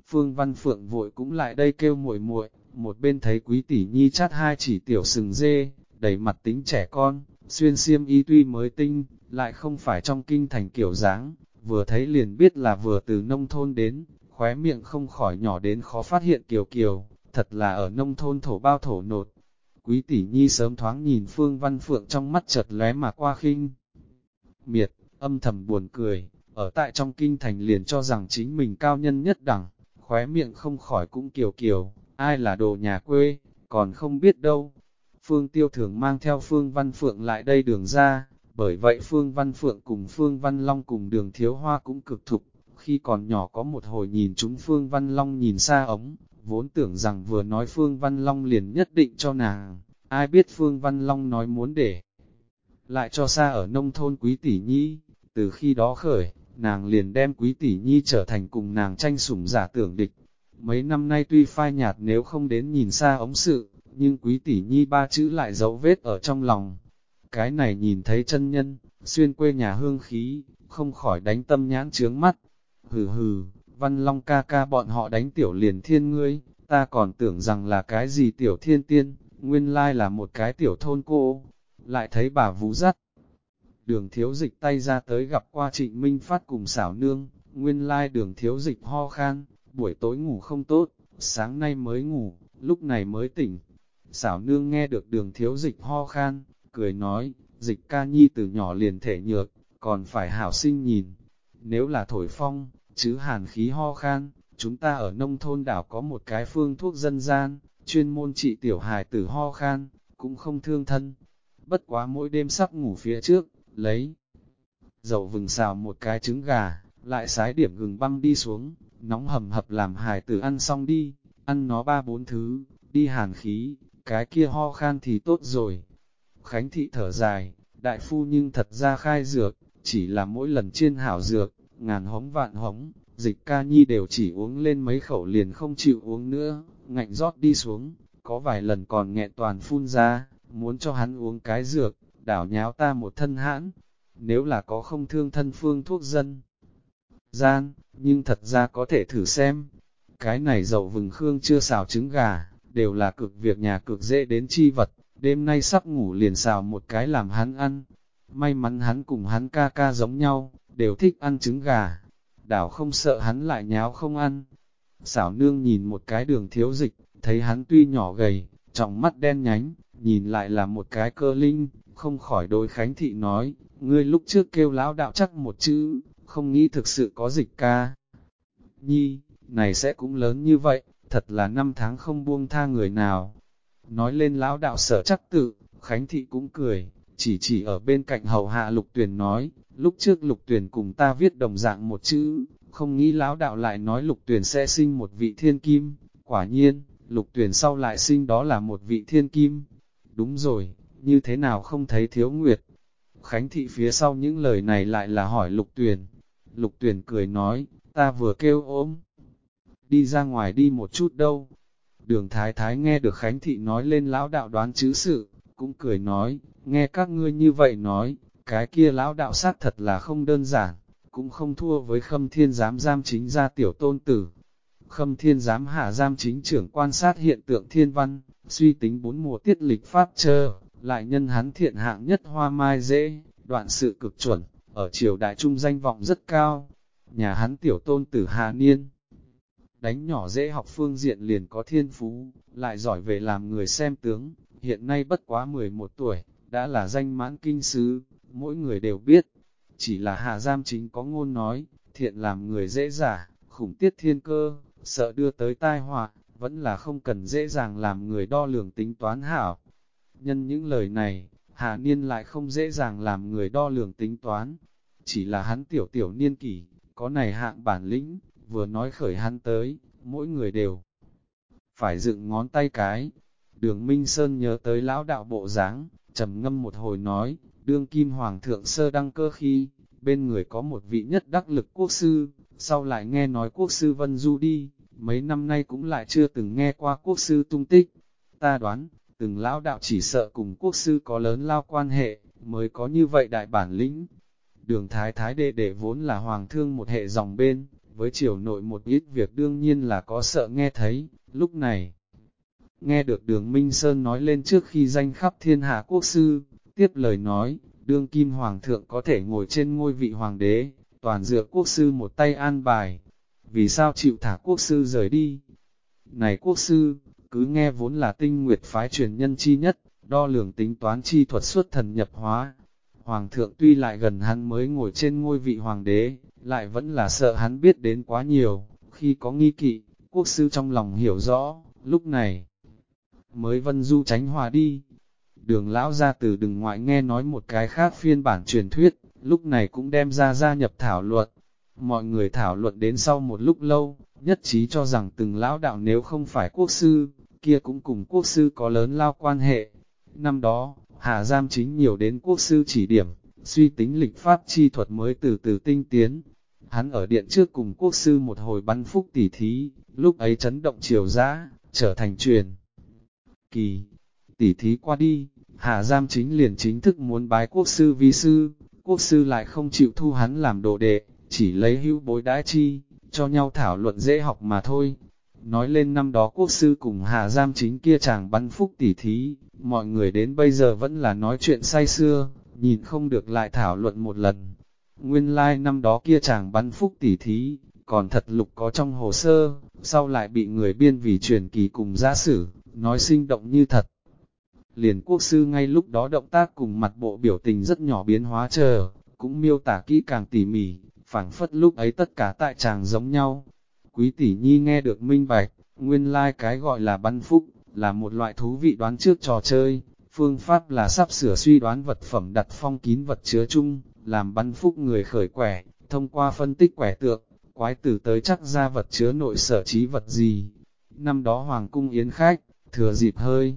Phương Văn Phượng vội cũng lại đây kêu muội muội, một bên thấy quý tỷ Nhi chát hai chỉ tiểu sừng dê, đầy mặt tính trẻ con, xuyên xiêm y tuy mới tinh, lại không phải trong kinh thành kiểu dáng, vừa thấy liền biết là vừa từ nông thôn đến, khóe miệng không khỏi nhỏ đến khó phát hiện kiều kiều, thật là ở nông thôn thổ bao thổ nột. Quý tỷ nhi sớm thoáng nhìn Phương Văn Phượng trong mắt chợt lóe mà qua khinh. Miệt, âm thầm buồn cười, ở tại trong kinh thành liền cho rằng chính mình cao nhân nhất đẳng, khóe miệng không khỏi cũng kiều kiều, ai là đồ nhà quê, còn không biết đâu. Phương Tiêu thường mang theo Phương Văn Phượng lại đây đường ra, bởi vậy Phương Văn Phượng cùng Phương Văn Long cùng đường thiếu hoa cũng cực thục, khi còn nhỏ có một hồi nhìn chúng Phương Văn Long nhìn xa ống, vốn tưởng rằng vừa nói Phương Văn Long liền nhất định cho nàng, ai biết Phương Văn Long nói muốn để lại cho xa ở nông thôn quý tỷ nhi, từ khi đó khởi, nàng liền đem quý tỷ nhi trở thành cùng nàng tranh sủng giả tưởng địch. Mấy năm nay tuy phai nhạt nếu không đến nhìn xa ống sự, nhưng quý tỷ nhi ba chữ lại dấu vết ở trong lòng. Cái này nhìn thấy chân nhân, xuyên quê nhà hương khí, không khỏi đánh tâm nhãn trướng mắt. Hừ hừ, văn long ca ca bọn họ đánh tiểu liền thiên ngươi, ta còn tưởng rằng là cái gì tiểu thiên tiên, nguyên lai là một cái tiểu thôn cô. Lại thấy bà vũ dắt. Đường thiếu dịch tay ra tới gặp qua trịnh Minh Phát cùng xảo nương, nguyên lai đường thiếu dịch ho khan, buổi tối ngủ không tốt, sáng nay mới ngủ, lúc này mới tỉnh, Xảo nương nghe được đường thiếu dịch ho khan, cười nói, dịch ca nhi từ nhỏ liền thể nhược, còn phải hảo sinh nhìn. Nếu là thổi phong, chứ hàn khí ho khan, chúng ta ở nông thôn đảo có một cái phương thuốc dân gian, chuyên môn trị tiểu hài tử ho khan, cũng không thương thân. Bất quá mỗi đêm sắp ngủ phía trước, lấy dầu vừng xào một cái trứng gà, lại sái điểm gừng băm đi xuống, nóng hầm hập làm hài tử ăn xong đi, ăn nó ba bốn thứ, đi hàn khí, cái kia ho khan thì tốt rồi. Khánh thị thở dài, đại phu nhưng thật ra khai dược, chỉ là mỗi lần chiên hảo dược, ngàn hống vạn hống, dịch ca nhi đều chỉ uống lên mấy khẩu liền không chịu uống nữa, ngạnh rót đi xuống, có vài lần còn nghẹn toàn phun ra, muốn cho hắn uống cái dược, đảo nháo ta một thân hãn, nếu là có không thương thân phương thuốc dân. Gian, nhưng thật ra có thể thử xem, cái này dầu vừng khương chưa xào trứng gà, đều là cực việc nhà cực dễ đến chi vật, đêm nay sắp ngủ liền xào một cái làm hắn ăn. May mắn hắn cùng hắn ca ca giống nhau, đều thích ăn trứng gà. Đảo không sợ hắn lại nháo không ăn. Xảo nương nhìn một cái đường thiếu dịch, thấy hắn tuy nhỏ gầy, trong mắt đen nhánh, nhìn lại là một cái cơ linh, không khỏi đôi khánh thị nói, ngươi lúc trước kêu lão đạo chắc một chữ, không nghĩ thực sự có dịch ca. Nhi, này sẽ cũng lớn như vậy, thật là năm tháng không buông tha người nào. Nói lên lão đạo sở chắc tự, Khánh Thị cũng cười, chỉ chỉ ở bên cạnh hầu hạ lục tuyển nói, lúc trước lục tuyển cùng ta viết đồng dạng một chữ, không nghĩ lão đạo lại nói lục tuyển sẽ sinh một vị thiên kim, quả nhiên, lục tuyển sau lại sinh đó là một vị thiên kim. Đúng rồi, như thế nào không thấy thiếu nguyệt? Khánh thị phía sau những lời này lại là hỏi lục tuyển. Lục tuyển cười nói, ta vừa kêu ốm, đi ra ngoài đi một chút đâu. Đường thái thái nghe được Khánh Thị nói lên lão đạo đoán chữ sự, cũng cười nói, nghe các ngươi như vậy nói, cái kia lão đạo sát thật là không đơn giản, cũng không thua với khâm thiên giám giam chính gia tiểu tôn tử. Khâm thiên giám hạ giam chính trưởng quan sát hiện tượng thiên văn, suy tính bốn mùa tiết lịch pháp chờ, lại nhân hắn thiện hạng nhất hoa mai dễ, đoạn sự cực chuẩn, ở triều đại trung danh vọng rất cao. Nhà hắn tiểu tôn tử Hà Niên đánh nhỏ dễ học phương diện liền có thiên phú, lại giỏi về làm người xem tướng, hiện nay bất quá 11 tuổi, đã là danh mãn kinh sứ, mỗi người đều biết. Chỉ là hà giam chính có ngôn nói, thiện làm người dễ giả, khủng tiết thiên cơ, sợ đưa tới tai họa, vẫn là không cần dễ dàng làm người đo lường tính toán hảo. Nhân những lời này, hà Niên lại không dễ dàng làm người đo lường tính toán, chỉ là hắn tiểu tiểu niên kỷ, có này hạng bản lĩnh, vừa nói khởi hắn tới, mỗi người đều phải dựng ngón tay cái. Đường Minh Sơn nhớ tới lão đạo bộ dáng, trầm ngâm một hồi nói, đương kim hoàng thượng sơ đăng cơ khi, bên người có một vị nhất đắc lực quốc sư, sau lại nghe nói quốc sư Vân Du đi, mấy năm nay cũng lại chưa từng nghe qua quốc sư tung tích. Ta đoán, từng lão đạo chỉ sợ cùng quốc sư có lớn lao quan hệ, mới có như vậy đại bản lĩnh. Đường thái thái đệ đệ vốn là hoàng thương một hệ dòng bên, với triều nội một ít việc đương nhiên là có sợ nghe thấy, lúc này. Nghe được đường Minh Sơn nói lên trước khi danh khắp thiên hạ quốc sư, tiếp lời nói, đương kim hoàng thượng có thể ngồi trên ngôi vị hoàng đế, toàn dựa quốc sư một tay an bài. Vì sao chịu thả quốc sư rời đi? Này quốc sư, cứ nghe vốn là tinh nguyệt phái truyền nhân chi nhất, đo lường tính toán chi thuật xuất thần nhập hóa. Hoàng thượng tuy lại gần hắn mới ngồi trên ngôi vị hoàng đế, lại vẫn là sợ hắn biết đến quá nhiều, khi có nghi kỵ, quốc sư trong lòng hiểu rõ, lúc này mới vân du tránh hòa đi. Đường lão ra từ đừng ngoại nghe nói một cái khác phiên bản truyền thuyết, lúc này cũng đem ra gia nhập thảo luận. Mọi người thảo luận đến sau một lúc lâu, nhất trí cho rằng từng lão đạo nếu không phải quốc sư, kia cũng cùng quốc sư có lớn lao quan hệ. Năm đó, Hà Giam chính nhiều đến quốc sư chỉ điểm, suy tính lịch pháp chi thuật mới từ từ tinh tiến. Hắn ở điện trước cùng quốc sư một hồi bắn phúc tỉ thí, lúc ấy chấn động triều giã, trở thành truyền. Kỳ, tỉ thí qua đi, Hà Giam chính liền chính thức muốn bái quốc sư vi sư, quốc sư lại không chịu thu hắn làm đồ đệ, chỉ lấy hữu bối đãi chi, cho nhau thảo luận dễ học mà thôi. Nói lên năm đó quốc sư cùng Hà Giam chính kia chàng bắn phúc tỉ thí, mọi người đến bây giờ vẫn là nói chuyện say xưa, nhìn không được lại thảo luận một lần. Nguyên lai like năm đó kia chàng bắn phúc tỉ thí, còn thật lục có trong hồ sơ, sau lại bị người biên vì truyền kỳ cùng giả sử, nói sinh động như thật. Liền quốc sư ngay lúc đó động tác cùng mặt bộ biểu tình rất nhỏ biến hóa chờ, cũng miêu tả kỹ càng tỉ mỉ, phảng phất lúc ấy tất cả tại chàng giống nhau. Quý tỷ nhi nghe được minh bạch, nguyên lai like cái gọi là bắn phúc, là một loại thú vị đoán trước trò chơi, phương pháp là sắp sửa suy đoán vật phẩm đặt phong kín vật chứa chung, làm bắn phúc người khởi quẻ, thông qua phân tích quẻ tượng, quái tử tới chắc ra vật chứa nội sở trí vật gì. Năm đó Hoàng cung yến khách, thừa dịp hơi,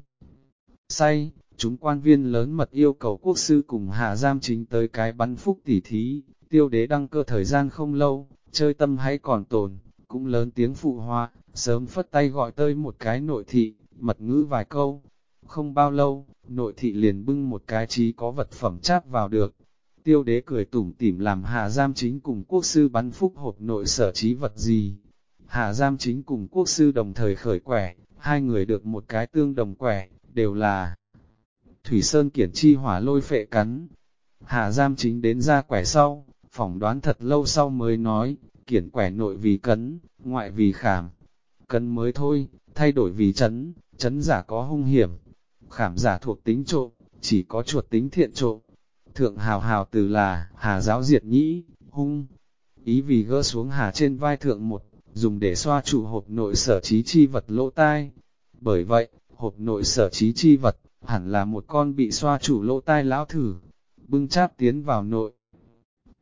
say, chúng quan viên lớn mật yêu cầu quốc sư cùng hạ giam chính tới cái bắn phúc tỉ thí, tiêu đế đăng cơ thời gian không lâu, chơi tâm hay còn tồn, cũng lớn tiếng phụ hoa, sớm phất tay gọi tới một cái nội thị, mật ngữ vài câu. Không bao lâu, nội thị liền bưng một cái trí có vật phẩm cháp vào được. Tiêu đế cười tủm tỉm làm hạ giam chính cùng quốc sư bắn phúc hộp nội sở trí vật gì. Hạ giam chính cùng quốc sư đồng thời khởi quẻ, hai người được một cái tương đồng quẻ, đều là Thủy Sơn kiển chi hỏa lôi phệ cắn. Hạ giam chính đến ra quẻ sau, phỏng đoán thật lâu sau mới nói, kiển quẻ nội vì cấn, ngoại vì khảm. Cấn mới thôi, thay đổi vì chấn, chấn giả có hung hiểm. Khảm giả thuộc tính trộm, chỉ có chuột tính thiện trộm. Thượng hào hào từ là, hà giáo diệt nhĩ, hung. Ý vì gỡ xuống hà trên vai thượng một, dùng để xoa trụ hộp nội sở trí chi vật lỗ tai. Bởi vậy, hộp nội sở trí chi vật, hẳn là một con bị xoa chủ lỗ tai lão thử, bưng cháp tiến vào nội.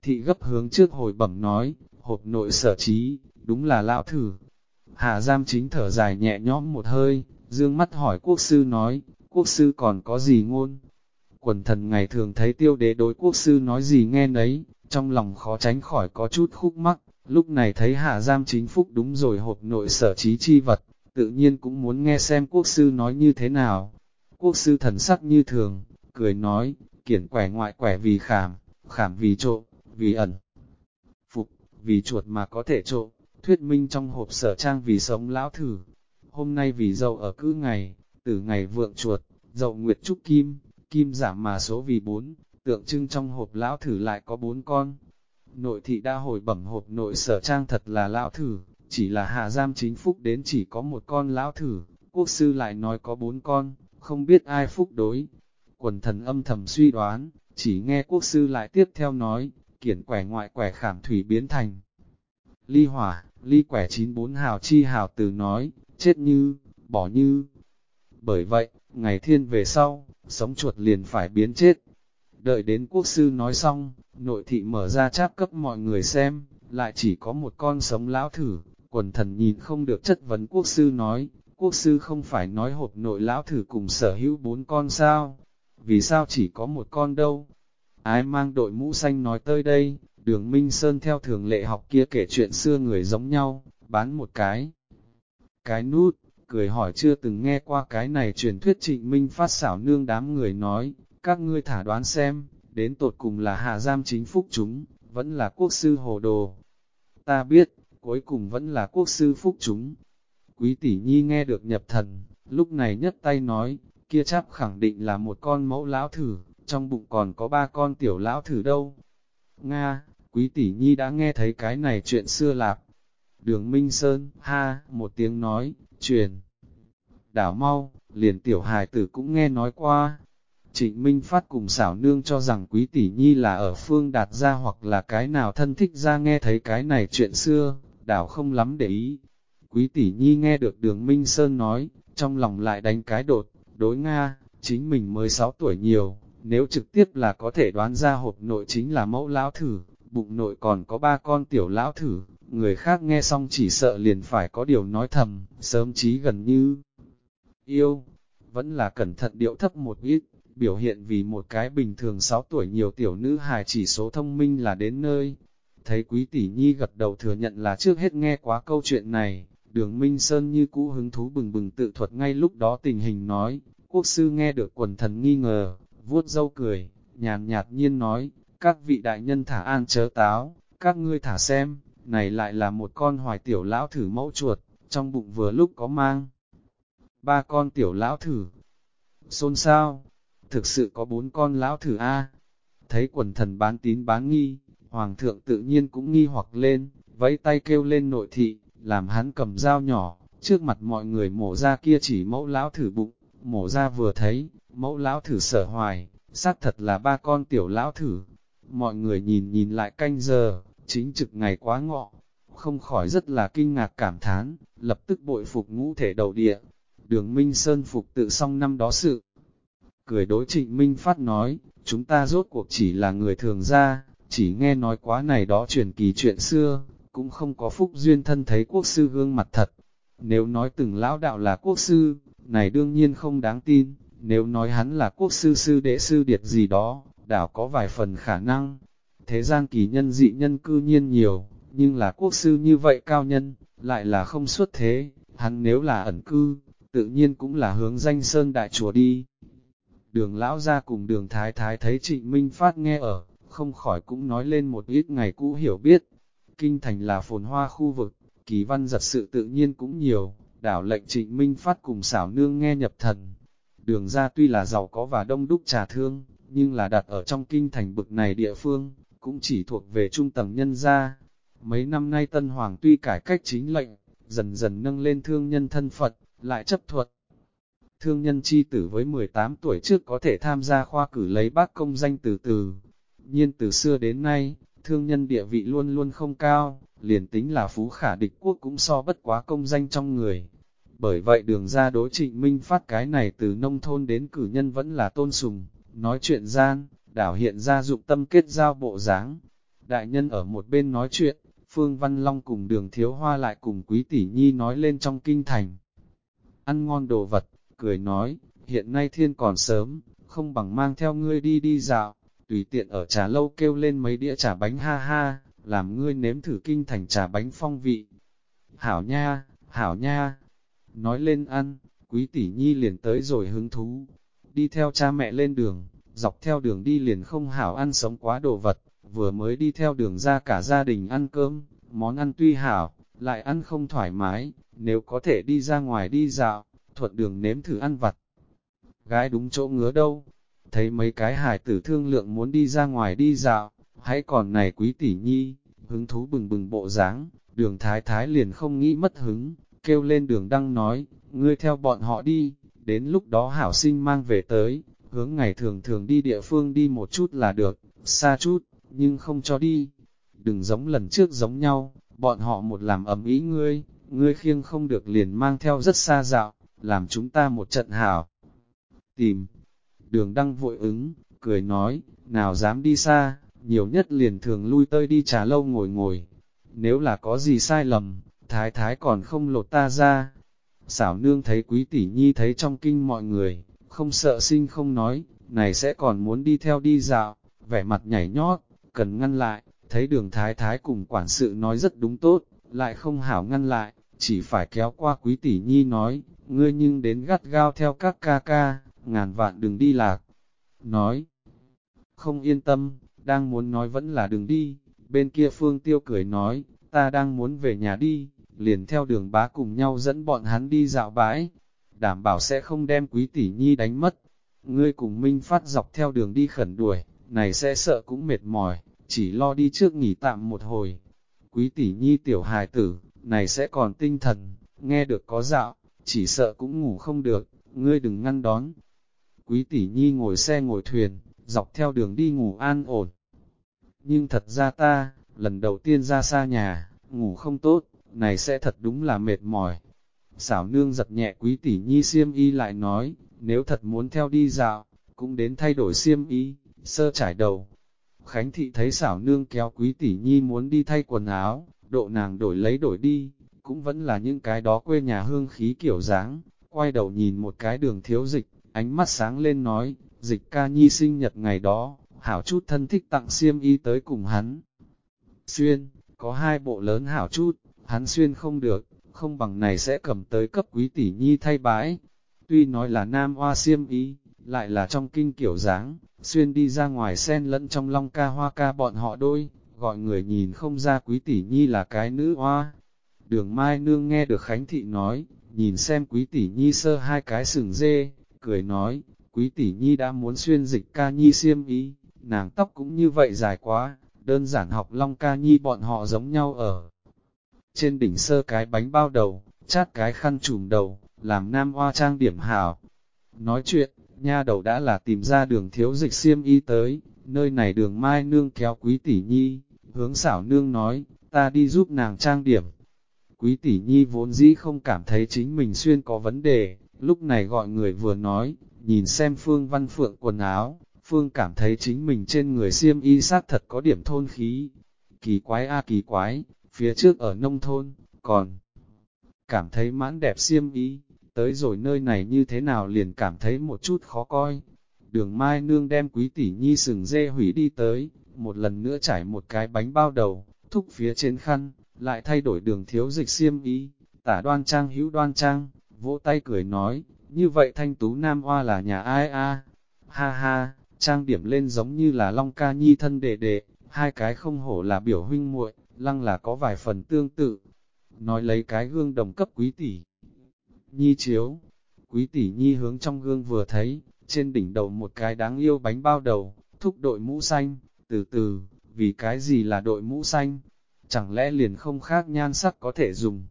Thị gấp hướng trước hồi bẩm nói, hộp nội sở trí, đúng là lão thử. Hà giam chính thở dài nhẹ nhõm một hơi, dương mắt hỏi quốc sư nói, quốc sư còn có gì ngôn? Quần thần ngày thường thấy tiêu đế đối quốc sư nói gì nghe nấy, trong lòng khó tránh khỏi có chút khúc mắc, lúc này thấy hạ giam chính phúc đúng rồi hộp nội sở trí chi vật, tự nhiên cũng muốn nghe xem quốc sư nói như thế nào. Quốc sư thần sắc như thường, cười nói, kiển quẻ ngoại quẻ vì khảm, khảm vì trộm, vì ẩn. Phục, vì chuột mà có thể trộm, thuyết minh trong hộp sở trang vì sống lão thử. Hôm nay vì dậu ở cứ ngày, từ ngày vượng chuột, dậu nguyệt trúc kim, kim giảm mà số vì bốn, tượng trưng trong hộp lão thử lại có bốn con. Nội thị đa hồi bẩm hộp nội sở trang thật là lão thử, chỉ là hạ giam chính phúc đến chỉ có một con lão thử, quốc sư lại nói có bốn con, không biết ai phúc đối. Quần thần âm thầm suy đoán, chỉ nghe quốc sư lại tiếp theo nói, kiển quẻ ngoại quẻ khảm thủy biến thành. Ly hỏa, ly quẻ 94 hào chi hào từ nói, chết như, bỏ như. Bởi vậy, ngày thiên về sau, sống chuột liền phải biến chết. Đợi đến quốc sư nói xong, nội thị mở ra cháp cấp mọi người xem, lại chỉ có một con sống lão thử, quần thần nhìn không được chất vấn quốc sư nói, quốc sư không phải nói hộp nội lão thử cùng sở hữu bốn con sao, vì sao chỉ có một con đâu. Ái mang đội mũ xanh nói tới đây, đường Minh Sơn theo thường lệ học kia kể chuyện xưa người giống nhau, bán một cái. Cái nút, cười hỏi chưa từng nghe qua cái này truyền thuyết trịnh Minh phát xảo nương đám người nói, các ngươi thả đoán xem, đến tột cùng là hạ giam chính phúc chúng, vẫn là quốc sư hồ đồ. Ta biết, cuối cùng vẫn là quốc sư phúc chúng. Quý tỷ nhi nghe được nhập thần, lúc này nhất tay nói, kia chắp khẳng định là một con mẫu lão thử, trong bụng còn có ba con tiểu lão thử đâu. Nga, quý tỷ nhi đã nghe thấy cái này chuyện xưa lạc. Đường Minh Sơn, ha, một tiếng nói, truyền. Đảo mau, liền tiểu hài tử cũng nghe nói qua. Trịnh Minh Phát cùng xảo nương cho rằng quý tỷ nhi là ở phương đạt ra hoặc là cái nào thân thích ra nghe thấy cái này chuyện xưa, đảo không lắm để ý. Quý tỷ nhi nghe được đường Minh Sơn nói, trong lòng lại đánh cái đột, đối Nga, chính mình mới 6 tuổi nhiều, nếu trực tiếp là có thể đoán ra hộp nội chính là mẫu lão thử, bụng nội còn có ba con tiểu lão thử, người khác nghe xong chỉ sợ liền phải có điều nói thầm, sớm chí gần như yêu, vẫn là cẩn thận điệu thấp một ít, biểu hiện vì một cái bình thường 6 tuổi nhiều tiểu nữ hài chỉ số thông minh là đến nơi. Thấy quý tỷ nhi gật đầu thừa nhận là trước hết nghe quá câu chuyện này, đường Minh Sơn như cũ hứng thú bừng bừng tự thuật ngay lúc đó tình hình nói, quốc sư nghe được quần thần nghi ngờ, vuốt dâu cười, nhàn nhạt nhiên nói, các vị đại nhân thả an chớ táo, các ngươi thả xem, này lại là một con hoài tiểu lão thử mẫu chuột, trong bụng vừa lúc có mang. Ba con tiểu lão thử. Xôn xao, Thực sự có bốn con lão thử A. Thấy quần thần bán tín bán nghi, hoàng thượng tự nhiên cũng nghi hoặc lên, vẫy tay kêu lên nội thị, làm hắn cầm dao nhỏ, trước mặt mọi người mổ ra kia chỉ mẫu lão thử bụng, mổ ra vừa thấy, mẫu lão thử sở hoài, xác thật là ba con tiểu lão thử. Mọi người nhìn nhìn lại canh giờ, chính trực ngày quá ngọ, không khỏi rất là kinh ngạc cảm thán, lập tức bội phục ngũ thể đầu địa. Đường Minh Sơn phục tự xong năm đó sự. Cười đối trịnh Minh Phát nói, chúng ta rốt cuộc chỉ là người thường ra, chỉ nghe nói quá này đó truyền kỳ chuyện xưa, cũng không có phúc duyên thân thấy quốc sư gương mặt thật. Nếu nói từng lão đạo là quốc sư, này đương nhiên không đáng tin, nếu nói hắn là quốc sư sư đệ sư điệt gì đó, đảo có vài phần khả năng. Thế gian kỳ nhân dị nhân cư nhiên nhiều, nhưng là quốc sư như vậy cao nhân, lại là không xuất thế, hắn nếu là ẩn cư, tự nhiên cũng là hướng danh sơn đại chùa đi. Đường lão ra cùng đường thái thái thấy trịnh Minh Phát nghe ở, không khỏi cũng nói lên một ít ngày cũ hiểu biết. Kinh thành là phồn hoa khu vực, kỳ văn giật sự tự nhiên cũng nhiều, đảo lệnh trịnh Minh Phát cùng xảo nương nghe nhập thần. Đường ra tuy là giàu có và đông đúc trà thương, nhưng là đặt ở trong kinh thành bực này địa phương, cũng chỉ thuộc về trung tầng nhân gia. Mấy năm nay Tân Hoàng tuy cải cách chính lệnh, dần dần nâng lên thương nhân thân Phật, lại chấp thuật. Thương nhân chi tử với 18 tuổi trước có thể tham gia khoa cử lấy bác công danh từ từ. Nhiên từ xưa đến nay, thương nhân địa vị luôn luôn không cao, liền tính là phú khả địch quốc cũng so bất quá công danh trong người. Bởi vậy đường ra đối trịnh minh phát cái này từ nông thôn đến cử nhân vẫn là tôn sùng, nói chuyện gian, đảo hiện ra dụng tâm kết giao bộ dáng. Đại nhân ở một bên nói chuyện, Phương Văn Long cùng đường thiếu hoa lại cùng quý tỷ nhi nói lên trong kinh thành. Ăn ngon đồ vật, cười nói, hiện nay thiên còn sớm, không bằng mang theo ngươi đi đi dạo, tùy tiện ở trà lâu kêu lên mấy đĩa trà bánh ha ha, làm ngươi nếm thử kinh thành trà bánh phong vị. Hảo nha, hảo nha, nói lên ăn, quý tỷ nhi liền tới rồi hứng thú, đi theo cha mẹ lên đường, dọc theo đường đi liền không hảo ăn sống quá đồ vật, vừa mới đi theo đường ra cả gia đình ăn cơm, món ăn tuy hảo, lại ăn không thoải mái, nếu có thể đi ra ngoài đi dạo, thuận đường nếm thử ăn vặt. Gái đúng chỗ ngứa đâu, thấy mấy cái hải tử thương lượng muốn đi ra ngoài đi dạo, hãy còn này quý tỷ nhi, hứng thú bừng bừng bộ dáng, đường thái thái liền không nghĩ mất hứng, kêu lên đường đăng nói, ngươi theo bọn họ đi, đến lúc đó hảo sinh mang về tới, hướng ngày thường thường đi địa phương đi một chút là được, xa chút, nhưng không cho đi. Đừng giống lần trước giống nhau, bọn họ một làm ấm ý ngươi, ngươi khiêng không được liền mang theo rất xa dạo, làm chúng ta một trận hảo. Tìm, đường đăng vội ứng, cười nói, nào dám đi xa, nhiều nhất liền thường lui tơi đi trà lâu ngồi ngồi. Nếu là có gì sai lầm, thái thái còn không lột ta ra. Xảo nương thấy quý tỷ nhi thấy trong kinh mọi người, không sợ sinh không nói, này sẽ còn muốn đi theo đi dạo, vẻ mặt nhảy nhót, cần ngăn lại, thấy đường thái thái cùng quản sự nói rất đúng tốt, lại không hảo ngăn lại, chỉ phải kéo qua quý tỷ nhi nói, ngươi nhưng đến gắt gao theo các ca ca, ngàn vạn đừng đi lạc. Nói, không yên tâm, đang muốn nói vẫn là đừng đi, bên kia phương tiêu cười nói, ta đang muốn về nhà đi, liền theo đường bá cùng nhau dẫn bọn hắn đi dạo bãi, đảm bảo sẽ không đem quý tỷ nhi đánh mất. Ngươi cùng Minh Phát dọc theo đường đi khẩn đuổi, này sẽ sợ cũng mệt mỏi, chỉ lo đi trước nghỉ tạm một hồi. Quý tỷ nhi tiểu hài tử, này sẽ còn tinh thần, nghe được có dạo, chỉ sợ cũng ngủ không được, ngươi đừng ngăn đón. Quý tỷ nhi ngồi xe ngồi thuyền, dọc theo đường đi ngủ an ổn. Nhưng thật ra ta, lần đầu tiên ra xa nhà, ngủ không tốt, này sẽ thật đúng là mệt mỏi. Xảo nương giật nhẹ quý tỷ nhi xiêm y lại nói, nếu thật muốn theo đi dạo, cũng đến thay đổi xiêm y, sơ trải đầu. Khánh thị thấy xảo nương kéo quý tỷ nhi muốn đi thay quần áo, độ nàng đổi lấy đổi đi, cũng vẫn là những cái đó quê nhà hương khí kiểu dáng, quay đầu nhìn một cái đường thiếu dịch, ánh mắt sáng lên nói, dịch ca nhi sinh nhật ngày đó, hảo chút thân thích tặng xiêm y tới cùng hắn. Xuyên, có hai bộ lớn hảo chút, hắn xuyên không được, không bằng này sẽ cầm tới cấp quý tỷ nhi thay bãi. Tuy nói là nam hoa xiêm y, lại là trong kinh kiểu dáng, xuyên đi ra ngoài sen lẫn trong long ca hoa ca bọn họ đôi, gọi người nhìn không ra quý tỷ nhi là cái nữ hoa. Đường Mai Nương nghe được Khánh Thị nói, nhìn xem quý tỷ nhi sơ hai cái sừng dê, cười nói, quý tỷ nhi đã muốn xuyên dịch ca nhi xiêm y, nàng tóc cũng như vậy dài quá, đơn giản học long ca nhi bọn họ giống nhau ở. Trên đỉnh sơ cái bánh bao đầu, chát cái khăn trùm đầu, làm nam hoa trang điểm hảo. Nói chuyện, nha đầu đã là tìm ra đường thiếu dịch xiêm y tới, nơi này đường mai nương kéo quý tỷ nhi, hướng xảo nương nói, ta đi giúp nàng trang điểm. Quý tỷ nhi vốn dĩ không cảm thấy chính mình xuyên có vấn đề, Lúc này gọi người vừa nói, nhìn xem Phương Văn Phượng quần áo, Phương cảm thấy chính mình trên người xiêm y sát thật có điểm thôn khí. Kỳ quái a kỳ quái, phía trước ở nông thôn, còn cảm thấy mãn đẹp xiêm y, tới rồi nơi này như thế nào liền cảm thấy một chút khó coi. Đường Mai Nương đem quý tỷ nhi sừng dê hủy đi tới, một lần nữa trải một cái bánh bao đầu, thúc phía trên khăn, lại thay đổi đường thiếu dịch xiêm y, tả đoan trang hữu đoan trang, vỗ tay cười nói, như vậy thanh tú nam hoa là nhà ai a ha ha, trang điểm lên giống như là long ca nhi thân đệ đệ, hai cái không hổ là biểu huynh muội, lăng là có vài phần tương tự. Nói lấy cái gương đồng cấp quý tỷ. Nhi chiếu, quý tỷ nhi hướng trong gương vừa thấy, trên đỉnh đầu một cái đáng yêu bánh bao đầu, thúc đội mũ xanh, từ từ, vì cái gì là đội mũ xanh? Chẳng lẽ liền không khác nhan sắc có thể dùng?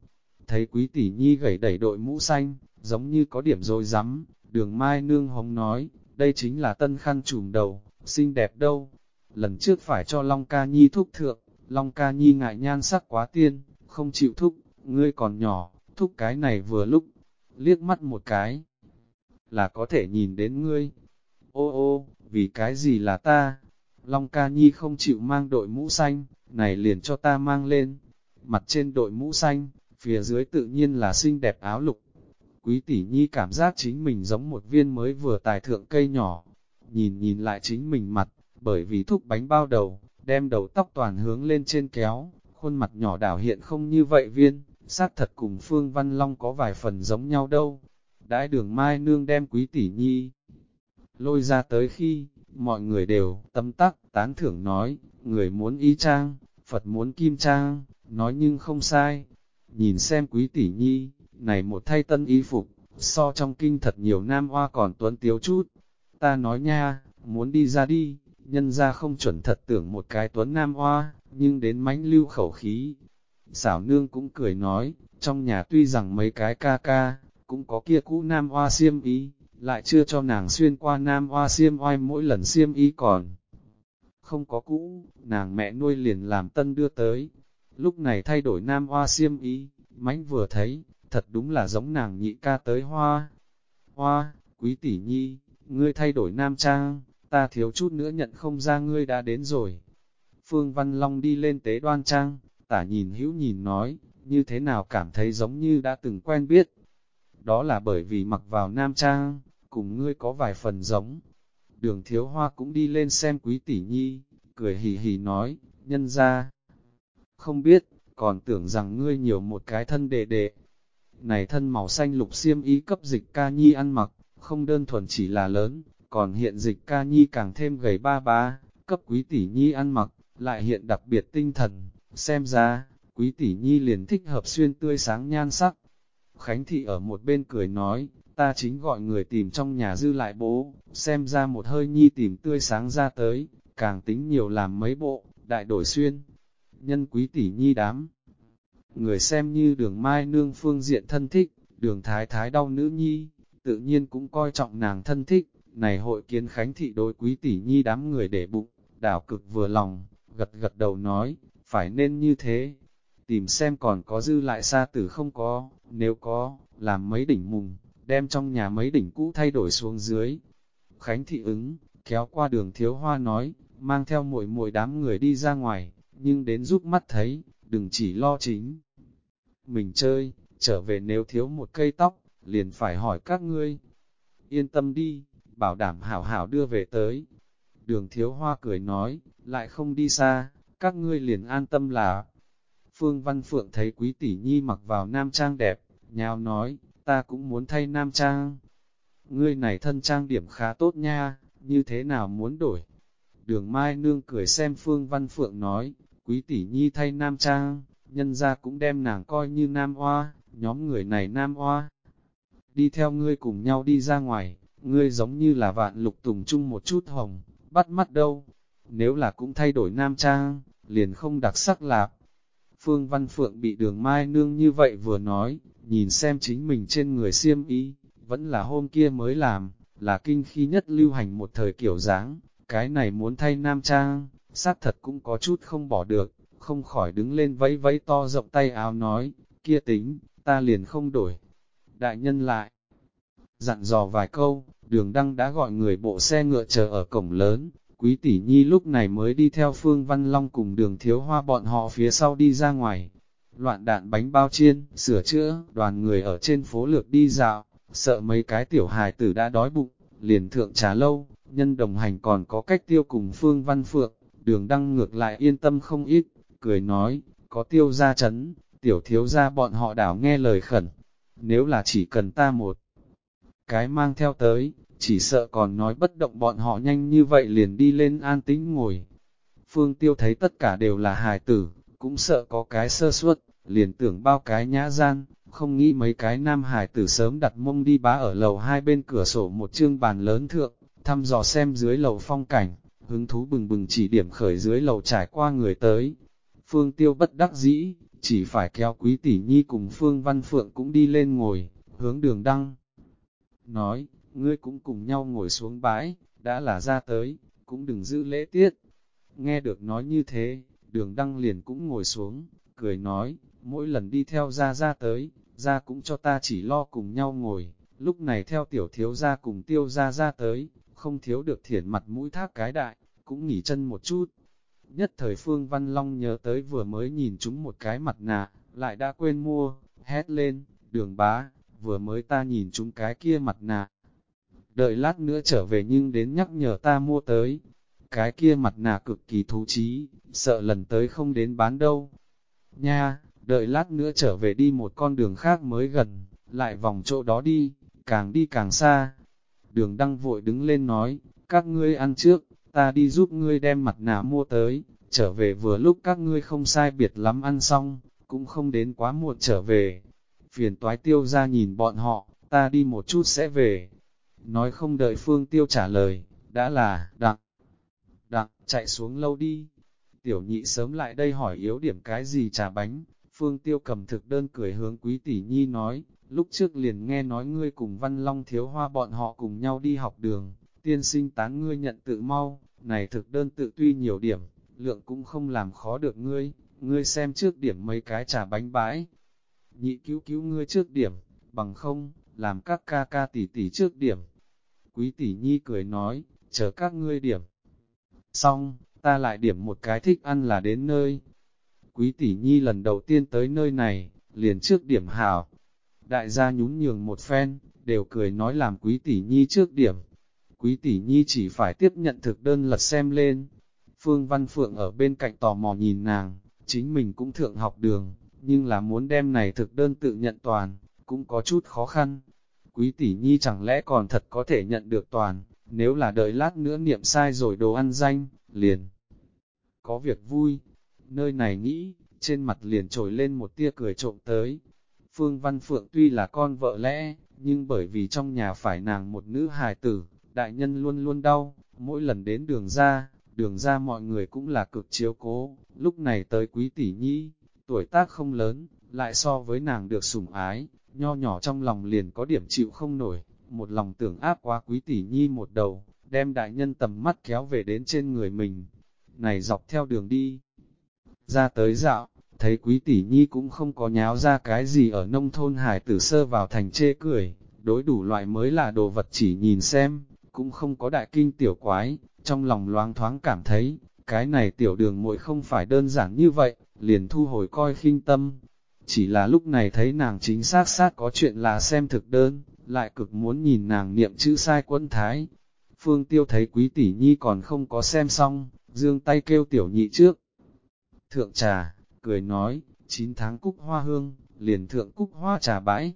Thấy quý tỷ nhi gẩy đẩy đội mũ xanh, giống như có điểm rồi rắm đường mai nương hống nói, đây chính là tân khăn trùm đầu, xinh đẹp đâu. Lần trước phải cho Long Ca Nhi thúc thượng, Long Ca Nhi ngại nhan sắc quá tiên, không chịu thúc, ngươi còn nhỏ, thúc cái này vừa lúc, liếc mắt một cái, là có thể nhìn đến ngươi. Ô ô, vì cái gì là ta? Long Ca Nhi không chịu mang đội mũ xanh, này liền cho ta mang lên. Mặt trên đội mũ xanh, phía dưới tự nhiên là xinh đẹp áo lục, Quý tỷ nhi cảm giác chính mình giống một viên mới vừa tài thượng cây nhỏ. Nhìn nhìn lại chính mình mặt, bởi vì thúc bánh bao đầu, đem đầu tóc toàn hướng lên trên kéo, khuôn mặt nhỏ đảo hiện không như vậy viên, sát thật cùng Phương Văn Long có vài phần giống nhau đâu. Đãi đường Mai Nương đem quý tỷ nhi lôi ra tới khi, mọi người đều tâm tắc, tán thưởng nói, người muốn y trang, Phật muốn kim trang, nói nhưng không sai. Nhìn xem quý tỷ nhi, này một thay tân y phục, so trong kinh thật nhiều nam hoa còn tuấn tiếu chút. Ta nói nha, muốn đi ra đi, nhân ra không chuẩn thật tưởng một cái tuấn nam hoa, nhưng đến mánh lưu khẩu khí. Xảo nương cũng cười nói, trong nhà tuy rằng mấy cái ca ca, cũng có kia cũ nam hoa xiêm ý, lại chưa cho nàng xuyên qua nam hoa xiêm oai mỗi lần xiêm ý còn. Không có cũ, nàng mẹ nuôi liền làm tân đưa tới. Lúc này thay đổi nam hoa xiêm ý, mánh vừa thấy, thật đúng là giống nàng nhị ca tới hoa. Hoa, quý tỷ nhi, ngươi thay đổi nam trang, ta thiếu chút nữa nhận không ra ngươi đã đến rồi. Phương Văn Long đi lên tế đoan trang, tả nhìn hữu nhìn nói, như thế nào cảm thấy giống như đã từng quen biết. Đó là bởi vì mặc vào nam trang, cùng ngươi có vài phần giống. Đường thiếu hoa cũng đi lên xem quý tỷ nhi, cười hì hì nói, nhân ra. Không biết, còn tưởng rằng ngươi nhiều một cái thân đệ đệ, này thân màu xanh lục xiêm y cấp dịch ca nhi ăn mặc, không đơn thuần chỉ là lớn, còn hiện dịch ca nhi càng thêm gầy ba ba, cấp quý tỷ nhi ăn mặc, lại hiện đặc biệt tinh thần, xem ra, quý tỷ nhi liền thích hợp xuyên tươi sáng nhan sắc. Khánh thị ở một bên cười nói, ta chính gọi người tìm trong nhà dư lại bố, xem ra một hơi nhi tìm tươi sáng ra tới, càng tính nhiều làm mấy bộ, đại đổi xuyên. Nhân quý tỷ nhi đám người xem như đường mai nương phương diện thân thích, đường thái thái đau nữ nhi, tự nhiên cũng coi trọng nàng thân thích, này hội kiến khánh thị đối quý tỷ nhi đám người để bụng, đảo cực vừa lòng, gật gật đầu nói, phải nên như thế, tìm xem còn có dư lại xa tử không có, nếu có, làm mấy đỉnh mùng, đem trong nhà mấy đỉnh cũ thay đổi xuống dưới. Khánh thị ứng, kéo qua đường thiếu hoa nói, mang theo muội muội đám người đi ra ngoài, nhưng đến giúp mắt thấy, đừng chỉ lo chính. Mình chơi, trở về nếu thiếu một cây tóc, liền phải hỏi các ngươi. Yên tâm đi, bảo đảm hảo hảo đưa về tới. Đường thiếu hoa cười nói, lại không đi xa, các ngươi liền an tâm là. Phương Văn Phượng thấy quý tỷ nhi mặc vào nam trang đẹp, nhào nói, ta cũng muốn thay nam trang. Ngươi này thân trang điểm khá tốt nha, như thế nào muốn đổi? Đường Mai Nương cười xem Phương Văn Phượng nói, quý tỷ nhi thay nam trang, nhân ra cũng đem nàng coi như nam hoa, nhóm người này nam hoa. Đi theo ngươi cùng nhau đi ra ngoài, ngươi giống như là vạn lục tùng chung một chút hồng, bắt mắt đâu. Nếu là cũng thay đổi nam trang, liền không đặc sắc lạp. Phương Văn Phượng bị đường mai nương như vậy vừa nói, nhìn xem chính mình trên người xiêm ý, vẫn là hôm kia mới làm, là kinh khi nhất lưu hành một thời kiểu dáng, cái này muốn thay nam trang, sát thật cũng có chút không bỏ được, không khỏi đứng lên vẫy vẫy to rộng tay áo nói, kia tính, ta liền không đổi. Đại nhân lại, Dặn dò vài câu, đường đăng đã gọi người bộ xe ngựa chờ ở cổng lớn, quý tỷ nhi lúc này mới đi theo Phương Văn Long cùng đường thiếu hoa bọn họ phía sau đi ra ngoài. Loạn đạn bánh bao chiên, sửa chữa, đoàn người ở trên phố lược đi dạo, sợ mấy cái tiểu hài tử đã đói bụng, liền thượng trà lâu, nhân đồng hành còn có cách tiêu cùng Phương Văn Phượng, đường đăng ngược lại yên tâm không ít, cười nói, có tiêu gia chấn, tiểu thiếu gia bọn họ đảo nghe lời khẩn, nếu là chỉ cần ta một cái mang theo tới, chỉ sợ còn nói bất động bọn họ nhanh như vậy liền đi lên an tĩnh ngồi. Phương tiêu thấy tất cả đều là hài tử, cũng sợ có cái sơ suất, liền tưởng bao cái nhã gian, không nghĩ mấy cái nam hài tử sớm đặt mông đi bá ở lầu hai bên cửa sổ một chương bàn lớn thượng, thăm dò xem dưới lầu phong cảnh, hứng thú bừng bừng chỉ điểm khởi dưới lầu trải qua người tới. Phương tiêu bất đắc dĩ, chỉ phải kéo quý tỷ nhi cùng Phương Văn Phượng cũng đi lên ngồi, hướng đường đăng. Nói, ngươi cũng cùng nhau ngồi xuống bãi, đã là ra tới, cũng đừng giữ lễ tiết. Nghe được nói như thế, đường đăng liền cũng ngồi xuống, cười nói, mỗi lần đi theo ra ra tới, ra cũng cho ta chỉ lo cùng nhau ngồi, lúc này theo tiểu thiếu ra cùng tiêu ra ra tới, không thiếu được thiển mặt mũi thác cái đại, cũng nghỉ chân một chút. Nhất thời Phương Văn Long nhớ tới vừa mới nhìn chúng một cái mặt nạ, lại đã quên mua, hét lên, đường bá, vừa mới ta nhìn chúng cái kia mặt nạ. Đợi lát nữa trở về nhưng đến nhắc nhở ta mua tới. Cái kia mặt nạ cực kỳ thú trí, sợ lần tới không đến bán đâu. Nha, đợi lát nữa trở về đi một con đường khác mới gần, lại vòng chỗ đó đi, càng đi càng xa. Đường đăng vội đứng lên nói, các ngươi ăn trước, ta đi giúp ngươi đem mặt nạ mua tới, trở về vừa lúc các ngươi không sai biệt lắm ăn xong, cũng không đến quá muộn trở về. Phiền toái tiêu ra nhìn bọn họ, ta đi một chút sẽ về. Nói không đợi phương tiêu trả lời, đã là, đặng, đặng, chạy xuống lâu đi. Tiểu nhị sớm lại đây hỏi yếu điểm cái gì trà bánh, phương tiêu cầm thực đơn cười hướng quý tỷ nhi nói, lúc trước liền nghe nói ngươi cùng văn long thiếu hoa bọn họ cùng nhau đi học đường, tiên sinh tán ngươi nhận tự mau, này thực đơn tự tuy nhiều điểm, lượng cũng không làm khó được ngươi, ngươi xem trước điểm mấy cái trà bánh bãi. Nhị cứu cứu ngươi trước điểm, bằng không, làm các ca ca tỷ tỷ trước điểm. Quý tỷ nhi cười nói, chờ các ngươi điểm. Xong, ta lại điểm một cái thích ăn là đến nơi. Quý tỷ nhi lần đầu tiên tới nơi này, liền trước điểm hảo. Đại gia nhún nhường một phen, đều cười nói làm quý tỷ nhi trước điểm. Quý tỷ nhi chỉ phải tiếp nhận thực đơn lật xem lên. Phương Văn Phượng ở bên cạnh tò mò nhìn nàng, chính mình cũng thượng học đường, nhưng là muốn đem này thực đơn tự nhận toàn, cũng có chút khó khăn. Quý tỷ nhi chẳng lẽ còn thật có thể nhận được toàn, nếu là đợi lát nữa niệm sai rồi đồ ăn danh, liền. Có việc vui, nơi này nghĩ, trên mặt liền trồi lên một tia cười trộm tới. Phương Văn Phượng tuy là con vợ lẽ, nhưng bởi vì trong nhà phải nàng một nữ hài tử, đại nhân luôn luôn đau, mỗi lần đến đường ra, đường ra mọi người cũng là cực chiếu cố, lúc này tới quý tỷ nhi, tuổi tác không lớn, lại so với nàng được sủng ái, nho nhỏ trong lòng liền có điểm chịu không nổi, một lòng tưởng áp quá quý tỷ nhi một đầu, đem đại nhân tầm mắt kéo về đến trên người mình. Này dọc theo đường đi, ra tới dạo, thấy quý tỷ nhi cũng không có nháo ra cái gì ở nông thôn hải tử sơ vào thành chê cười, đối đủ loại mới là đồ vật chỉ nhìn xem, cũng không có đại kinh tiểu quái, trong lòng loáng thoáng cảm thấy, cái này tiểu đường muội không phải đơn giản như vậy, liền thu hồi coi khinh tâm, chỉ là lúc này thấy nàng chính xác xác có chuyện là xem thực đơn, lại cực muốn nhìn nàng niệm chữ sai quân thái. Phương Tiêu thấy quý tỷ nhi còn không có xem xong, dương tay kêu tiểu nhị trước. Thượng trà, cười nói, 9 tháng cúc hoa hương, liền thượng cúc hoa trà bãi.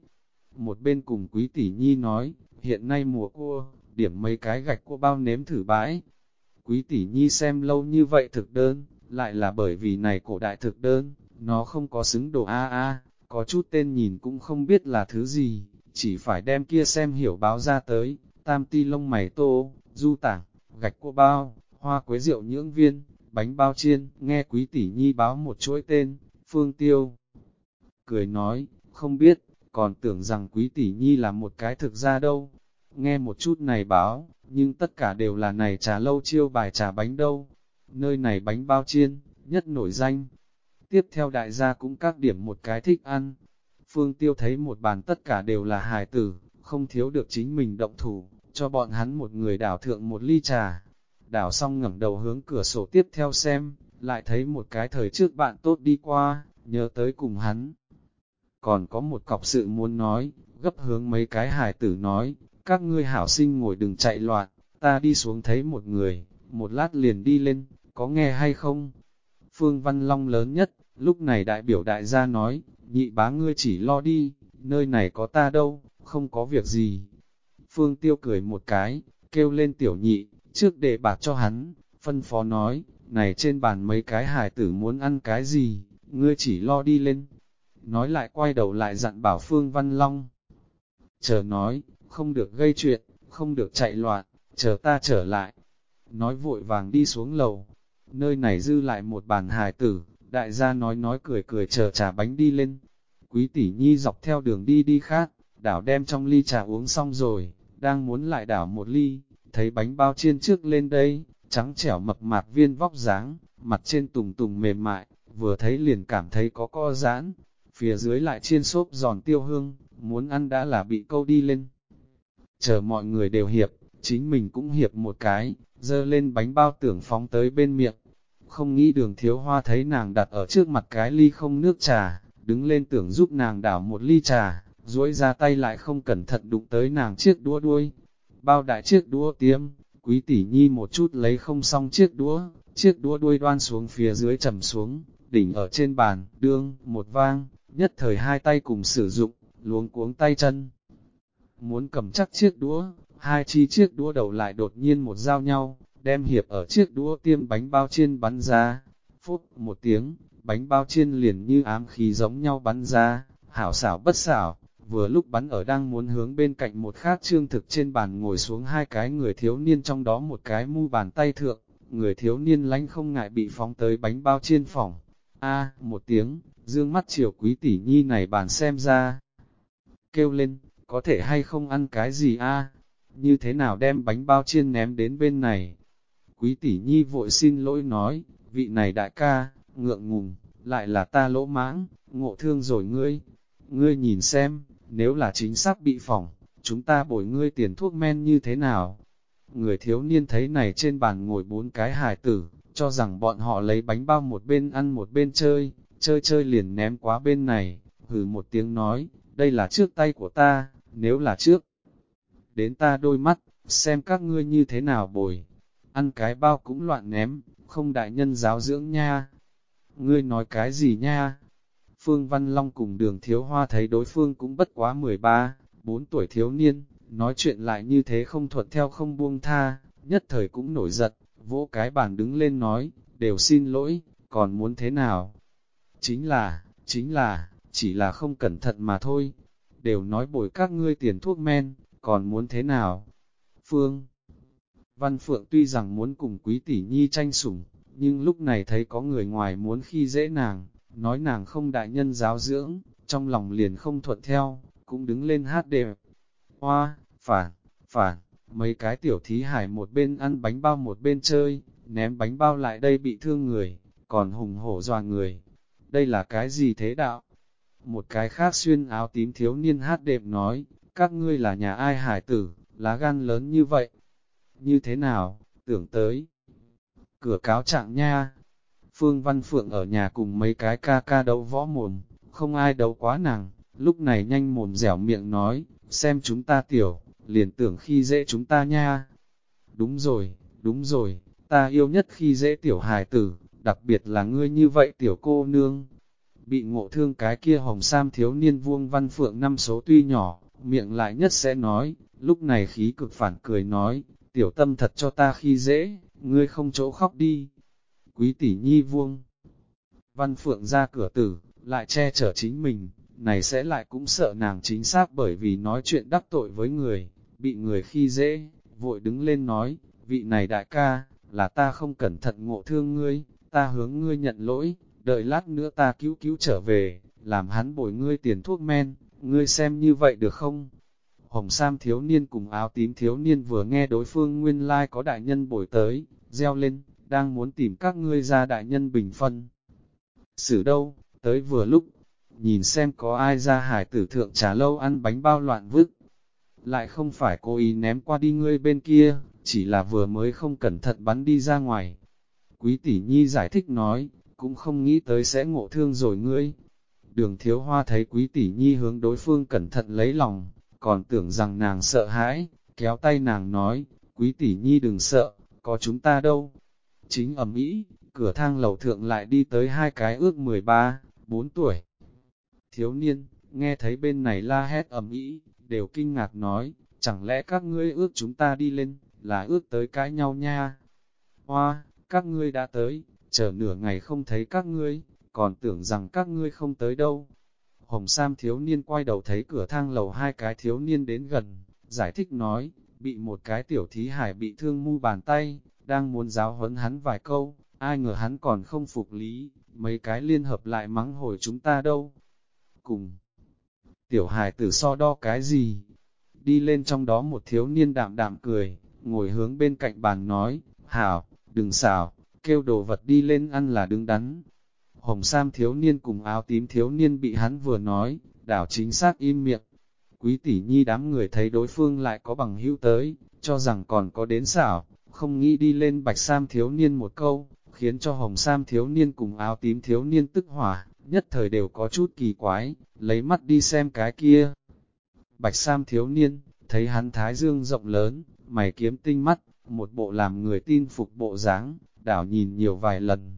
Một bên cùng quý tỷ nhi nói, hiện nay mùa cua, điểm mấy cái gạch cua bao nếm thử bãi. Quý tỷ nhi xem lâu như vậy thực đơn, lại là bởi vì này cổ đại thực đơn, nó không có xứng đồ A A, có chút tên nhìn cũng không biết là thứ gì, chỉ phải đem kia xem hiểu báo ra tới, tam ti lông mày tô, du tảng, gạch cua bao, hoa quế rượu nhưỡng viên, bánh bao chiên, nghe quý tỷ nhi báo một chuỗi tên, phương tiêu. Cười nói, không biết, còn tưởng rằng quý tỷ nhi là một cái thực ra đâu. Nghe một chút này báo, nhưng tất cả đều là này trà lâu chiêu bài trà bánh đâu. Nơi này bánh bao chiên, nhất nổi danh, Tiếp theo đại gia cũng các điểm một cái thích ăn. Phương Tiêu thấy một bàn tất cả đều là hài tử, không thiếu được chính mình động thủ, cho bọn hắn một người đảo thượng một ly trà. Đảo xong ngẩng đầu hướng cửa sổ tiếp theo xem, lại thấy một cái thời trước bạn tốt đi qua, nhớ tới cùng hắn. Còn có một cọc sự muốn nói, gấp hướng mấy cái hài tử nói, các ngươi hảo sinh ngồi đừng chạy loạn, ta đi xuống thấy một người, một lát liền đi lên, có nghe hay không? Phương Văn Long lớn nhất, lúc này đại biểu đại gia nói, nhị bá ngươi chỉ lo đi, nơi này có ta đâu, không có việc gì. Phương Tiêu cười một cái, kêu lên tiểu nhị, trước để bạc cho hắn, phân phó nói, này trên bàn mấy cái hài tử muốn ăn cái gì, ngươi chỉ lo đi lên. Nói lại quay đầu lại dặn bảo Phương Văn Long. Chờ nói, không được gây chuyện, không được chạy loạn, chờ ta trở lại. Nói vội vàng đi xuống lầu, nơi này dư lại một bàn hài tử, đại gia nói nói cười cười chờ trà bánh đi lên. Quý tỷ nhi dọc theo đường đi đi khác, đảo đem trong ly trà uống xong rồi, đang muốn lại đảo một ly, thấy bánh bao chiên trước lên đây, trắng trẻo mập mạp viên vóc dáng, mặt trên tùng tùng mềm mại, vừa thấy liền cảm thấy có co giãn, phía dưới lại chiên xốp giòn tiêu hương, muốn ăn đã là bị câu đi lên. Chờ mọi người đều hiệp, chính mình cũng hiệp một cái, dơ lên bánh bao tưởng phóng tới bên miệng. Không nghĩ đường thiếu hoa thấy nàng đặt ở trước mặt cái ly không nước trà, đứng lên tưởng giúp nàng đảo một ly trà, duỗi ra tay lại không cẩn thận đụng tới nàng chiếc đũa đuôi. Bao đại chiếc đũa tiêm, quý tỷ nhi một chút lấy không xong chiếc đũa, chiếc đũa đuôi đoan xuống phía dưới trầm xuống, đỉnh ở trên bàn, đương, một vang, nhất thời hai tay cùng sử dụng, luống cuống tay chân. Muốn cầm chắc chiếc đũa, hai chi chiếc đũa đầu lại đột nhiên một giao nhau, đem hiệp ở chiếc đũa tiêm bánh bao chiên bắn ra. Phút một tiếng, bánh bao chiên liền như ám khí giống nhau bắn ra, hảo xảo bất xảo, vừa lúc bắn ở đang muốn hướng bên cạnh một khác trương thực trên bàn ngồi xuống hai cái người thiếu niên trong đó một cái mu bàn tay thượng, người thiếu niên lánh không ngại bị phóng tới bánh bao chiên phòng. A, một tiếng, dương mắt chiều quý tỷ nhi này bàn xem ra. Kêu lên, có thể hay không ăn cái gì a? Như thế nào đem bánh bao chiên ném đến bên này? Quý tỷ nhi vội xin lỗi nói, vị này đại ca, ngượng ngùng, lại là ta lỗ mãng, ngộ thương rồi ngươi. Ngươi nhìn xem, nếu là chính xác bị phỏng, chúng ta bồi ngươi tiền thuốc men như thế nào? Người thiếu niên thấy này trên bàn ngồi bốn cái hài tử, cho rằng bọn họ lấy bánh bao một bên ăn một bên chơi, chơi chơi liền ném quá bên này, hừ một tiếng nói, đây là trước tay của ta, nếu là trước. Đến ta đôi mắt, xem các ngươi như thế nào bồi, ăn cái bao cũng loạn ném, không đại nhân giáo dưỡng nha. Ngươi nói cái gì nha? Phương Văn Long cùng đường thiếu hoa thấy đối phương cũng bất quá 13, 4 tuổi thiếu niên, nói chuyện lại như thế không thuận theo không buông tha, nhất thời cũng nổi giận, vỗ cái bàn đứng lên nói, đều xin lỗi, còn muốn thế nào? Chính là, chính là, chỉ là không cẩn thận mà thôi, đều nói bồi các ngươi tiền thuốc men, còn muốn thế nào? Phương Văn Phượng tuy rằng muốn cùng quý tỷ nhi tranh sủng, nhưng lúc này thấy có người ngoài muốn khi dễ nàng, nói nàng không đại nhân giáo dưỡng, trong lòng liền không thuận theo, cũng đứng lên hát đẹp. Hoa, phản, phản, mấy cái tiểu thí hải một bên ăn bánh bao một bên chơi, ném bánh bao lại đây bị thương người, còn hùng hổ dọa người. Đây là cái gì thế đạo? Một cái khác xuyên áo tím thiếu niên hát đẹp nói, các ngươi là nhà ai hải tử, lá gan lớn như vậy. Như thế nào, tưởng tới. Cửa cáo trạng nha, Phương Văn Phượng ở nhà cùng mấy cái ca ca đấu võ mồm, không ai đấu quá nàng, lúc này nhanh mồm dẻo miệng nói, xem chúng ta tiểu, liền tưởng khi dễ chúng ta nha. Đúng rồi, đúng rồi, ta yêu nhất khi dễ tiểu hài tử, đặc biệt là ngươi như vậy tiểu cô nương. Bị ngộ thương cái kia hồng sam thiếu niên vuông văn phượng năm số tuy nhỏ, miệng lại nhất sẽ nói, lúc này khí cực phản cười nói, tiểu tâm thật cho ta khi dễ, ngươi không chỗ khóc đi quý tỷ nhi vuông. Văn Phượng ra cửa tử, lại che chở chính mình, này sẽ lại cũng sợ nàng chính xác bởi vì nói chuyện đắc tội với người, bị người khi dễ, vội đứng lên nói, vị này đại ca, là ta không cẩn thận ngộ thương ngươi, ta hướng ngươi nhận lỗi, đợi lát nữa ta cứu cứu trở về, làm hắn bồi ngươi tiền thuốc men, ngươi xem như vậy được không? Hồng Sam thiếu niên cùng áo tím thiếu niên vừa nghe đối phương nguyên lai like có đại nhân bồi tới, reo lên, đang muốn tìm các ngươi ra đại nhân bình phân. Xử đâu, tới vừa lúc, nhìn xem có ai ra hải tử thượng trà lâu ăn bánh bao loạn vứt. lại không phải cố ý ném qua đi ngươi bên kia, chỉ là vừa mới không cẩn thận bắn đi ra ngoài. Quý tỷ nhi giải thích nói, cũng không nghĩ tới sẽ ngộ thương rồi ngươi. Đường thiếu hoa thấy quý tỷ nhi hướng đối phương cẩn thận lấy lòng, còn tưởng rằng nàng sợ hãi, kéo tay nàng nói, quý tỷ nhi đừng sợ, có chúng ta đâu. Chính ẩm ý, cửa thang lầu thượng lại đi tới hai cái ước 13, 4 tuổi. Thiếu niên, nghe thấy bên này la hét ẩm ý, đều kinh ngạc nói, chẳng lẽ các ngươi ước chúng ta đi lên, là ước tới cãi nhau nha. Hoa, các ngươi đã tới, chờ nửa ngày không thấy các ngươi, còn tưởng rằng các ngươi không tới đâu. Hồng Sam thiếu niên quay đầu thấy cửa thang lầu hai cái thiếu niên đến gần, giải thích nói, bị một cái tiểu thí hải bị thương mu bàn tay, đang muốn giáo huấn hắn vài câu, ai ngờ hắn còn không phục lý, mấy cái liên hợp lại mắng hồi chúng ta đâu. Cùng, tiểu hải tử so đo cái gì? Đi lên trong đó một thiếu niên đạm đạm cười, ngồi hướng bên cạnh bàn nói, hảo, đừng xảo, kêu đồ vật đi lên ăn là đứng đắn. Hồng Sam thiếu niên cùng áo tím thiếu niên bị hắn vừa nói, đảo chính xác im miệng. Quý tỷ nhi đám người thấy đối phương lại có bằng hữu tới, cho rằng còn có đến xảo, không nghĩ đi lên bạch sam thiếu niên một câu, khiến cho hồng sam thiếu niên cùng áo tím thiếu niên tức hỏa, nhất thời đều có chút kỳ quái, lấy mắt đi xem cái kia. Bạch sam thiếu niên, thấy hắn thái dương rộng lớn, mày kiếm tinh mắt, một bộ làm người tin phục bộ dáng, đảo nhìn nhiều vài lần.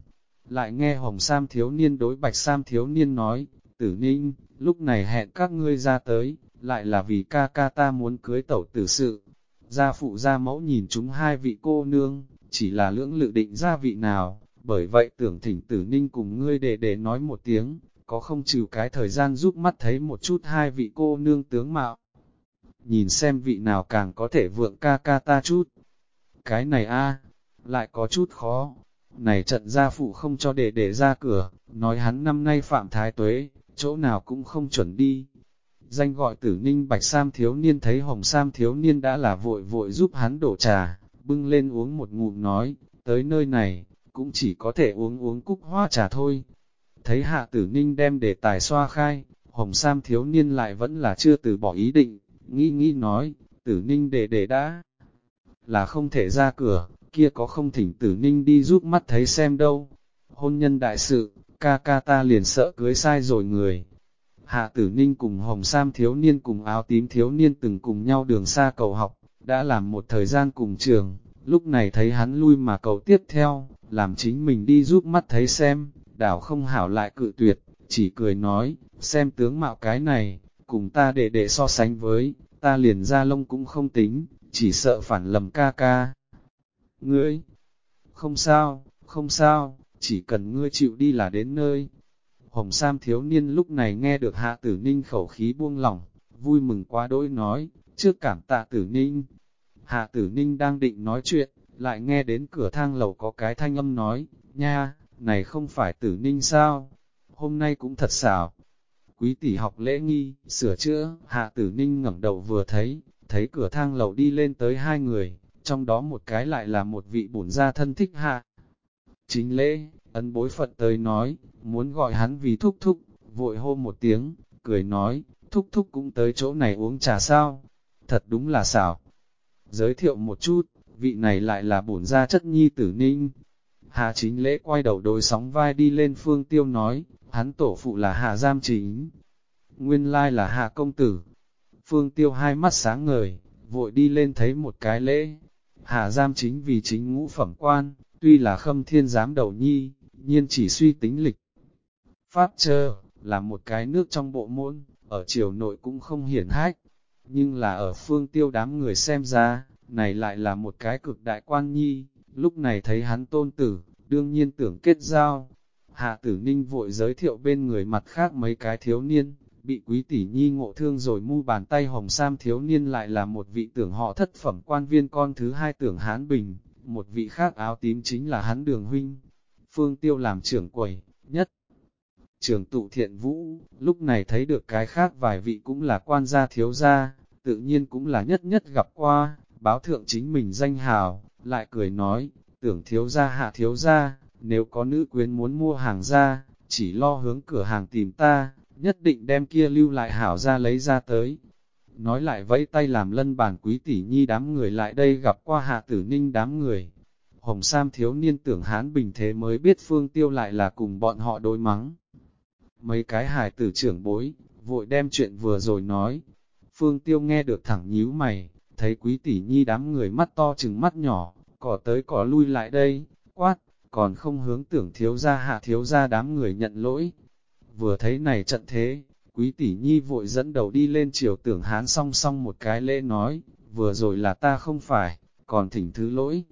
Lại nghe hồng sam thiếu niên đối bạch sam thiếu niên nói, tử ninh, lúc này hẹn các ngươi ra tới, lại là vì ca ca ta muốn cưới tẩu tử sự. Gia phụ gia mẫu nhìn chúng hai vị cô nương, chỉ là lưỡng lự định gia vị nào, bởi vậy tưởng thỉnh tử ninh cùng ngươi để để nói một tiếng, có không trừ cái thời gian giúp mắt thấy một chút hai vị cô nương tướng mạo. Nhìn xem vị nào càng có thể vượng ca ca ta chút. Cái này a lại có chút khó. Này trận gia phụ không cho để để ra cửa, nói hắn năm nay phạm thái tuế, chỗ nào cũng không chuẩn đi. Danh gọi tử ninh bạch sam thiếu niên thấy hồng sam thiếu niên đã là vội vội giúp hắn đổ trà, bưng lên uống một ngụm nói, tới nơi này, cũng chỉ có thể uống uống cúc hoa trà thôi. Thấy hạ tử ninh đem để tài xoa khai, hồng sam thiếu niên lại vẫn là chưa từ bỏ ý định, nghĩ nghĩ nói, tử ninh để để đã, là không thể ra cửa, kia có không thỉnh tử ninh đi giúp mắt thấy xem đâu. Hôn nhân đại sự, ca ca ta liền sợ cưới sai rồi người. Hạ tử ninh cùng hồng sam thiếu niên cùng áo tím thiếu niên từng cùng nhau đường xa cầu học, đã làm một thời gian cùng trường, lúc này thấy hắn lui mà cầu tiếp theo, làm chính mình đi giúp mắt thấy xem, đảo không hảo lại cự tuyệt, chỉ cười nói, xem tướng mạo cái này, cùng ta để để so sánh với, ta liền ra lông cũng không tính, chỉ sợ phản lầm ca ca. Ngươi, không sao, không sao, chỉ cần ngươi chịu đi là đến nơi. Hồng Sam thiếu niên lúc này nghe được hạ tử ninh khẩu khí buông lỏng, vui mừng quá đỗi nói, trước cảm tạ tử ninh. Hạ tử ninh đang định nói chuyện, lại nghe đến cửa thang lầu có cái thanh âm nói, nha, này không phải tử ninh sao? Hôm nay cũng thật xảo. Quý tỷ học lễ nghi, sửa chữa, hạ tử ninh ngẩng đầu vừa thấy, thấy cửa thang lầu đi lên tới hai người, trong đó một cái lại là một vị bổn gia thân thích hạ. Chính lễ, ấn bối phận tới nói, muốn gọi hắn vì thúc thúc, vội hô một tiếng, cười nói, thúc thúc cũng tới chỗ này uống trà sao, thật đúng là xảo. Giới thiệu một chút, vị này lại là bổn gia chất nhi tử ninh. Hạ chính lễ quay đầu đôi sóng vai đi lên phương tiêu nói, hắn tổ phụ là hạ giam chính. Nguyên lai là hạ công tử. Phương tiêu hai mắt sáng ngời, vội đi lên thấy một cái lễ. Hạ giam chính vì chính ngũ phẩm quan, tuy là khâm thiên giám đầu nhi, nhiên chỉ suy tính lịch. Pháp chơ, là một cái nước trong bộ môn, ở triều nội cũng không hiển hách, nhưng là ở phương tiêu đám người xem ra, này lại là một cái cực đại quan nhi, lúc này thấy hắn tôn tử, đương nhiên tưởng kết giao. Hạ tử ninh vội giới thiệu bên người mặt khác mấy cái thiếu niên, bị quý tỷ nhi ngộ thương rồi mu bàn tay hồng sam thiếu niên lại là một vị tưởng họ thất phẩm quan viên con thứ hai tưởng hán bình, một vị khác áo tím chính là hắn đường huynh. Phương tiêu làm trưởng quầy, nhất. Trường tụ thiện vũ, lúc này thấy được cái khác vài vị cũng là quan gia thiếu gia, tự nhiên cũng là nhất nhất gặp qua, báo thượng chính mình danh hào, lại cười nói, tưởng thiếu gia hạ thiếu gia, nếu có nữ quyến muốn mua hàng ra, chỉ lo hướng cửa hàng tìm ta, nhất định đem kia lưu lại hảo ra lấy ra tới. nói lại vẫy tay làm lân bàn quý tỷ nhi đám người lại đây gặp qua hạ tử ninh đám người. Hồng Sam thiếu niên tưởng hán bình thế mới biết phương tiêu lại là cùng bọn họ đối mắng. Mấy cái hài tử trưởng bối, vội đem chuyện vừa rồi nói. Phương tiêu nghe được thẳng nhíu mày, thấy quý tỷ nhi đám người mắt to chừng mắt nhỏ, cỏ tới cỏ lui lại đây, quát, còn không hướng tưởng thiếu ra hạ thiếu ra đám người nhận lỗi. Vừa thấy này trận thế, quý tỷ nhi vội dẫn đầu đi lên chiều tưởng hán song song một cái lễ nói, vừa rồi là ta không phải, còn thỉnh thứ lỗi.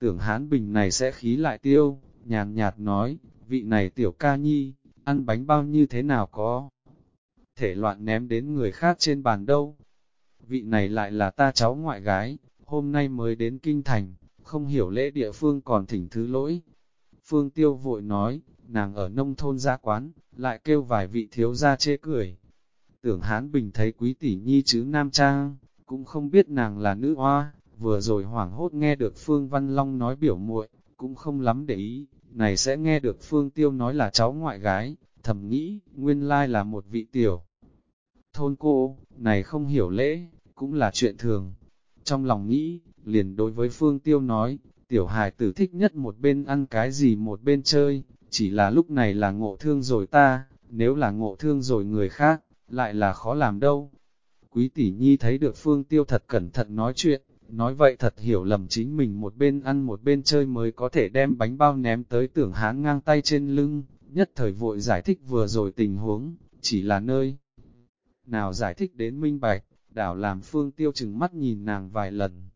Tưởng hán bình này sẽ khí lại tiêu, nhàn nhạt nói, vị này tiểu ca nhi, ăn bánh bao như thế nào có. Thể loạn ném đến người khác trên bàn đâu. Vị này lại là ta cháu ngoại gái, hôm nay mới đến kinh thành, không hiểu lễ địa phương còn thỉnh thứ lỗi. Phương Tiêu vội nói, nàng ở nông thôn gia quán, lại kêu vài vị thiếu gia chê cười. Tưởng Hán Bình thấy quý tỷ nhi chứ Nam Trang, cũng không biết nàng là nữ hoa, vừa rồi hoảng hốt nghe được Phương Văn Long nói biểu muội, cũng không lắm để ý, này sẽ nghe được Phương Tiêu nói là cháu ngoại gái, thầm nghĩ, nguyên lai là một vị tiểu. Thôn cô, này không hiểu lễ, cũng là chuyện thường. Trong lòng nghĩ, liền đối với Phương Tiêu nói, tiểu hài tử thích nhất một bên ăn cái gì một bên chơi, chỉ là lúc này là ngộ thương rồi ta, nếu là ngộ thương rồi người khác, lại là khó làm đâu. Quý tỷ nhi thấy được Phương Tiêu thật cẩn thận nói chuyện, nói vậy thật hiểu lầm chính mình một bên ăn một bên chơi mới có thể đem bánh bao ném tới tưởng hán ngang tay trên lưng, nhất thời vội giải thích vừa rồi tình huống, chỉ là nơi. Nào giải thích đến minh bạch, đảo làm Phương Tiêu chừng mắt nhìn nàng vài lần,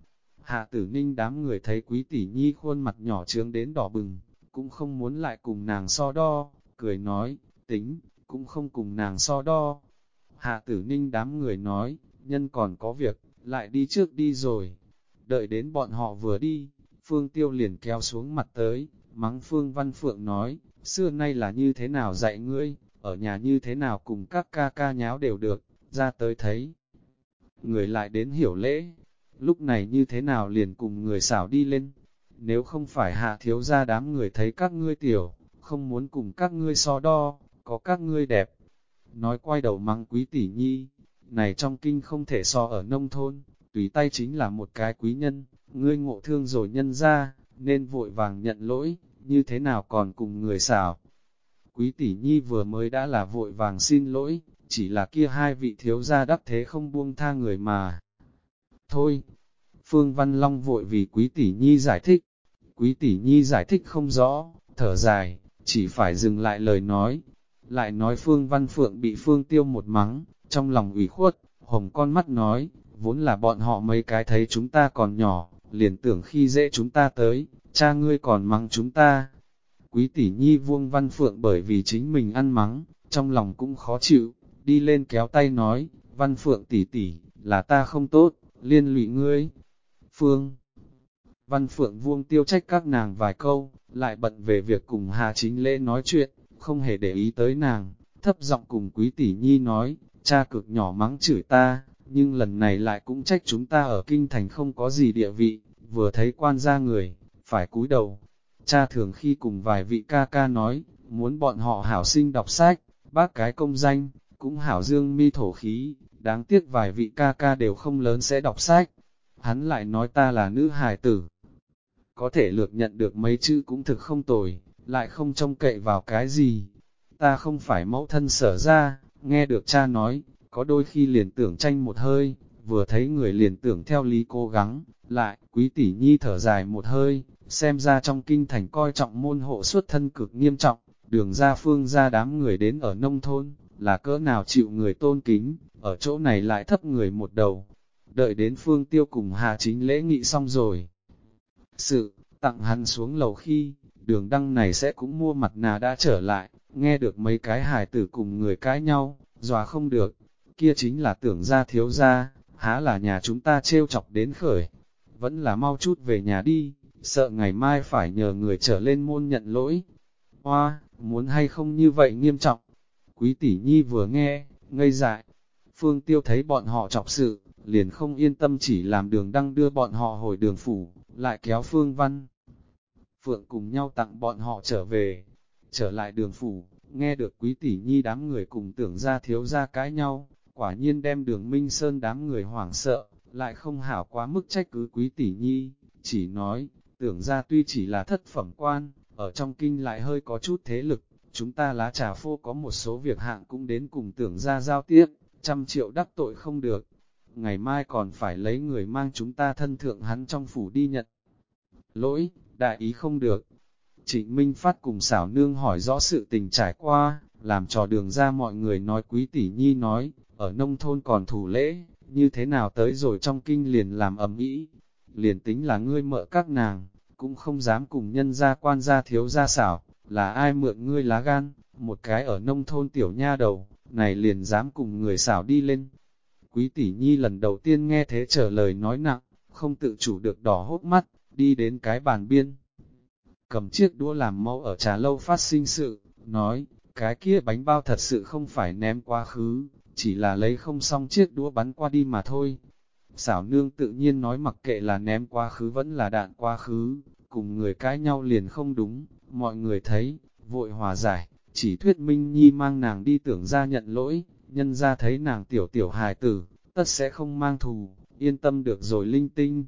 Hạ tử ninh đám người thấy quý tỷ nhi khuôn mặt nhỏ trướng đến đỏ bừng, cũng không muốn lại cùng nàng so đo, cười nói, tính, cũng không cùng nàng so đo. Hạ tử ninh đám người nói, nhân còn có việc, lại đi trước đi rồi. Đợi đến bọn họ vừa đi, Phương Tiêu liền kéo xuống mặt tới, mắng Phương Văn Phượng nói, xưa nay là như thế nào dạy ngươi, ở nhà như thế nào cùng các ca ca nháo đều được, ra tới thấy. Người lại đến hiểu lễ, lúc này như thế nào liền cùng người xảo đi lên. Nếu không phải hạ thiếu ra đám người thấy các ngươi tiểu, không muốn cùng các ngươi so đo, có các ngươi đẹp. Nói quay đầu mắng quý tỷ nhi, này trong kinh không thể so ở nông thôn, tùy tay chính là một cái quý nhân, ngươi ngộ thương rồi nhân ra, nên vội vàng nhận lỗi, như thế nào còn cùng người xảo. Quý tỷ nhi vừa mới đã là vội vàng xin lỗi, chỉ là kia hai vị thiếu gia đắc thế không buông tha người mà. Thôi, Phương Văn Long vội vì Quý Tỷ Nhi giải thích. Quý Tỷ Nhi giải thích không rõ, thở dài, chỉ phải dừng lại lời nói. Lại nói Phương Văn Phượng bị Phương Tiêu một mắng, trong lòng ủy khuất, hồng con mắt nói, vốn là bọn họ mấy cái thấy chúng ta còn nhỏ, liền tưởng khi dễ chúng ta tới, cha ngươi còn mắng chúng ta. Quý tỷ nhi vuông văn phượng bởi vì chính mình ăn mắng, trong lòng cũng khó chịu, đi lên kéo tay nói, văn phượng tỷ tỷ, là ta không tốt, liên lụy ngươi. Phương Văn Phượng Vuông tiêu trách các nàng vài câu, lại bận về việc cùng Hà Chính Lễ nói chuyện, không hề để ý tới nàng, thấp giọng cùng Quý Tỷ Nhi nói, cha cực nhỏ mắng chửi ta, nhưng lần này lại cũng trách chúng ta ở kinh thành không có gì địa vị, vừa thấy quan gia người, phải cúi đầu. Cha thường khi cùng vài vị ca ca nói, muốn bọn họ hảo sinh đọc sách, bác cái công danh, cũng hảo dương mi thổ khí, đáng tiếc vài vị ca ca đều không lớn sẽ đọc sách. Hắn lại nói ta là nữ hài tử. Có thể lược nhận được mấy chữ cũng thực không tồi, lại không trông cậy vào cái gì. Ta không phải mẫu thân sở ra, nghe được cha nói, có đôi khi liền tưởng tranh một hơi, vừa thấy người liền tưởng theo lý cố gắng, lại, quý tỷ nhi thở dài một hơi, xem ra trong kinh thành coi trọng môn hộ xuất thân cực nghiêm trọng, đường ra phương ra đám người đến ở nông thôn, là cỡ nào chịu người tôn kính, ở chỗ này lại thấp người một đầu. Đợi đến phương tiêu cùng Hà Chính lễ nghị xong rồi. Sự, tặng hắn xuống lầu khi, đường đăng này sẽ cũng mua mặt nà đã trở lại, nghe được mấy cái hài tử cùng người cãi nhau, dòa không được, kia chính là tưởng ra thiếu ra, há là nhà chúng ta trêu chọc đến khởi, vẫn là mau chút về nhà đi, sợ ngày mai phải nhờ người trở lên môn nhận lỗi. Hoa, muốn hay không như vậy nghiêm trọng, Quý tỷ nhi vừa nghe, ngây dại. Phương tiêu thấy bọn họ chọc sự, liền không yên tâm chỉ làm đường đăng đưa bọn họ hồi đường phủ, lại kéo Phương Văn. Phượng cùng nhau tặng bọn họ trở về, trở lại đường phủ, nghe được quý tỷ nhi đám người cùng tưởng ra thiếu ra cãi nhau, quả nhiên đem đường Minh Sơn đám người hoảng sợ, lại không hảo quá mức trách cứ quý tỷ nhi, chỉ nói, tưởng ra tuy chỉ là thất phẩm quan, ở trong kinh lại hơi có chút thế lực, chúng ta lá trà phô có một số việc hạng cũng đến cùng tưởng ra giao tiếp, trăm triệu đắc tội không được. Ngày mai còn phải lấy người mang chúng ta thân thượng hắn trong phủ đi nhận. Lỗi, đại ý không được. Trịnh Minh Phát cùng xảo nương hỏi rõ sự tình trải qua, làm trò đường ra mọi người nói quý tỷ nhi nói, ở nông thôn còn thủ lễ, như thế nào tới rồi trong kinh liền làm ầm ĩ liền tính là ngươi mợ các nàng, cũng không dám cùng nhân gia quan gia thiếu gia xảo, là ai mượn ngươi lá gan, một cái ở nông thôn tiểu nha đầu, này liền dám cùng người xảo đi lên. Quý tỷ nhi lần đầu tiên nghe thế trở lời nói nặng, không tự chủ được đỏ hốt mắt, đi đến cái bàn biên. Cầm chiếc đũa làm mẫu ở trà lâu phát sinh sự, nói, cái kia bánh bao thật sự không phải ném quá khứ, chỉ là lấy không xong chiếc đũa bắn qua đi mà thôi. Xảo nương tự nhiên nói mặc kệ là ném quá khứ vẫn là đạn quá khứ, cùng người cãi nhau liền không đúng, mọi người thấy, vội hòa giải, chỉ thuyết Minh Nhi mang nàng đi tưởng ra nhận lỗi, nhân ra thấy nàng tiểu tiểu hài tử, tất sẽ không mang thù, yên tâm được rồi linh tinh.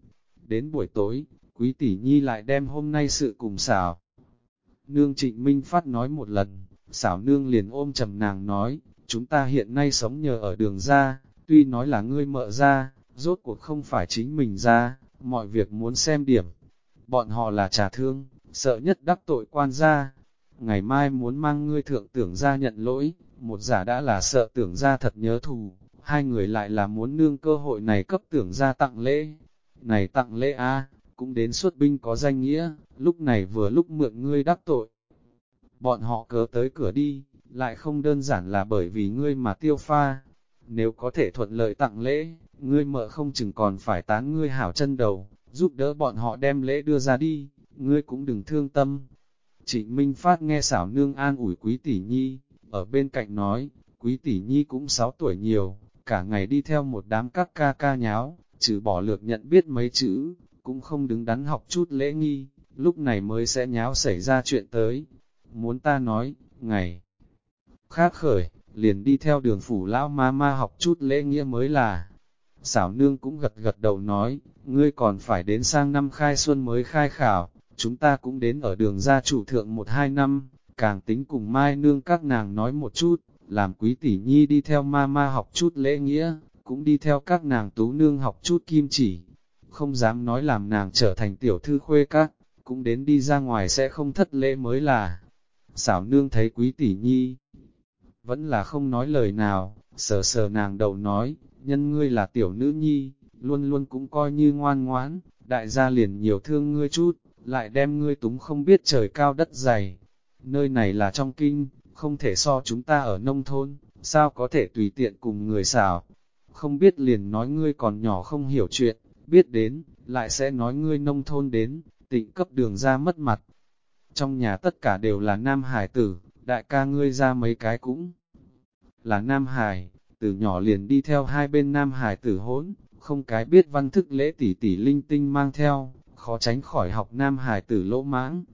Đến buổi tối, quý tỷ Nhi lại đem hôm nay sự cùng xảo. Nương trịnh Minh Phát nói một lần, xảo nương liền ôm trầm nàng nói, chúng ta hiện nay sống nhờ ở đường ra, tuy nói là ngươi mợ ra, rốt cuộc không phải chính mình ra, mọi việc muốn xem điểm. Bọn họ là trà thương, sợ nhất đắc tội quan gia. Ngày mai muốn mang ngươi thượng tưởng ra nhận lỗi, một giả đã là sợ tưởng ra thật nhớ thù, hai người lại là muốn nương cơ hội này cấp tưởng ra tặng lễ. Này tặng lễ a cũng đến xuất binh có danh nghĩa, lúc này vừa lúc mượn ngươi đắc tội. Bọn họ cớ tới cửa đi, lại không đơn giản là bởi vì ngươi mà tiêu pha. Nếu có thể thuận lợi tặng lễ, ngươi mợ không chừng còn phải tán ngươi hảo chân đầu, giúp đỡ bọn họ đem lễ đưa ra đi, ngươi cũng đừng thương tâm. Trịnh Minh Phát nghe xảo nương an ủi quý tỷ nhi, ở bên cạnh nói, quý tỷ nhi cũng 6 tuổi nhiều, cả ngày đi theo một đám các ca ca nháo, trừ bỏ lược nhận biết mấy chữ, cũng không đứng đắn học chút lễ nghi, lúc này mới sẽ nháo xảy ra chuyện tới. Muốn ta nói, ngày khác khởi, liền đi theo đường phủ lão ma ma học chút lễ nghĩa mới là. Xảo nương cũng gật gật đầu nói, ngươi còn phải đến sang năm khai xuân mới khai khảo, chúng ta cũng đến ở đường gia chủ thượng một hai năm, càng tính cùng mai nương các nàng nói một chút, làm quý tỷ nhi đi theo ma ma học chút lễ nghĩa, cũng đi theo các nàng tú nương học chút kim chỉ, không dám nói làm nàng trở thành tiểu thư khuê các, cũng đến đi ra ngoài sẽ không thất lễ mới là. Xảo nương thấy quý tỷ nhi, vẫn là không nói lời nào, sờ sờ nàng đầu nói, nhân ngươi là tiểu nữ nhi, luôn luôn cũng coi như ngoan ngoãn, đại gia liền nhiều thương ngươi chút, lại đem ngươi túng không biết trời cao đất dày. Nơi này là trong kinh, không thể so chúng ta ở nông thôn, sao có thể tùy tiện cùng người xảo. Không biết liền nói ngươi còn nhỏ không hiểu chuyện, biết đến, lại sẽ nói ngươi nông thôn đến, tịnh cấp đường ra mất mặt. Trong nhà tất cả đều là nam hải tử, đại ca ngươi ra mấy cái cũng là nam hải, từ nhỏ liền đi theo hai bên nam hải tử hỗn, không cái biết văn thức lễ tỷ tỷ linh tinh mang theo, khó tránh khỏi học nam hải tử lỗ mãng.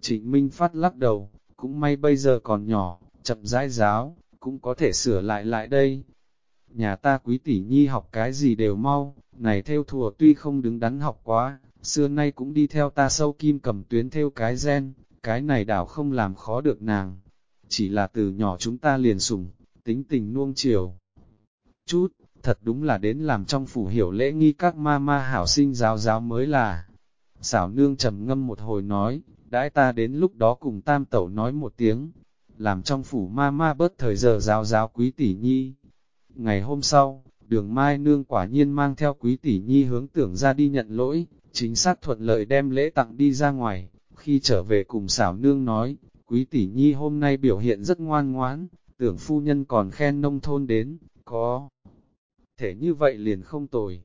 Trịnh Minh Phát lắc đầu, cũng may bây giờ còn nhỏ, chậm rãi giáo, cũng có thể sửa lại lại đây. Nhà ta quý tỷ nhi học cái gì đều mau, này theo thùa tuy không đứng đắn học quá, xưa nay cũng đi theo ta sâu kim cầm tuyến theo cái gen, cái này đảo không làm khó được nàng. Chỉ là từ nhỏ chúng ta liền sủng, tính tình nuông chiều. Chút, thật đúng là đến làm trong phủ hiểu lễ nghi các ma ma hảo sinh giáo giáo mới là. Xảo nương trầm ngâm một hồi nói, đãi ta đến lúc đó cùng tam tẩu nói một tiếng, làm trong phủ ma ma bớt thời giờ giáo giáo quý tỷ nhi. Ngày hôm sau, đường mai nương quả nhiên mang theo quý tỷ nhi hướng tưởng ra đi nhận lỗi, chính xác thuận lợi đem lễ tặng đi ra ngoài, khi trở về cùng xảo nương nói, quý tỷ nhi hôm nay biểu hiện rất ngoan ngoãn, tưởng phu nhân còn khen nông thôn đến, có thể như vậy liền không tồi.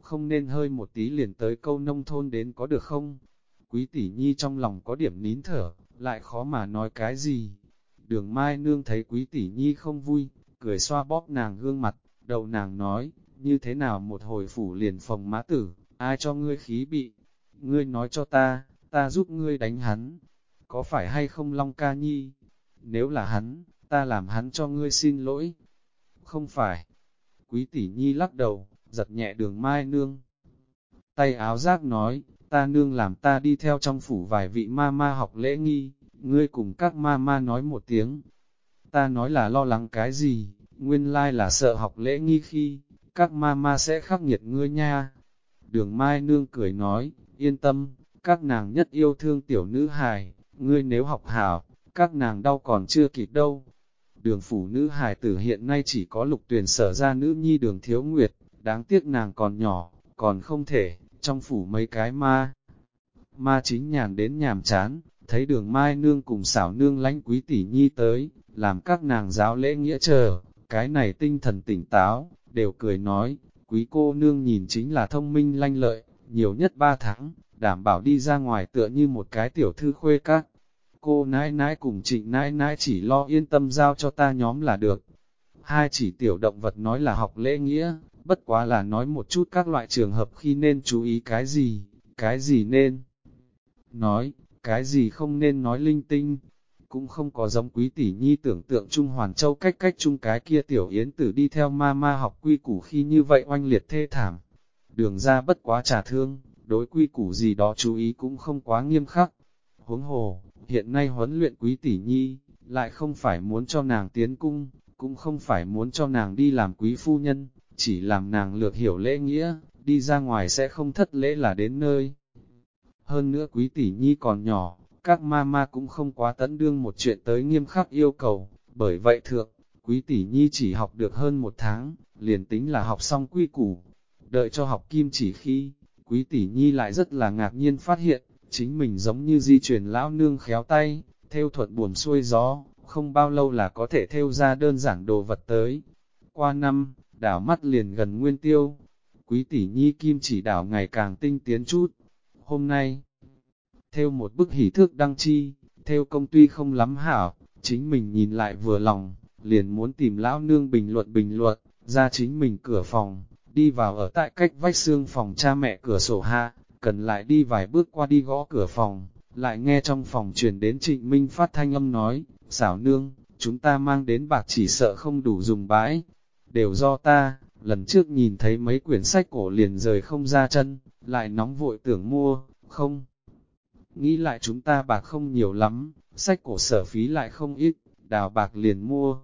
Không nên hơi một tí liền tới câu nông thôn đến có được không? Quý tỷ nhi trong lòng có điểm nín thở, lại khó mà nói cái gì. Đường Mai Nương thấy quý tỷ nhi không vui, cười xoa bóp nàng gương mặt, đầu nàng nói, như thế nào một hồi phủ liền phòng mã tử, ai cho ngươi khí bị? Ngươi nói cho ta, ta giúp ngươi đánh hắn. Có phải hay không Long ca nhi? Nếu là hắn, ta làm hắn cho ngươi xin lỗi. Không phải, Quý tỷ nhi lắc đầu, giật nhẹ đường mai nương. Tay áo giác nói, ta nương làm ta đi theo trong phủ vài vị ma ma học lễ nghi, ngươi cùng các ma ma nói một tiếng. Ta nói là lo lắng cái gì, nguyên lai là sợ học lễ nghi khi, các ma ma sẽ khắc nghiệt ngươi nha. Đường mai nương cười nói, yên tâm, các nàng nhất yêu thương tiểu nữ hài, ngươi nếu học hảo, các nàng đau còn chưa kịp đâu. Đường phủ nữ hài tử hiện nay chỉ có lục tuyển sở ra nữ nhi đường thiếu nguyệt, đáng tiếc nàng còn nhỏ, còn không thể, trong phủ mấy cái ma. Ma chính nhàn đến nhàm chán, thấy đường mai nương cùng xảo nương lánh quý tỷ nhi tới, làm các nàng giáo lễ nghĩa chờ, cái này tinh thần tỉnh táo, đều cười nói, quý cô nương nhìn chính là thông minh lanh lợi, nhiều nhất ba tháng, đảm bảo đi ra ngoài tựa như một cái tiểu thư khuê các. Cô nãi nãi cùng trịnh nãi nãi chỉ lo yên tâm giao cho ta nhóm là được. Hai chỉ tiểu động vật nói là học lễ nghĩa, bất quá là nói một chút các loại trường hợp khi nên chú ý cái gì, cái gì nên nói, cái gì không nên nói linh tinh, cũng không có giống quý tỷ nhi tưởng tượng Trung Hoàn Châu cách cách chung cái kia tiểu yến tử đi theo ma ma học quy củ khi như vậy oanh liệt thê thảm. Đường ra bất quá trả thương, đối quy củ gì đó chú ý cũng không quá nghiêm khắc. Huống hồ, hiện nay huấn luyện quý tỷ nhi, lại không phải muốn cho nàng tiến cung, cũng không phải muốn cho nàng đi làm quý phu nhân, chỉ làm nàng lược hiểu lễ nghĩa, đi ra ngoài sẽ không thất lễ là đến nơi. Hơn nữa quý tỷ nhi còn nhỏ, các ma ma cũng không quá tấn đương một chuyện tới nghiêm khắc yêu cầu, bởi vậy thượng, quý tỷ nhi chỉ học được hơn một tháng, liền tính là học xong quy củ. Đợi cho học kim chỉ khi, quý tỷ nhi lại rất là ngạc nhiên phát hiện, chính mình giống như di chuyển lão nương khéo tay, theo thuận buồn xuôi gió, không bao lâu là có thể theo ra đơn giản đồ vật tới. Qua năm, đảo mắt liền gần nguyên tiêu, quý tỷ nhi kim chỉ đảo ngày càng tinh tiến chút. Hôm nay, theo một bức hỷ thước đăng chi, theo công tuy không lắm hảo, chính mình nhìn lại vừa lòng, liền muốn tìm lão nương bình luận bình luận, ra chính mình cửa phòng, đi vào ở tại cách vách xương phòng cha mẹ cửa sổ hạ, cần lại đi vài bước qua đi gõ cửa phòng, lại nghe trong phòng truyền đến trịnh minh phát thanh âm nói, xảo nương, chúng ta mang đến bạc chỉ sợ không đủ dùng bãi, đều do ta, lần trước nhìn thấy mấy quyển sách cổ liền rời không ra chân, lại nóng vội tưởng mua, không. Nghĩ lại chúng ta bạc không nhiều lắm, sách cổ sở phí lại không ít, đào bạc liền mua.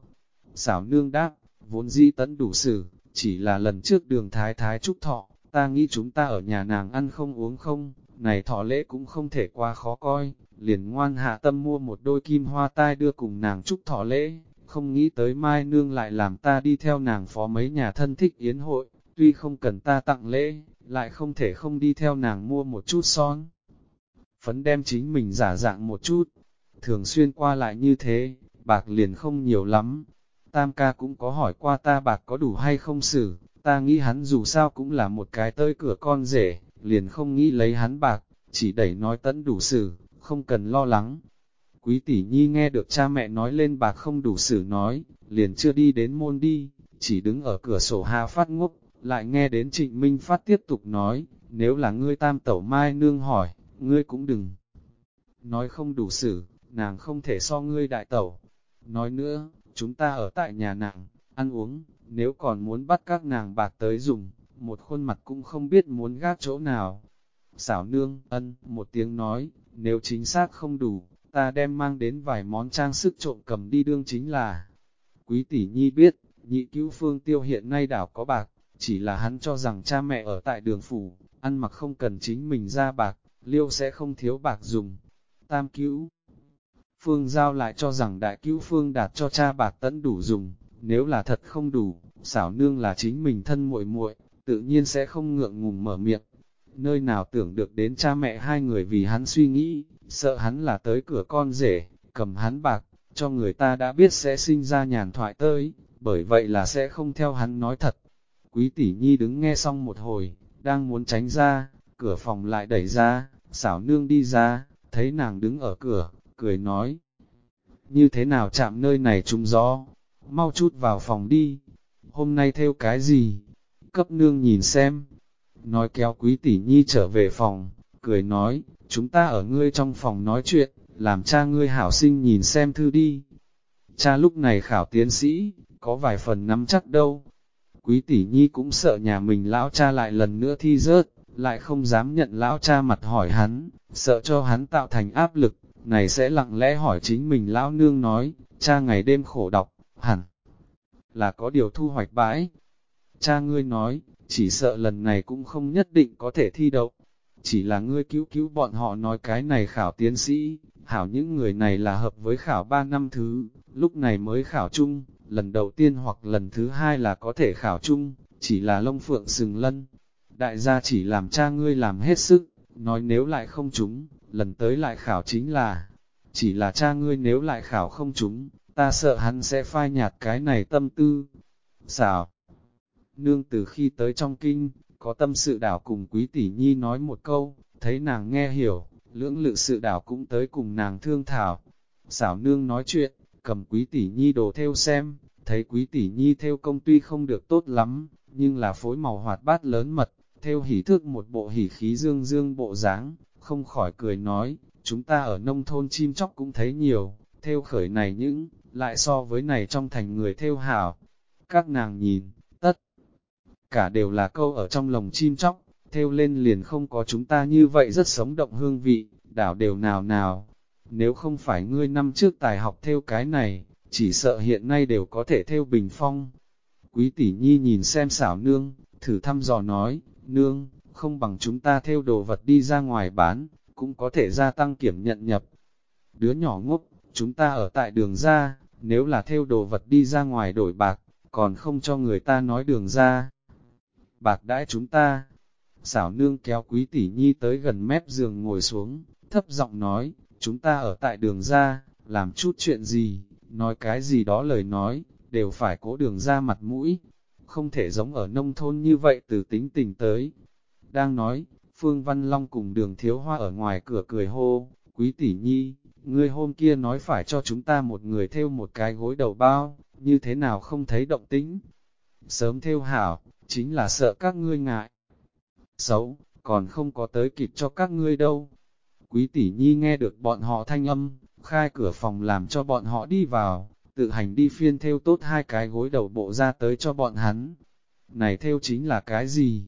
Xảo nương đáp, vốn dĩ tấn đủ xử, chỉ là lần trước đường thái thái trúc thọ, ta nghĩ chúng ta ở nhà nàng ăn không uống không, này thọ lễ cũng không thể qua khó coi, liền ngoan hạ tâm mua một đôi kim hoa tai đưa cùng nàng chúc thọ lễ, không nghĩ tới mai nương lại làm ta đi theo nàng phó mấy nhà thân thích yến hội, tuy không cần ta tặng lễ, lại không thể không đi theo nàng mua một chút son. Phấn đem chính mình giả dạng một chút, thường xuyên qua lại như thế, bạc liền không nhiều lắm. Tam ca cũng có hỏi qua ta bạc có đủ hay không xử, ta nghĩ hắn dù sao cũng là một cái tơi cửa con rể, liền không nghĩ lấy hắn bạc, chỉ đẩy nói tẫn đủ xử, không cần lo lắng. Quý tỷ nhi nghe được cha mẹ nói lên bạc không đủ xử nói, liền chưa đi đến môn đi, chỉ đứng ở cửa sổ hà phát ngốc, lại nghe đến trịnh minh phát tiếp tục nói, nếu là ngươi tam tẩu mai nương hỏi, ngươi cũng đừng. Nói không đủ xử, nàng không thể so ngươi đại tẩu. Nói nữa, chúng ta ở tại nhà nàng, ăn uống, nếu còn muốn bắt các nàng bạc tới dùng, một khuôn mặt cũng không biết muốn gác chỗ nào. Xảo nương, ân, một tiếng nói, nếu chính xác không đủ, ta đem mang đến vài món trang sức trộm cầm đi đương chính là. Quý tỷ nhi biết, nhị cứu phương tiêu hiện nay đảo có bạc, chỉ là hắn cho rằng cha mẹ ở tại đường phủ, ăn mặc không cần chính mình ra bạc, liêu sẽ không thiếu bạc dùng. Tam cứu Phương giao lại cho rằng đại cứu Phương đạt cho cha bạc tẫn đủ dùng, nếu là thật không đủ, xảo nương là chính mình thân muội muội, tự nhiên sẽ không ngượng ngùng mở miệng. Nơi nào tưởng được đến cha mẹ hai người vì hắn suy nghĩ, sợ hắn là tới cửa con rể, cầm hắn bạc, cho người ta đã biết sẽ sinh ra nhàn thoại tới, bởi vậy là sẽ không theo hắn nói thật. Quý tỷ nhi đứng nghe xong một hồi, đang muốn tránh ra, cửa phòng lại đẩy ra, xảo nương đi ra, thấy nàng đứng ở cửa, cười nói. Như thế nào chạm nơi này trúng gió, mau chút vào phòng đi, hôm nay theo cái gì? Cấp nương nhìn xem. Nói kéo quý tỷ nhi trở về phòng, cười nói, chúng ta ở ngươi trong phòng nói chuyện, làm cha ngươi hảo sinh nhìn xem thư đi. Cha lúc này khảo tiến sĩ, có vài phần nắm chắc đâu. Quý tỷ nhi cũng sợ nhà mình lão cha lại lần nữa thi rớt, lại không dám nhận lão cha mặt hỏi hắn, sợ cho hắn tạo thành áp lực, này sẽ lặng lẽ hỏi chính mình lão nương nói, cha ngày đêm khổ đọc, hẳn là có điều thu hoạch bãi. Cha ngươi nói, chỉ sợ lần này cũng không nhất định có thể thi đậu, chỉ là ngươi cứu cứu bọn họ nói cái này khảo tiến sĩ, hảo những người này là hợp với khảo 3 năm thứ, lúc này mới khảo chung, lần đầu tiên hoặc lần thứ hai là có thể khảo chung, chỉ là lông phượng sừng lân. Đại gia chỉ làm cha ngươi làm hết sức, nói nếu lại không chúng, lần tới lại khảo chính là, chỉ là cha ngươi nếu lại khảo không chúng, ta sợ hắn sẽ phai nhạt cái này tâm tư. Xào! Nương từ khi tới trong kinh, có tâm sự đảo cùng quý tỷ nhi nói một câu, thấy nàng nghe hiểu, lưỡng lự sự đảo cũng tới cùng nàng thương thảo. Xảo nương nói chuyện, cầm quý tỷ nhi đồ theo xem, thấy quý tỷ nhi theo công tuy không được tốt lắm, nhưng là phối màu hoạt bát lớn mật, theo hỉ thước một bộ hỉ khí dương dương bộ dáng, không khỏi cười nói, chúng ta ở nông thôn chim chóc cũng thấy nhiều, theo khởi này những, lại so với này trong thành người theo hảo. Các nàng nhìn, tất cả đều là câu ở trong lồng chim chóc, theo lên liền không có chúng ta như vậy rất sống động hương vị, đảo đều nào nào. Nếu không phải ngươi năm trước tài học theo cái này, chỉ sợ hiện nay đều có thể theo bình phong. Quý tỷ nhi nhìn xem xảo nương, thử thăm dò nói, nương, không bằng chúng ta theo đồ vật đi ra ngoài bán, cũng có thể gia tăng kiểm nhận nhập. Đứa nhỏ ngốc, chúng ta ở tại đường ra, nếu là theo đồ vật đi ra ngoài đổi bạc, còn không cho người ta nói đường ra. Bạc đãi chúng ta, xảo nương kéo quý tỷ nhi tới gần mép giường ngồi xuống, thấp giọng nói, chúng ta ở tại đường ra, làm chút chuyện gì, nói cái gì đó lời nói, đều phải cố đường ra mặt mũi, không thể giống ở nông thôn như vậy từ tính tình tới. Đang nói, Phương Văn Long cùng đường thiếu hoa ở ngoài cửa cười hô, quý tỷ nhi, ngươi hôm kia nói phải cho chúng ta một người theo một cái gối đầu bao, như thế nào không thấy động tính. Sớm theo hảo, chính là sợ các ngươi ngại. Xấu, còn không có tới kịp cho các ngươi đâu. Quý tỷ nhi nghe được bọn họ thanh âm, khai cửa phòng làm cho bọn họ đi vào, tự hành đi phiên theo tốt hai cái gối đầu bộ ra tới cho bọn hắn. Này theo chính là cái gì?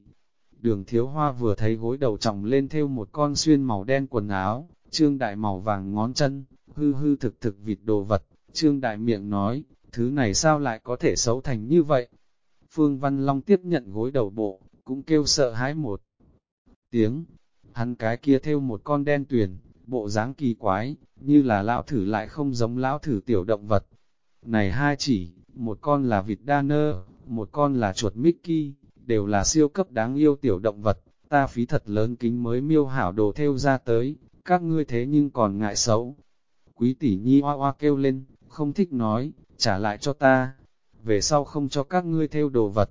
Đường thiếu hoa vừa thấy gối đầu trọng lên theo một con xuyên màu đen quần áo, trương đại màu vàng ngón chân, hư hư thực thực vịt đồ vật, trương đại miệng nói, thứ này sao lại có thể xấu thành như vậy? Phương Văn Long tiếp nhận gối đầu bộ, cũng kêu sợ hãi một tiếng. Hắn cái kia theo một con đen tuyền, bộ dáng kỳ quái, như là lão thử lại không giống lão thử tiểu động vật. Này hai chỉ, một con là vịt đa nơ, một con là chuột Mickey, đều là siêu cấp đáng yêu tiểu động vật, ta phí thật lớn kính mới miêu hảo đồ theo ra tới, các ngươi thế nhưng còn ngại xấu. Quý tỷ nhi hoa hoa kêu lên, không thích nói, trả lại cho ta, về sau không cho các ngươi theo đồ vật.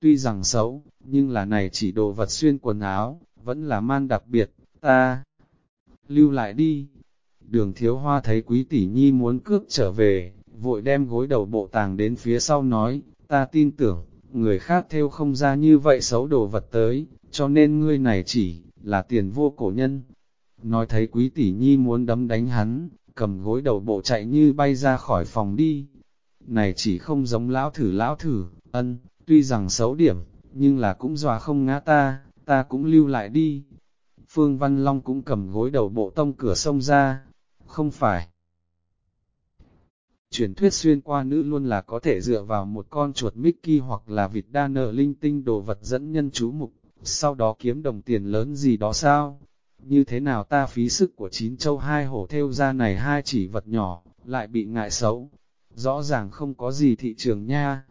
Tuy rằng xấu, nhưng là này chỉ đồ vật xuyên quần áo, vẫn là man đặc biệt, ta lưu lại đi. Đường thiếu hoa thấy quý tỷ nhi muốn cướp trở về, vội đem gối đầu bộ tàng đến phía sau nói, ta tin tưởng, người khác theo không ra như vậy xấu đồ vật tới, cho nên ngươi này chỉ là tiền vô cổ nhân. Nói thấy quý tỷ nhi muốn đấm đánh hắn, cầm gối đầu bộ chạy như bay ra khỏi phòng đi. Này chỉ không giống lão thử lão thử, ân, tuy rằng xấu điểm, nhưng là cũng dòa không ngã ta, ta cũng lưu lại đi. Phương Văn Long cũng cầm gối đầu bộ tông cửa sông ra, không phải. Truyền thuyết xuyên qua nữ luôn là có thể dựa vào một con chuột Mickey hoặc là vịt đa nợ linh tinh đồ vật dẫn nhân chú mục, sau đó kiếm đồng tiền lớn gì đó sao? Như thế nào ta phí sức của chín châu hai hổ theo ra này hai chỉ vật nhỏ, lại bị ngại xấu. Rõ ràng không có gì thị trường nha.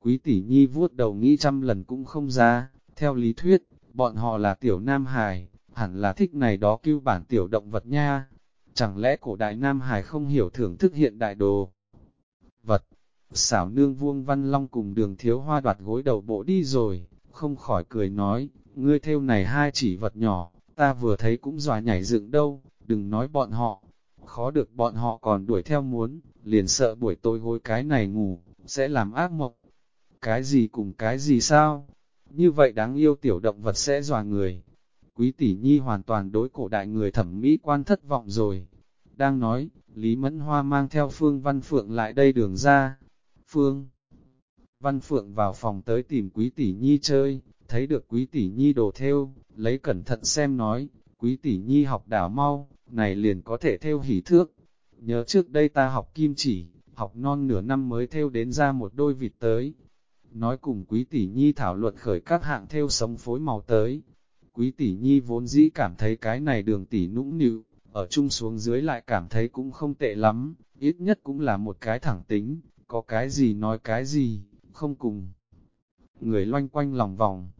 Quý tỷ nhi vuốt đầu nghĩ trăm lần cũng không ra, theo lý thuyết, bọn họ là tiểu nam hài, hẳn là thích này đó kêu bản tiểu động vật nha. Chẳng lẽ cổ đại nam hài không hiểu thưởng thức hiện đại đồ? Vật, xảo nương vuông văn long cùng đường thiếu hoa đoạt gối đầu bộ đi rồi, không khỏi cười nói, ngươi theo này hai chỉ vật nhỏ, ta vừa thấy cũng dòa nhảy dựng đâu, đừng nói bọn họ, khó được bọn họ còn đuổi theo muốn, liền sợ buổi tối gối cái này ngủ, sẽ làm ác mộng. Cái gì cùng cái gì sao? Như vậy đáng yêu tiểu động vật sẽ dòa người. Quý tỷ nhi hoàn toàn đối cổ đại người thẩm mỹ quan thất vọng rồi. Đang nói, Lý Mẫn Hoa mang theo Phương Văn Phượng lại đây đường ra. Phương Văn Phượng vào phòng tới tìm Quý Tỷ Nhi chơi, thấy được Quý Tỷ Nhi đồ theo, lấy cẩn thận xem nói, Quý Tỷ Nhi học đảo mau, này liền có thể theo hỉ thước. Nhớ trước đây ta học kim chỉ, học non nửa năm mới theo đến ra một đôi vịt tới. Nói cùng Quý Tỷ Nhi thảo luận khởi các hạng theo sống phối màu tới. Quý Tỷ Nhi vốn dĩ cảm thấy cái này đường tỷ nũng nịu, ở chung xuống dưới lại cảm thấy cũng không tệ lắm, ít nhất cũng là một cái thẳng tính, có cái gì nói cái gì, không cùng. Người loanh quanh lòng vòng,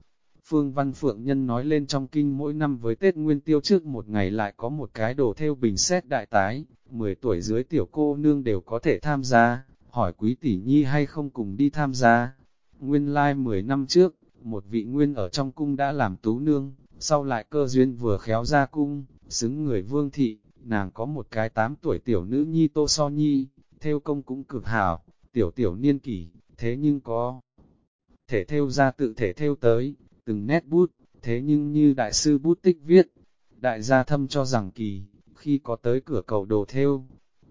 Phương Văn Phượng Nhân nói lên trong kinh mỗi năm với Tết Nguyên Tiêu trước một ngày lại có một cái đồ theo bình xét đại tái, 10 tuổi dưới tiểu cô nương đều có thể tham gia, hỏi quý tỷ nhi hay không cùng đi tham gia. Nguyên lai like 10 năm trước, một vị nguyên ở trong cung đã làm tú nương, sau lại cơ duyên vừa khéo ra cung, xứng người vương thị, nàng có một cái 8 tuổi tiểu nữ nhi tô so nhi, theo công cũng cực hảo, tiểu tiểu niên kỷ, thế nhưng có thể theo ra tự thể theo tới, từng nét bút, thế nhưng như đại sư bút tích viết, đại gia thâm cho rằng kỳ, khi có tới cửa cầu đồ theo,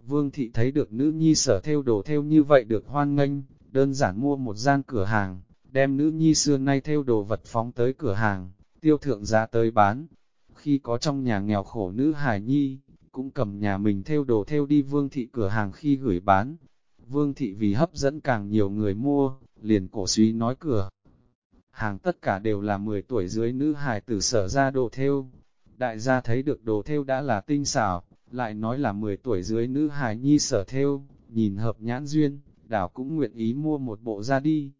vương thị thấy được nữ nhi sở theo đồ theo như vậy được hoan nghênh, đơn giản mua một gian cửa hàng, đem nữ nhi xưa nay theo đồ vật phóng tới cửa hàng, tiêu thượng giá tới bán. Khi có trong nhà nghèo khổ nữ hài nhi, cũng cầm nhà mình theo đồ theo đi vương thị cửa hàng khi gửi bán. Vương thị vì hấp dẫn càng nhiều người mua, liền cổ suy nói cửa hàng tất cả đều là 10 tuổi dưới nữ hài tử sở ra đồ theo. Đại gia thấy được đồ theo đã là tinh xảo, lại nói là 10 tuổi dưới nữ hài nhi sở theo, nhìn hợp nhãn duyên, đảo cũng nguyện ý mua một bộ ra đi.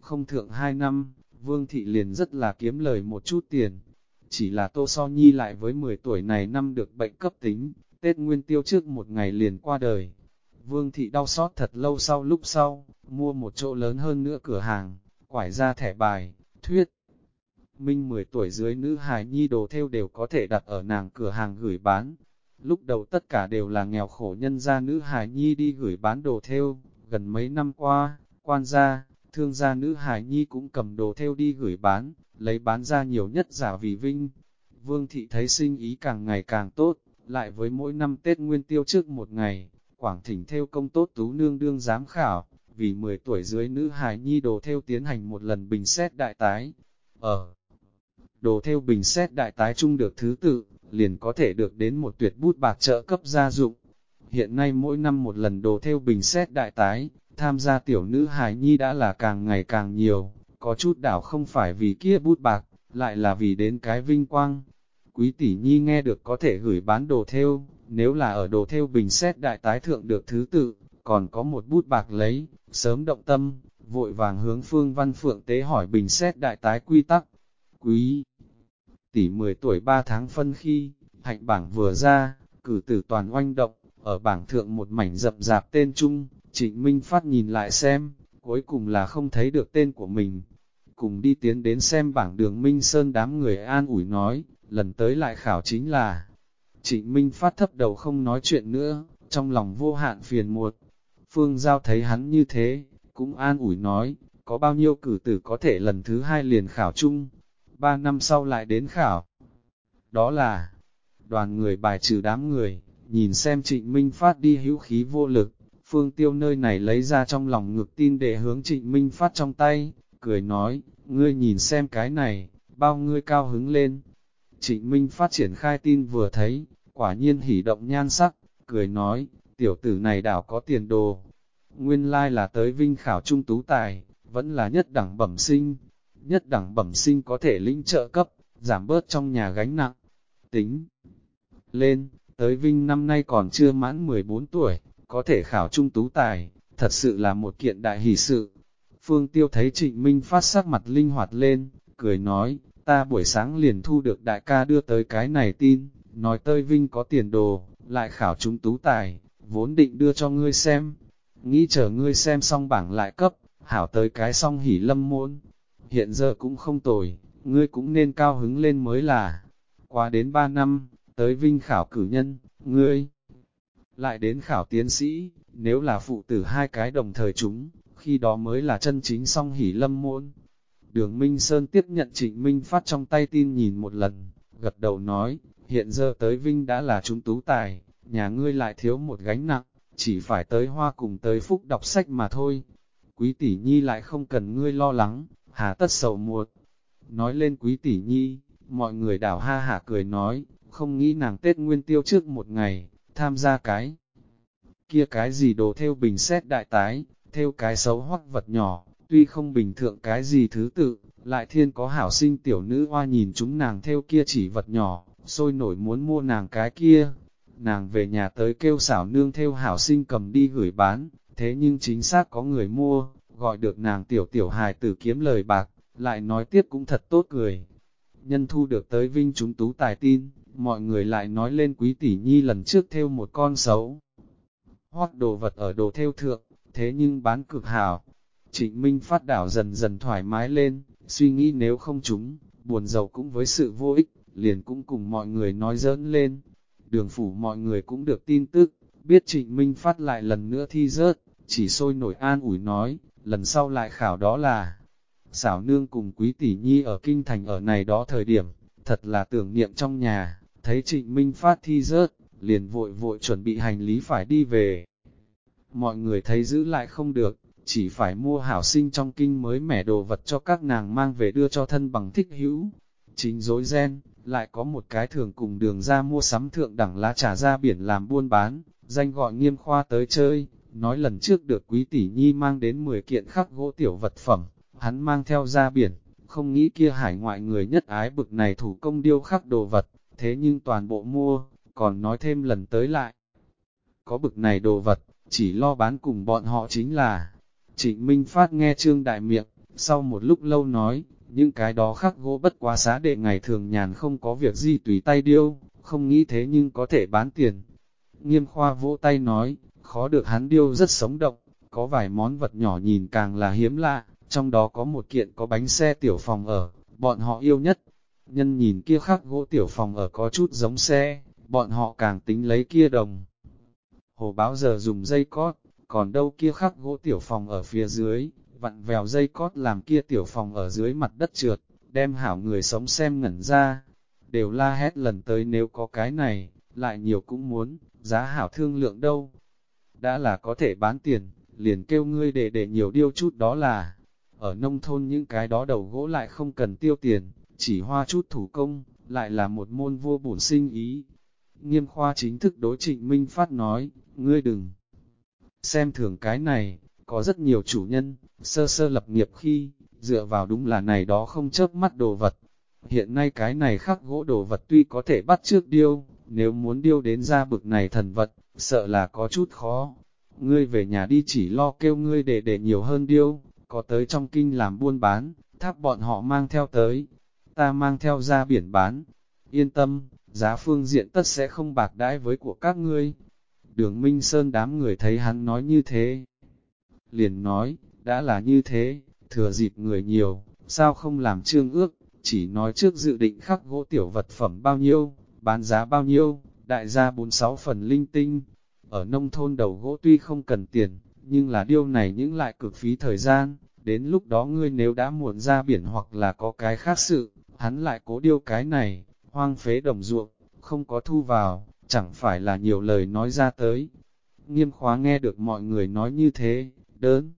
Không thượng 2 năm, Vương Thị liền rất là kiếm lời một chút tiền. Chỉ là Tô So Nhi lại với 10 tuổi này năm được bệnh cấp tính, Tết Nguyên Tiêu trước một ngày liền qua đời. Vương Thị đau xót thật lâu sau lúc sau, mua một chỗ lớn hơn nữa cửa hàng, quải ra thẻ bài, thuyết. Minh 10 tuổi dưới nữ hài nhi đồ theo đều có thể đặt ở nàng cửa hàng gửi bán. Lúc đầu tất cả đều là nghèo khổ nhân gia nữ hài nhi đi gửi bán đồ theo, gần mấy năm qua, quan gia, thương gia nữ hài nhi cũng cầm đồ theo đi gửi bán, lấy bán ra nhiều nhất giả vì vinh. Vương thị thấy sinh ý càng ngày càng tốt, lại với mỗi năm Tết Nguyên Tiêu trước một ngày, Quảng Thỉnh theo công tốt tú nương đương giám khảo, vì 10 tuổi dưới nữ hài nhi đồ theo tiến hành một lần bình xét đại tái. Ở đồ theo bình xét đại tái chung được thứ tự, liền có thể được đến một tuyệt bút bạc trợ cấp gia dụng. Hiện nay mỗi năm một lần đồ theo bình xét đại tái, tham gia tiểu nữ hài nhi đã là càng ngày càng nhiều, có chút đảo không phải vì kia bút bạc, lại là vì đến cái vinh quang. Quý tỷ nhi nghe được có thể gửi bán đồ theo, nếu là ở đồ theo bình xét đại tái thượng được thứ tự, còn có một bút bạc lấy, sớm động tâm, vội vàng hướng phương văn phượng tế hỏi bình xét đại tái quy tắc. Quý tỷ 10 tuổi 3 tháng phân khi, hạnh bảng vừa ra, cử tử toàn oanh động, ở bảng thượng một mảnh rậm rạp tên chung, trịnh Minh Phát nhìn lại xem, cuối cùng là không thấy được tên của mình. Cùng đi tiến đến xem bảng đường Minh Sơn đám người an ủi nói, lần tới lại khảo chính là, trịnh Minh Phát thấp đầu không nói chuyện nữa, trong lòng vô hạn phiền muộn. Phương Giao thấy hắn như thế, cũng an ủi nói, có bao nhiêu cử tử có thể lần thứ hai liền khảo chung, ba năm sau lại đến khảo. Đó là, đoàn người bài trừ đám người, nhìn xem trịnh Minh Phát đi hữu khí vô lực, Phương Tiêu nơi này lấy ra trong lòng ngực tin để hướng trịnh Minh Phát trong tay, cười nói, ngươi nhìn xem cái này, bao ngươi cao hứng lên. Trịnh Minh Phát triển khai tin vừa thấy, quả nhiên hỉ động nhan sắc, cười nói, tiểu tử này đảo có tiền đồ. Nguyên lai là tới vinh khảo trung tú tài, vẫn là nhất đẳng bẩm sinh. Nhất đẳng bẩm sinh có thể linh trợ cấp, giảm bớt trong nhà gánh nặng. Tính lên, tới vinh năm nay còn chưa mãn 14 tuổi, có thể khảo trung tú tài, thật sự là một kiện đại hỷ sự. Phương Tiêu thấy Trịnh Minh phát sắc mặt linh hoạt lên, cười nói, ta buổi sáng liền thu được đại ca đưa tới cái này tin, nói tơi Vinh có tiền đồ, lại khảo trung tú tài, vốn định đưa cho ngươi xem. Nghĩ chờ ngươi xem xong bảng lại cấp, hảo tới cái xong hỉ lâm môn. Hiện giờ cũng không tồi, ngươi cũng nên cao hứng lên mới là. Qua đến ba năm, tới Vinh khảo cử nhân, ngươi lại đến khảo tiến sĩ, nếu là phụ tử hai cái đồng thời chúng, khi đó mới là chân chính song hỉ lâm môn. Đường Minh Sơn tiếp nhận Trịnh Minh phát trong tay tin nhìn một lần, gật đầu nói, hiện giờ tới Vinh đã là chúng tú tài, nhà ngươi lại thiếu một gánh nặng, chỉ phải tới hoa cùng tới phúc đọc sách mà thôi. Quý tỷ nhi lại không cần ngươi lo lắng, hà tất sầu muột. Nói lên quý tỷ nhi, mọi người đảo ha hả cười nói, không nghĩ nàng Tết Nguyên Tiêu trước một ngày, tham gia cái. Kia cái gì đồ theo bình xét đại tái, theo cái xấu hoắc vật nhỏ, tuy không bình thượng cái gì thứ tự, lại thiên có hảo sinh tiểu nữ hoa nhìn chúng nàng theo kia chỉ vật nhỏ, sôi nổi muốn mua nàng cái kia. Nàng về nhà tới kêu xảo nương theo hảo sinh cầm đi gửi bán, thế nhưng chính xác có người mua, gọi được nàng tiểu tiểu hài tử kiếm lời bạc, lại nói tiếp cũng thật tốt cười. Nhân thu được tới vinh chúng tú tài tin, mọi người lại nói lên quý tỷ nhi lần trước theo một con xấu. Hoác đồ vật ở đồ theo thượng, thế nhưng bán cực hảo. Trịnh Minh phát đảo dần dần thoải mái lên, suy nghĩ nếu không chúng, buồn giàu cũng với sự vô ích, liền cũng cùng mọi người nói dỡn lên. Đường phủ mọi người cũng được tin tức, biết Trịnh Minh phát lại lần nữa thi rớt, chỉ sôi nổi an ủi nói, lần sau lại khảo đó là xảo nương cùng quý tỷ nhi ở kinh thành ở này đó thời điểm, thật là tưởng niệm trong nhà, thấy trịnh minh phát thi rớt, liền vội vội chuẩn bị hành lý phải đi về. Mọi người thấy giữ lại không được, chỉ phải mua hảo sinh trong kinh mới mẻ đồ vật cho các nàng mang về đưa cho thân bằng thích hữu. Chính dối ren, lại có một cái thường cùng đường ra mua sắm thượng đẳng lá trà ra biển làm buôn bán, danh gọi nghiêm khoa tới chơi, nói lần trước được quý tỷ nhi mang đến 10 kiện khắc gỗ tiểu vật phẩm, hắn mang theo ra biển, không nghĩ kia hải ngoại người nhất ái bực này thủ công điêu khắc đồ vật, thế nhưng toàn bộ mua, còn nói thêm lần tới lại. Có bực này đồ vật, chỉ lo bán cùng bọn họ chính là, trịnh Minh Phát nghe trương đại miệng, sau một lúc lâu nói, những cái đó khắc gỗ bất quá xá đệ ngày thường nhàn không có việc gì tùy tay điêu, không nghĩ thế nhưng có thể bán tiền. Nghiêm khoa vỗ tay nói, khó được hắn điêu rất sống động, có vài món vật nhỏ nhìn càng là hiếm lạ, trong đó có một kiện có bánh xe tiểu phòng ở, bọn họ yêu nhất. Nhân nhìn kia khắc gỗ tiểu phòng ở có chút giống xe, bọn họ càng tính lấy kia đồng. Hồ báo giờ dùng dây cót, còn đâu kia khắc gỗ tiểu phòng ở phía dưới, vặn vèo dây cót làm kia tiểu phòng ở dưới mặt đất trượt, đem hảo người sống xem ngẩn ra. Đều la hét lần tới nếu có cái này, lại nhiều cũng muốn, giá hảo thương lượng đâu. Đã là có thể bán tiền, liền kêu ngươi để để nhiều điêu chút đó là, ở nông thôn những cái đó đầu gỗ lại không cần tiêu tiền, chỉ hoa chút thủ công, lại là một môn vô bổn sinh ý. Nghiêm khoa chính thức đối trịnh Minh Phát nói, ngươi đừng xem thường cái này, có rất nhiều chủ nhân, sơ sơ lập nghiệp khi, dựa vào đúng là này đó không chớp mắt đồ vật. Hiện nay cái này khắc gỗ đồ vật tuy có thể bắt trước điêu, nếu muốn điêu đến ra bực này thần vật, sợ là có chút khó. Ngươi về nhà đi chỉ lo kêu ngươi để để nhiều hơn điêu, có tới trong kinh làm buôn bán, tháp bọn họ mang theo tới, ta mang theo ra biển bán. Yên tâm, giá phương diện tất sẽ không bạc đãi với của các ngươi. Đường Minh Sơn đám người thấy hắn nói như thế. Liền nói, đã là như thế, thừa dịp người nhiều, sao không làm trương ước, chỉ nói trước dự định khắc gỗ tiểu vật phẩm bao nhiêu, bán giá bao nhiêu, đại gia 46 phần linh tinh. Ở nông thôn đầu gỗ tuy không cần tiền, nhưng là điều này những lại cực phí thời gian, đến lúc đó ngươi nếu đã muộn ra biển hoặc là có cái khác sự, hắn lại cố điêu cái này, hoang phế đồng ruộng, không có thu vào, chẳng phải là nhiều lời nói ra tới. Nghiêm khóa nghe được mọi người nói như thế, đơn.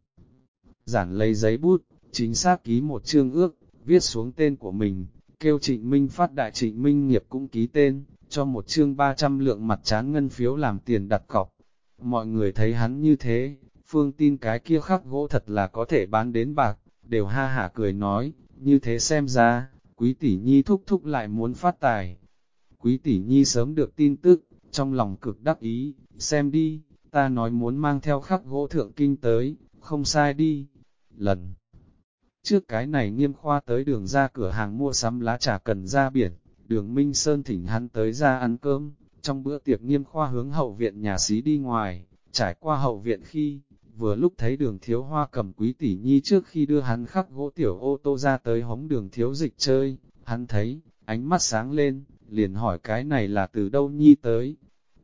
Giản lấy giấy bút, chính xác ký một chương ước, viết xuống tên của mình, kêu trịnh minh phát đại trịnh minh nghiệp cũng ký tên, cho một chương 300 lượng mặt trán ngân phiếu làm tiền đặt cọc. Mọi người thấy hắn như thế, phương tin cái kia khắc gỗ thật là có thể bán đến bạc, đều ha hả cười nói, như thế xem ra, quý tỷ nhi thúc thúc lại muốn phát tài. Quý tỷ nhi sớm được tin tức, trong lòng cực đắc ý, xem đi, ta nói muốn mang theo khắc gỗ thượng kinh tới, không sai đi. Lần trước cái này nghiêm khoa tới đường ra cửa hàng mua sắm lá trà cần ra biển, đường Minh Sơn thỉnh hắn tới ra ăn cơm, trong bữa tiệc nghiêm khoa hướng hậu viện nhà xí đi ngoài, trải qua hậu viện khi, vừa lúc thấy đường thiếu hoa cầm quý tỷ nhi trước khi đưa hắn khắc gỗ tiểu ô tô ra tới hống đường thiếu dịch chơi, hắn thấy, ánh mắt sáng lên, liền hỏi cái này là từ đâu nhi tới.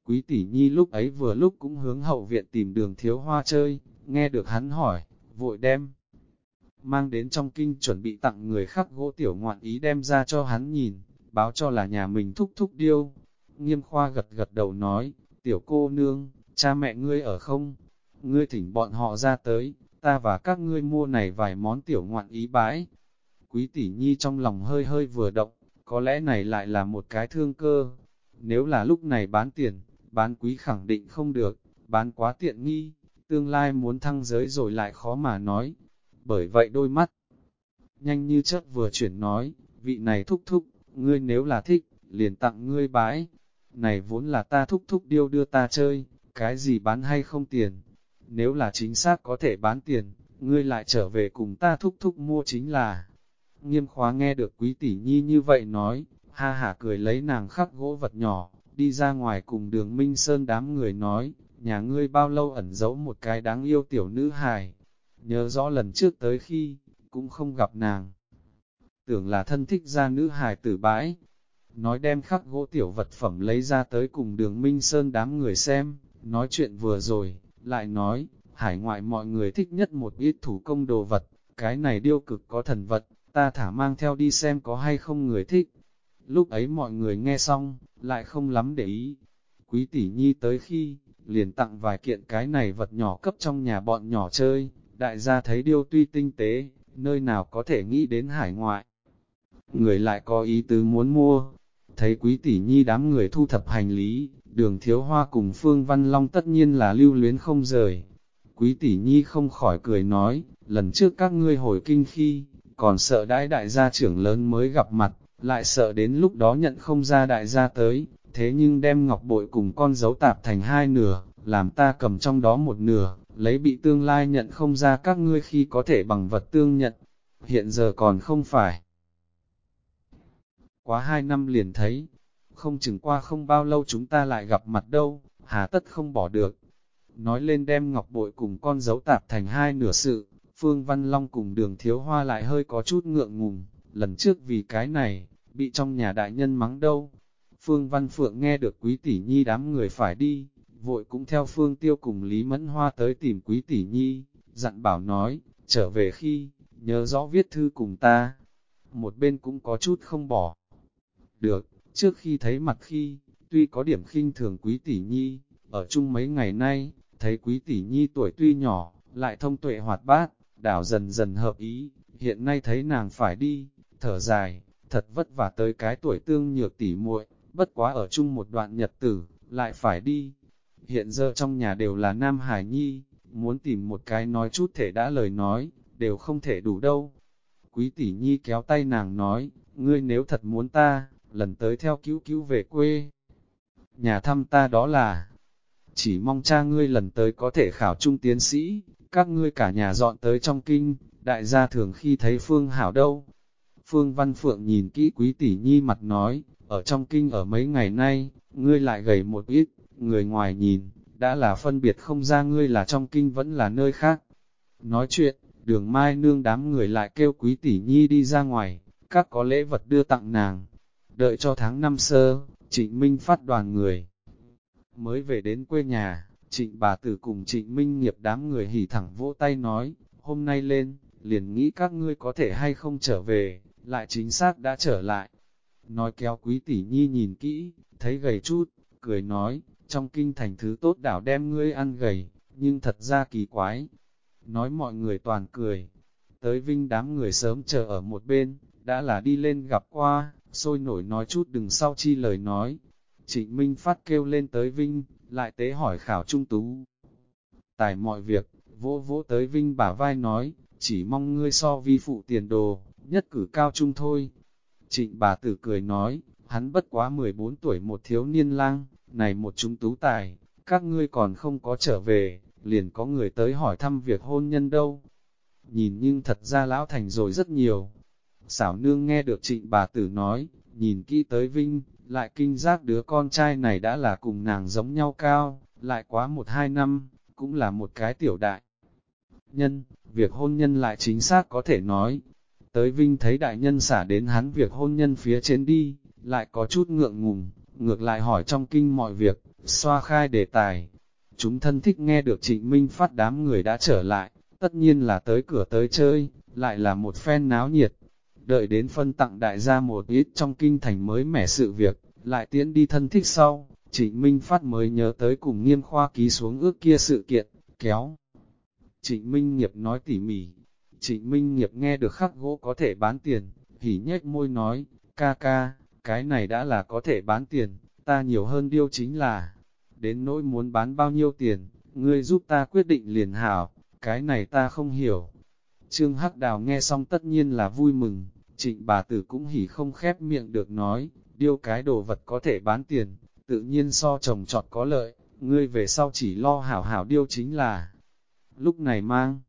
Quý tỷ nhi lúc ấy vừa lúc cũng hướng hậu viện tìm đường thiếu hoa chơi, nghe được hắn hỏi, vội đem. Mang đến trong kinh chuẩn bị tặng người khắc gỗ tiểu ngoạn ý đem ra cho hắn nhìn, báo cho là nhà mình thúc thúc điêu. Nghiêm khoa gật gật đầu nói, tiểu cô nương, cha mẹ ngươi ở không? ngươi thỉnh bọn họ ra tới, ta và các ngươi mua này vài món tiểu ngoạn ý bãi. Quý tỷ nhi trong lòng hơi hơi vừa động, có lẽ này lại là một cái thương cơ. Nếu là lúc này bán tiền, bán quý khẳng định không được, bán quá tiện nghi, tương lai muốn thăng giới rồi lại khó mà nói. Bởi vậy đôi mắt, nhanh như chớp vừa chuyển nói, vị này thúc thúc, ngươi nếu là thích, liền tặng ngươi bãi. Này vốn là ta thúc thúc điêu đưa ta chơi, cái gì bán hay không tiền. Nếu là chính xác có thể bán tiền, ngươi lại trở về cùng ta thúc thúc mua chính là. Nghiêm khóa nghe được quý tỷ nhi như vậy nói, ha hả cười lấy nàng khắc gỗ vật nhỏ, đi ra ngoài cùng đường Minh Sơn đám người nói, nhà ngươi bao lâu ẩn giấu một cái đáng yêu tiểu nữ hài. Nhớ rõ lần trước tới khi, cũng không gặp nàng. Tưởng là thân thích ra nữ hài tử bãi. Nói đem khắc gỗ tiểu vật phẩm lấy ra tới cùng đường Minh Sơn đám người xem, nói chuyện vừa rồi, lại nói, hải ngoại mọi người thích nhất một ít thủ công đồ vật, cái này điêu cực có thần vật, ta thả mang theo đi xem có hay không người thích. Lúc ấy mọi người nghe xong, lại không lắm để ý. Quý tỷ nhi tới khi, liền tặng vài kiện cái này vật nhỏ cấp trong nhà bọn nhỏ chơi, đại gia thấy điêu tuy tinh tế, nơi nào có thể nghĩ đến hải ngoại. Người lại có ý tứ muốn mua, thấy quý tỷ nhi đám người thu thập hành lý, đường thiếu hoa cùng Phương Văn Long tất nhiên là lưu luyến không rời. Quý tỷ nhi không khỏi cười nói, lần trước các ngươi hồi kinh khi, còn sợ đãi đại gia trưởng lớn mới gặp mặt, lại sợ đến lúc đó nhận không ra đại gia tới, thế nhưng đem ngọc bội cùng con dấu tạp thành hai nửa, làm ta cầm trong đó một nửa, lấy bị tương lai nhận không ra các ngươi khi có thể bằng vật tương nhận, hiện giờ còn không phải. Quá hai năm liền thấy, không chừng qua không bao lâu chúng ta lại gặp mặt đâu, hà tất không bỏ được. Nói lên đem ngọc bội cùng con dấu tạp thành hai nửa sự, Phương Văn Long cùng đường thiếu hoa lại hơi có chút ngượng ngùng, lần trước vì cái này, bị trong nhà đại nhân mắng đâu. Phương Văn Phượng nghe được quý tỷ nhi đám người phải đi, vội cũng theo Phương Tiêu cùng Lý Mẫn Hoa tới tìm quý tỷ nhi, dặn bảo nói, trở về khi, nhớ rõ viết thư cùng ta. Một bên cũng có chút không bỏ. Được, trước khi thấy mặt khi, tuy có điểm khinh thường quý tỷ nhi, ở chung mấy ngày nay, thấy quý tỷ nhi tuổi tuy nhỏ, lại thông tuệ hoạt bát, đảo dần dần hợp ý, hiện nay thấy nàng phải đi, thở dài, thật vất vả tới cái tuổi tương nhược tỉ muội, bất quá ở chung một đoạn nhật tử, lại phải đi. Hiện giờ trong nhà đều là Nam Hải Nhi, muốn tìm một cái nói chút thể đã lời nói, đều không thể đủ đâu. Quý tỷ Nhi kéo tay nàng nói, ngươi nếu thật muốn ta, lần tới theo cứu cứu về quê. Nhà thăm ta đó là, chỉ mong cha ngươi lần tới có thể khảo trung tiến sĩ, các ngươi cả nhà dọn tới trong kinh, đại gia thường khi thấy Phương Hảo đâu. Phương Văn Phượng nhìn kỹ quý tỷ nhi mặt nói, ở trong kinh ở mấy ngày nay, ngươi lại gầy một ít, người ngoài nhìn, đã là phân biệt không ra ngươi là trong kinh vẫn là nơi khác. Nói chuyện, đường mai nương đám người lại kêu quý tỷ nhi đi ra ngoài, các có lễ vật đưa tặng nàng. Đợi cho tháng năm sơ, trịnh minh phát đoàn người. Mới về đến quê nhà, trịnh bà tử cùng trịnh minh nghiệp đám người hỉ thẳng vỗ tay nói, hôm nay lên, liền nghĩ các ngươi có thể hay không trở về, lại chính xác đã trở lại. Nói kéo quý tỷ nhi nhìn kỹ, thấy gầy chút, cười nói, trong kinh thành thứ tốt đảo đem ngươi ăn gầy, nhưng thật ra kỳ quái. Nói mọi người toàn cười, tới vinh đám người sớm chờ ở một bên, đã là đi lên gặp qua, sôi nổi nói chút đừng sau chi lời nói. Trịnh Minh Phát kêu lên tới Vinh, lại tế hỏi khảo trung tú. Tài mọi việc, vỗ vỗ tới Vinh bả vai nói, chỉ mong ngươi so vi phụ tiền đồ, nhất cử cao trung thôi. Trịnh bà tử cười nói, hắn bất quá 14 tuổi một thiếu niên lang, này một chúng tú tài, các ngươi còn không có trở về, liền có người tới hỏi thăm việc hôn nhân đâu. Nhìn nhưng thật ra lão thành rồi rất nhiều. Xảo nương nghe được trịnh bà tử nói, nhìn kỹ tới Vinh, lại kinh giác đứa con trai này đã là cùng nàng giống nhau cao, lại quá một hai năm, cũng là một cái tiểu đại. Nhân, việc hôn nhân lại chính xác có thể nói. Tới Vinh thấy đại nhân xả đến hắn việc hôn nhân phía trên đi, lại có chút ngượng ngùng, ngược lại hỏi trong kinh mọi việc, xoa khai đề tài. Chúng thân thích nghe được trịnh minh phát đám người đã trở lại, tất nhiên là tới cửa tới chơi, lại là một phen náo nhiệt. Đợi đến phân tặng đại gia một ít trong kinh thành mới mẻ sự việc, lại tiễn đi thân thích sau, trịnh minh phát mới nhớ tới cùng nghiêm khoa ký xuống ước kia sự kiện, kéo. Trịnh Minh Nghiệp nói tỉ mỉ. Trịnh Minh Nghiệp nghe được khắc gỗ có thể bán tiền, hỉ nhếch môi nói, ca ca, cái này đã là có thể bán tiền, ta nhiều hơn điêu chính là, đến nỗi muốn bán bao nhiêu tiền, ngươi giúp ta quyết định liền hảo, cái này ta không hiểu. Trương Hắc Đào nghe xong tất nhiên là vui mừng, trịnh bà tử cũng hỉ không khép miệng được nói, điêu cái đồ vật có thể bán tiền, tự nhiên so chồng trọt có lợi, ngươi về sau chỉ lo hảo hảo điêu chính là. Lúc này mang,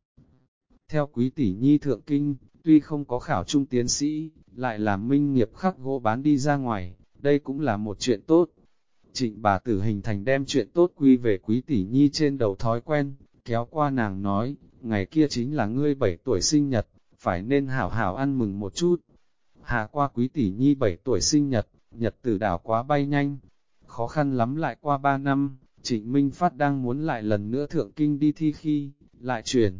theo quý tỷ nhi thượng kinh, tuy không có khảo trung tiến sĩ, lại làm minh nghiệp khắc gỗ bán đi ra ngoài, đây cũng là một chuyện tốt. Trịnh bà tử hình thành đem chuyện tốt quy về quý tỷ nhi trên đầu thói quen, kéo qua nàng nói, ngày kia chính là ngươi 7 tuổi sinh nhật, phải nên hảo hảo ăn mừng một chút. Hạ qua quý tỷ nhi 7 tuổi sinh nhật, nhật tử đảo quá bay nhanh, khó khăn lắm lại qua 3 năm, trịnh Minh Phát đang muốn lại lần nữa thượng kinh đi thi khi, lại truyền.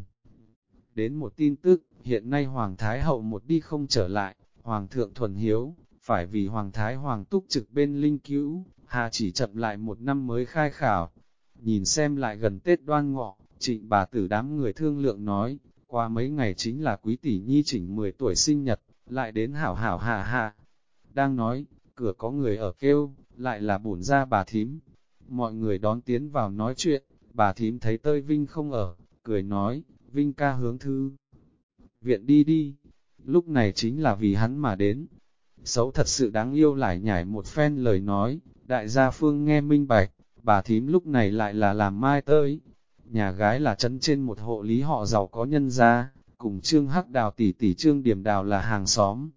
Đến một tin tức, hiện nay Hoàng Thái Hậu một đi không trở lại, Hoàng thượng thuần hiếu, phải vì Hoàng Thái Hoàng túc trực bên linh cứu, hà chỉ chậm lại một năm mới khai khảo. Nhìn xem lại gần Tết đoan ngọ, trịnh bà tử đám người thương lượng nói, qua mấy ngày chính là quý tỷ nhi chỉnh 10 tuổi sinh nhật, lại đến hảo hảo hạ hạ. Đang nói, cửa có người ở kêu, lại là bổn ra bà thím. Mọi người đón tiến vào nói chuyện, bà thím thấy tơi Vinh không ở, cười nói, Vinh ca hướng thư. Viện đi đi, lúc này chính là vì hắn mà đến. Xấu thật sự đáng yêu lại nhảy một phen lời nói, đại gia phương nghe minh bạch, bà thím lúc này lại là làm mai tới. Nhà gái là trấn trên một hộ lý họ giàu có nhân gia, cùng trương hắc đào tỷ tỷ trương điểm đào là hàng xóm.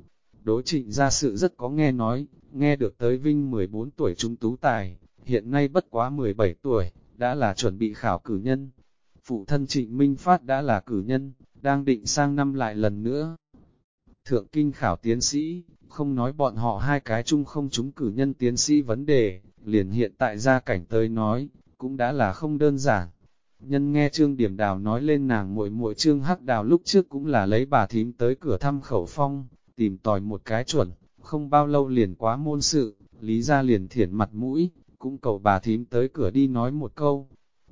Đối trịnh ra sự rất có nghe nói, nghe được tới Vinh 14 tuổi trung tú tài, hiện nay bất quá 17 tuổi, đã là chuẩn bị khảo cử nhân. Phụ thân trịnh Minh Phát đã là cử nhân, đang định sang năm lại lần nữa. Thượng kinh khảo tiến sĩ, không nói bọn họ hai cái chung không chúng cử nhân tiến sĩ vấn đề, liền hiện tại ra cảnh tới nói, cũng đã là không đơn giản. Nhân nghe Trương Điểm Đào nói lên nàng muội muội Trương Hắc Đào lúc trước cũng là lấy bà thím tới cửa thăm khẩu phong, tìm tòi một cái chuẩn, không bao lâu liền quá môn sự, lý ra liền thiển mặt mũi, cũng cầu bà thím tới cửa đi nói một câu.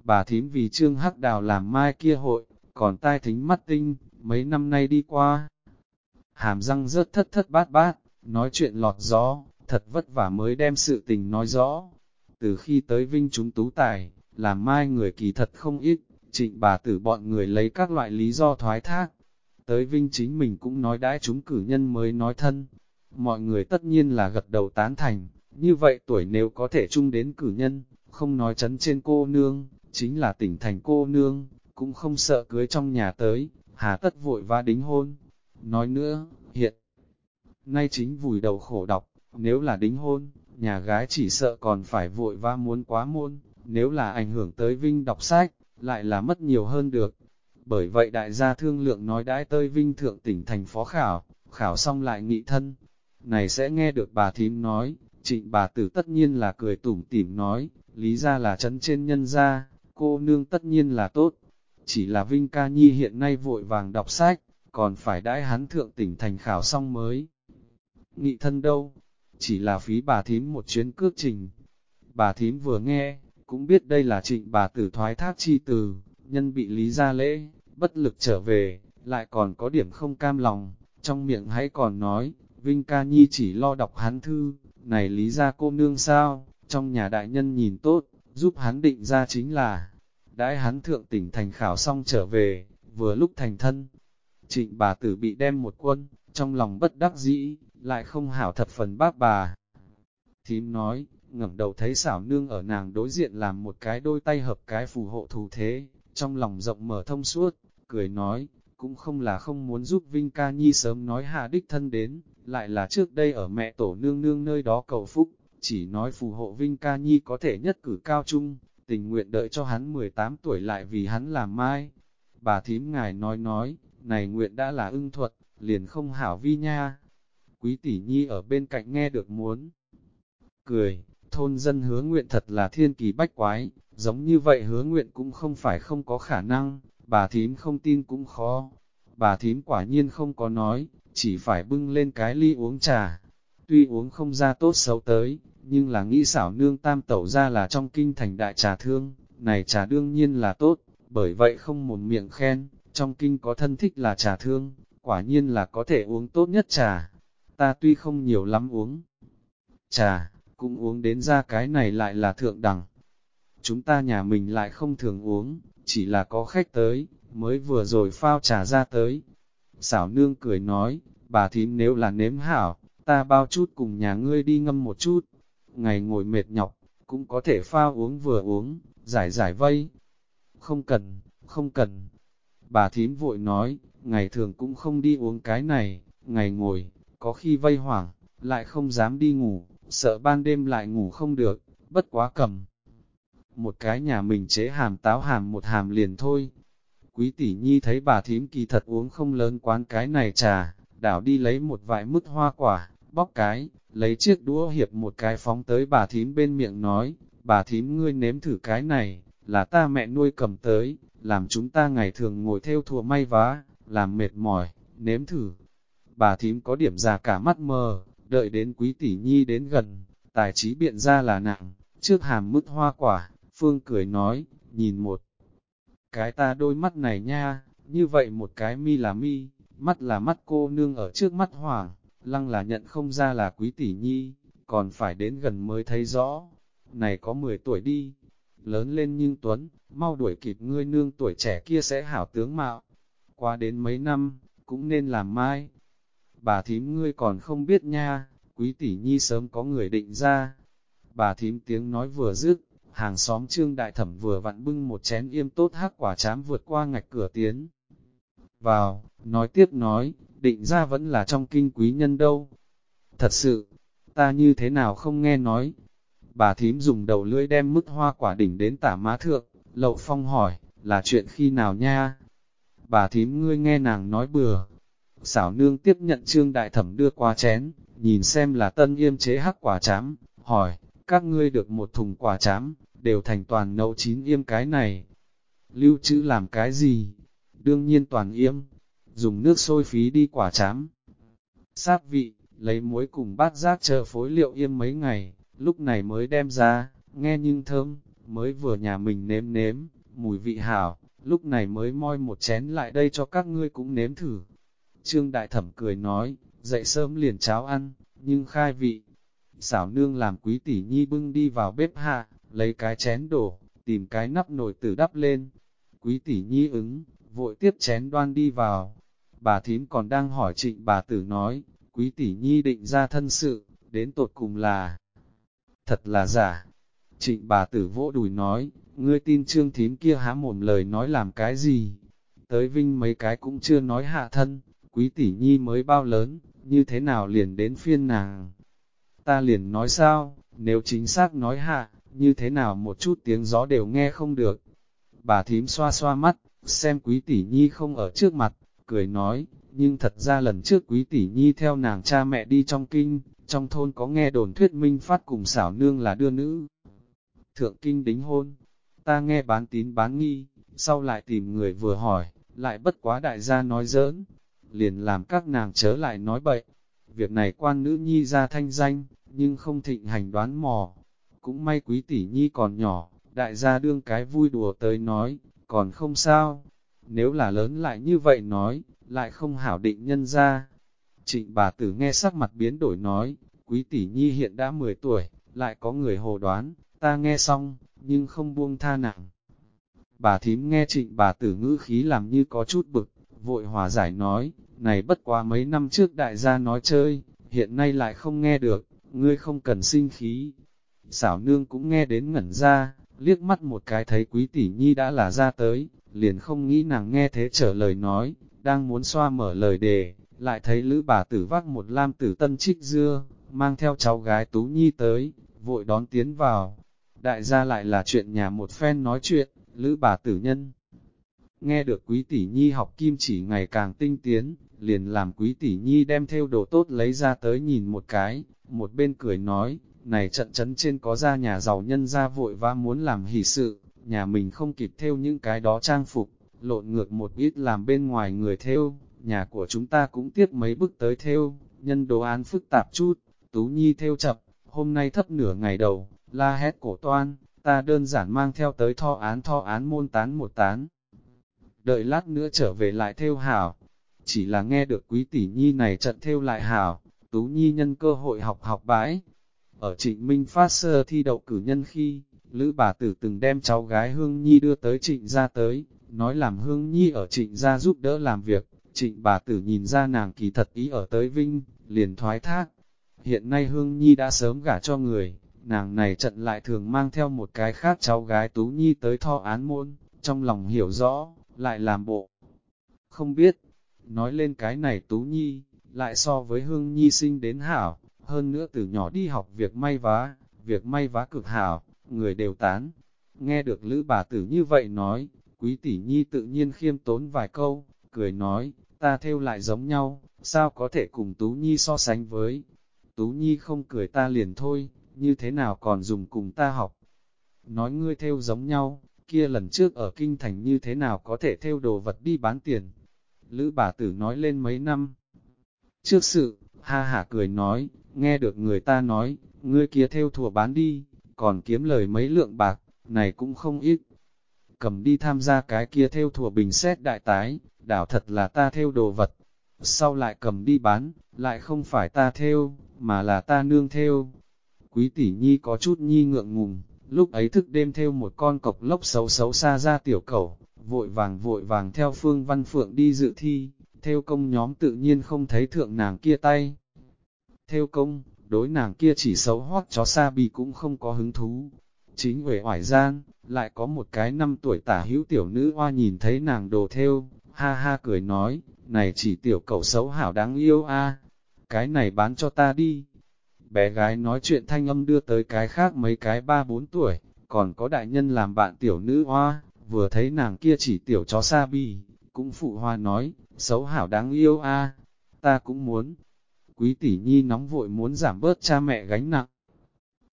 Bà thím vì Trương Hắc Đào làm mai kia hội, còn tai thính mắt tinh, mấy năm nay đi qua. Hàm răng rớt thất thất bát bát, nói chuyện lọt gió, thật vất vả mới đem sự tình nói rõ. Từ khi tới Vinh chúng tú tài, làm mai người kỳ thật không ít, trịnh bà tử bọn người lấy các loại lý do thoái thác. Tới Vinh chính mình cũng nói đãi chúng cử nhân mới nói thân. Mọi người tất nhiên là gật đầu tán thành, như vậy tuổi nếu có thể chung đến cử nhân, không nói chấn trên cô nương, chính là tỉnh thành cô nương, cũng không sợ cưới trong nhà tới, hà tất vội va đính hôn. Nói nữa, hiện nay chính vùi đầu khổ đọc, nếu là đính hôn, nhà gái chỉ sợ còn phải vội va muốn quá môn, nếu là ảnh hưởng tới Vinh đọc sách, lại là mất nhiều hơn được. Bởi vậy đại gia thương lượng nói đãi tơi Vinh thượng tỉnh thành phó khảo, khảo xong lại nghị thân. Này sẽ nghe được bà thím nói, trịnh bà tử tất nhiên là cười tủm tỉm nói, lý ra là chấn trên nhân gia, cô nương tất nhiên là tốt. Chỉ là Vinh ca nhi hiện nay vội vàng đọc sách, còn phải đãi hắn thượng tỉnh thành khảo xong mới. Nghị thân đâu, chỉ là phí bà thím một chuyến cước trình. Bà thím vừa nghe, cũng biết đây là trịnh bà tử thoái thác chi từ, nhân bị lý ra lễ, bất lực trở về, lại còn có điểm không cam lòng, trong miệng hãy còn nói, Vinh ca nhi chỉ lo đọc hắn thư, này lý ra cô nương sao, trong nhà đại nhân nhìn tốt, giúp hắn định ra chính là, đãi hắn thượng tỉnh thành khảo xong trở về, vừa lúc thành thân. Trịnh bà tử bị đem một quân, trong lòng bất đắc dĩ, lại không hảo thập phần bác bà. Thím nói, ngẩng đầu thấy xảo nương ở nàng đối diện làm một cái đôi tay hợp cái phù hộ thủ thế, trong lòng rộng mở thông suốt, cười nói, cũng không là không muốn giúp Vinh Ca Nhi sớm nói hạ đích thân đến, lại là trước đây ở mẹ tổ nương nương nơi đó cầu phúc, chỉ nói phù hộ Vinh Ca Nhi có thể nhất cử cao trung, tình nguyện đợi cho hắn 18 tuổi lại vì hắn làm mai. Bà thím ngài nói nói, này nguyện đã là ưng thuật, liền không hảo vi nha. Quý tỷ nhi ở bên cạnh nghe được muốn cười, thôn dân hứa nguyện thật là thiên kỳ bách quái, giống như vậy hứa nguyện cũng không phải không có khả năng, bà thím không tin cũng khó. Bà thím quả nhiên không có nói, chỉ phải bưng lên cái ly uống trà. Tuy uống không ra tốt xấu tới, nhưng là nghĩ xảo nương tam tẩu ra là trong kinh thành đại trà thương, này trà đương nhiên là tốt, bởi vậy không một miệng khen, trong kinh có thân thích là trà thương, quả nhiên là có thể uống tốt nhất trà. Ta tuy không nhiều lắm uống trà, cũng uống đến ra cái này lại là thượng đẳng. Chúng ta nhà mình lại không thường uống, chỉ là có khách tới, mới vừa rồi phao trà ra tới. Xảo nương cười nói, bà thím nếu là nếm hảo, ta bao chút cùng nhà ngươi đi ngâm một chút. Ngày ngồi mệt nhọc, cũng có thể pha uống vừa uống, giải giải vây. Không cần, không cần. Bà thím vội nói, ngày thường cũng không đi uống cái này, ngày ngồi, có khi vây hoảng, lại không dám đi ngủ, sợ ban đêm lại ngủ không được, bất quá cầm. Một cái nhà mình chế hàm táo hàm một hàm liền thôi. Quý tỷ nhi thấy bà thím kỳ thật uống không lớn quán cái này trà, đảo đi lấy một vài mứt hoa quả, bóc cái, lấy chiếc đũa hiệp một cái phóng tới bà thím bên miệng nói, bà thím ngươi nếm thử cái này, là ta mẹ nuôi cầm tới, làm chúng ta ngày thường ngồi theo thùa may vá, làm mệt mỏi, nếm thử. Bà thím có điểm già cả mắt mờ, đợi đến quý tỷ nhi đến gần, tài trí biện ra là nặng, trước hàm mứt hoa quả, phương cười nói, nhìn một cái ta đôi mắt này nha, như vậy một cái mi là mi, mắt là mắt cô nương ở trước mắt hoàng, lăng là nhận không ra là quý tỷ nhi, còn phải đến gần mới thấy rõ, này có 10 tuổi đi, lớn lên nhưng Tuấn, mau đuổi kịp ngươi nương tuổi trẻ kia sẽ hảo tướng mạo, qua đến mấy năm, cũng nên làm mai. Bà thím ngươi còn không biết nha, quý tỷ nhi sớm có người định ra. Bà thím tiếng nói vừa dứt, hàng xóm trương đại thẩm vừa vặn bưng một chén yêm tốt hắc quả chám vượt qua ngạch cửa tiến. Vào, nói tiếp nói, định ra vẫn là trong kinh quý nhân đâu. Thật sự, ta như thế nào không nghe nói. Bà thím dùng đầu lưỡi đem mứt hoa quả đỉnh đến tả má thượng, lậu phong hỏi, là chuyện khi nào nha? Bà thím ngươi nghe nàng nói bừa. Xảo nương tiếp nhận trương đại thẩm đưa qua chén, nhìn xem là tân yêm chế hắc quả chám, hỏi, các ngươi được một thùng quả chám, đều thành toàn nấu chín yêm cái này. Lưu trữ làm cái gì? Đương nhiên toàn yêm, dùng nước sôi phí đi quả chám. Sáp vị, lấy muối cùng bát giác chờ phối liệu yêm mấy ngày, lúc này mới đem ra, nghe nhưng thơm, mới vừa nhà mình nếm nếm, mùi vị hảo, lúc này mới moi một chén lại đây cho các ngươi cũng nếm thử. Trương Đại Thẩm cười nói, dậy sớm liền cháo ăn, nhưng khai vị. Xảo nương làm quý tỷ nhi bưng đi vào bếp hạ, lấy cái chén đổ, tìm cái nắp nồi tử đắp lên. Quý tỷ nhi ứng, vội tiếp chén đoan đi vào. Bà thím còn đang hỏi trịnh bà tử nói, quý tỷ nhi định ra thân sự, đến tột cùng là thật là giả. Trịnh bà tử vỗ đùi nói, ngươi tin trương thím kia há mồm lời nói làm cái gì? Tới vinh mấy cái cũng chưa nói hạ thân, quý tỷ nhi mới bao lớn, như thế nào liền đến phiên nàng? Ta liền nói sao, nếu chính xác nói hạ, như thế nào một chút tiếng gió đều nghe không được. Bà thím xoa xoa mắt, xem quý tỷ nhi không ở trước mặt, cười nói, nhưng thật ra lần trước quý tỷ nhi theo nàng cha mẹ đi trong kinh, trong thôn có nghe đồn thuyết minh phát cùng xảo nương là đưa nữ. Thượng kinh đính hôn, ta nghe bán tín bán nghi, sau lại tìm người vừa hỏi, lại bất quá đại gia nói giỡn, liền làm các nàng chớ lại nói bậy. Việc này quan nữ nhi ra thanh danh, nhưng không thịnh hành đoán mò. Cũng may quý tỷ nhi còn nhỏ, đại gia đương cái vui đùa tới nói, còn không sao. Nếu là lớn lại như vậy nói, lại không hảo định nhân ra. Trịnh bà tử nghe sắc mặt biến đổi nói, quý tỷ nhi hiện đã 10 tuổi, lại có người hồ đoán, ta nghe xong, nhưng không buông tha nặng. Bà thím nghe trịnh bà tử ngữ khí làm như có chút bực, vội hòa giải nói, này bất quá mấy năm trước đại gia nói chơi, hiện nay lại không nghe được, ngươi không cần sinh khí. Xảo nương cũng nghe đến ngẩn ra, liếc mắt một cái thấy quý tỷ nhi đã là ra tới, liền không nghĩ nàng nghe thế trở lời nói, đang muốn xoa mở lời đề, lại thấy lữ bà tử vác một lam tử tân trích dưa, mang theo cháu gái Tú Nhi tới, vội đón tiến vào. Đại gia lại là chuyện nhà một phen nói chuyện, lữ bà tử nhân. Nghe được quý tỷ nhi học kim chỉ ngày càng tinh tiến, liền làm quý tỷ nhi đem theo đồ tốt lấy ra tới nhìn một cái, một bên cười nói, này trận chấn trên có ra nhà giàu nhân ra vội và muốn làm hỷ sự, nhà mình không kịp theo những cái đó trang phục, lộn ngược một ít làm bên ngoài người theo, nhà của chúng ta cũng tiếp mấy bức tới theo, nhân đồ án phức tạp chút, tú nhi theo chập, hôm nay thấp nửa ngày đầu, la hét cổ toan, ta đơn giản mang theo tới tho án tho án môn tán một tán. đợi lát nữa trở về lại theo hảo. Chỉ là nghe được quý tỷ nhi này trận theo lại hảo, Tú Nhi nhân cơ hội học học bãi. Ở trịnh Minh phát sơ thi đậu cử nhân khi, Lữ bà tử từng đem cháu gái Hương Nhi đưa tới trịnh ra tới, nói làm Hương Nhi ở trịnh ra giúp đỡ làm việc, trịnh bà tử nhìn ra nàng kỳ thật ý ở tới Vinh, liền thoái thác. Hiện nay Hương Nhi đã sớm gả cho người, nàng này trận lại thường mang theo một cái khác cháu gái Tú Nhi tới tho án môn, trong lòng hiểu rõ, lại làm bộ. Không biết, nói lên cái này Tú Nhi, lại so với Hương Nhi sinh đến hảo, hơn nữa từ nhỏ đi học việc may vá, việc may vá cực hảo, người đều tán. Nghe được Lữ bà tử như vậy nói, quý tỷ nhi tự nhiên khiêm tốn vài câu, cười nói, ta theo lại giống nhau, sao có thể cùng Tú Nhi so sánh với. Tú Nhi không cười ta liền thôi, như thế nào còn dùng cùng ta học. Nói ngươi theo giống nhau, kia lần trước ở kinh thành như thế nào có thể theo đồ vật đi bán tiền. Lữ bà tử nói lên mấy năm. Trước sự, ha hả cười nói, nghe được người ta nói, ngươi kia theo thùa bán đi, còn kiếm lời mấy lượng bạc, này cũng không ít. Cầm đi tham gia cái kia theo thùa bình xét đại tái, đảo thật là ta theo đồ vật. Sau lại cầm đi bán, lại không phải ta theo, mà là ta nương theo. Quý tỷ nhi có chút nhi ngượng ngùng, lúc ấy thức đêm theo một con cọc lốc xấu xấu xa ra tiểu cầu, vội vàng vội vàng theo phương văn phượng đi dự thi, theo công nhóm tự nhiên không thấy thượng nàng kia tay. Theo công, đối nàng kia chỉ xấu hót chó xa bì cũng không có hứng thú. Chính về hoài gian, lại có một cái năm tuổi tả hữu tiểu nữ hoa nhìn thấy nàng đồ theo, ha ha cười nói, này chỉ tiểu cậu xấu hảo đáng yêu a cái này bán cho ta đi. Bé gái nói chuyện thanh âm đưa tới cái khác mấy cái ba bốn tuổi, còn có đại nhân làm bạn tiểu nữ hoa, vừa thấy nàng kia chỉ tiểu chó xa bì, cũng phụ hoa nói, xấu hảo đáng yêu a ta cũng muốn. Quý tỷ nhi nóng vội muốn giảm bớt cha mẹ gánh nặng.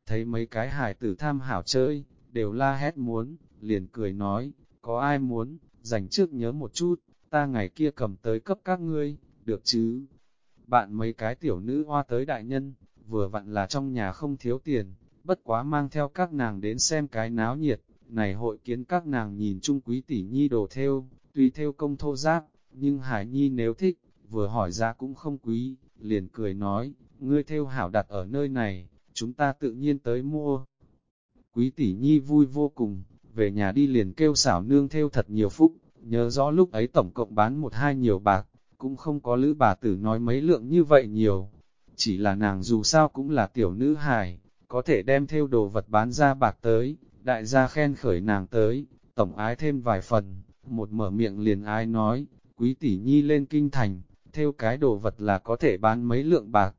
Thấy mấy cái hài tử tham hảo chơi, đều la hét muốn, liền cười nói, có ai muốn, dành trước nhớ một chút, ta ngày kia cầm tới cấp các ngươi, được chứ? Bạn mấy cái tiểu nữ hoa tới đại nhân, vừa vặn là trong nhà không thiếu tiền, bất quá mang theo các nàng đến xem cái náo nhiệt, này hội kiến các nàng nhìn chung quý tỷ nhi đồ theo, tuy theo công thô giáp, nhưng Hải Nhi nếu thích, vừa hỏi ra cũng không quý, liền cười nói, ngươi theo hảo đặt ở nơi này, chúng ta tự nhiên tới mua. Quý tỷ Nhi vui vô cùng, về nhà đi liền kêu xảo nương theo thật nhiều phúc, nhớ rõ lúc ấy tổng cộng bán một hai nhiều bạc, cũng không có lữ bà tử nói mấy lượng như vậy nhiều. Chỉ là nàng dù sao cũng là tiểu nữ hài, có thể đem theo đồ vật bán ra bạc tới, đại gia khen khởi nàng tới, tổng ái thêm vài phần, một mở miệng liền ai nói, quý tỷ nhi lên kinh thành, theo cái đồ vật là có thể bán mấy lượng bạc.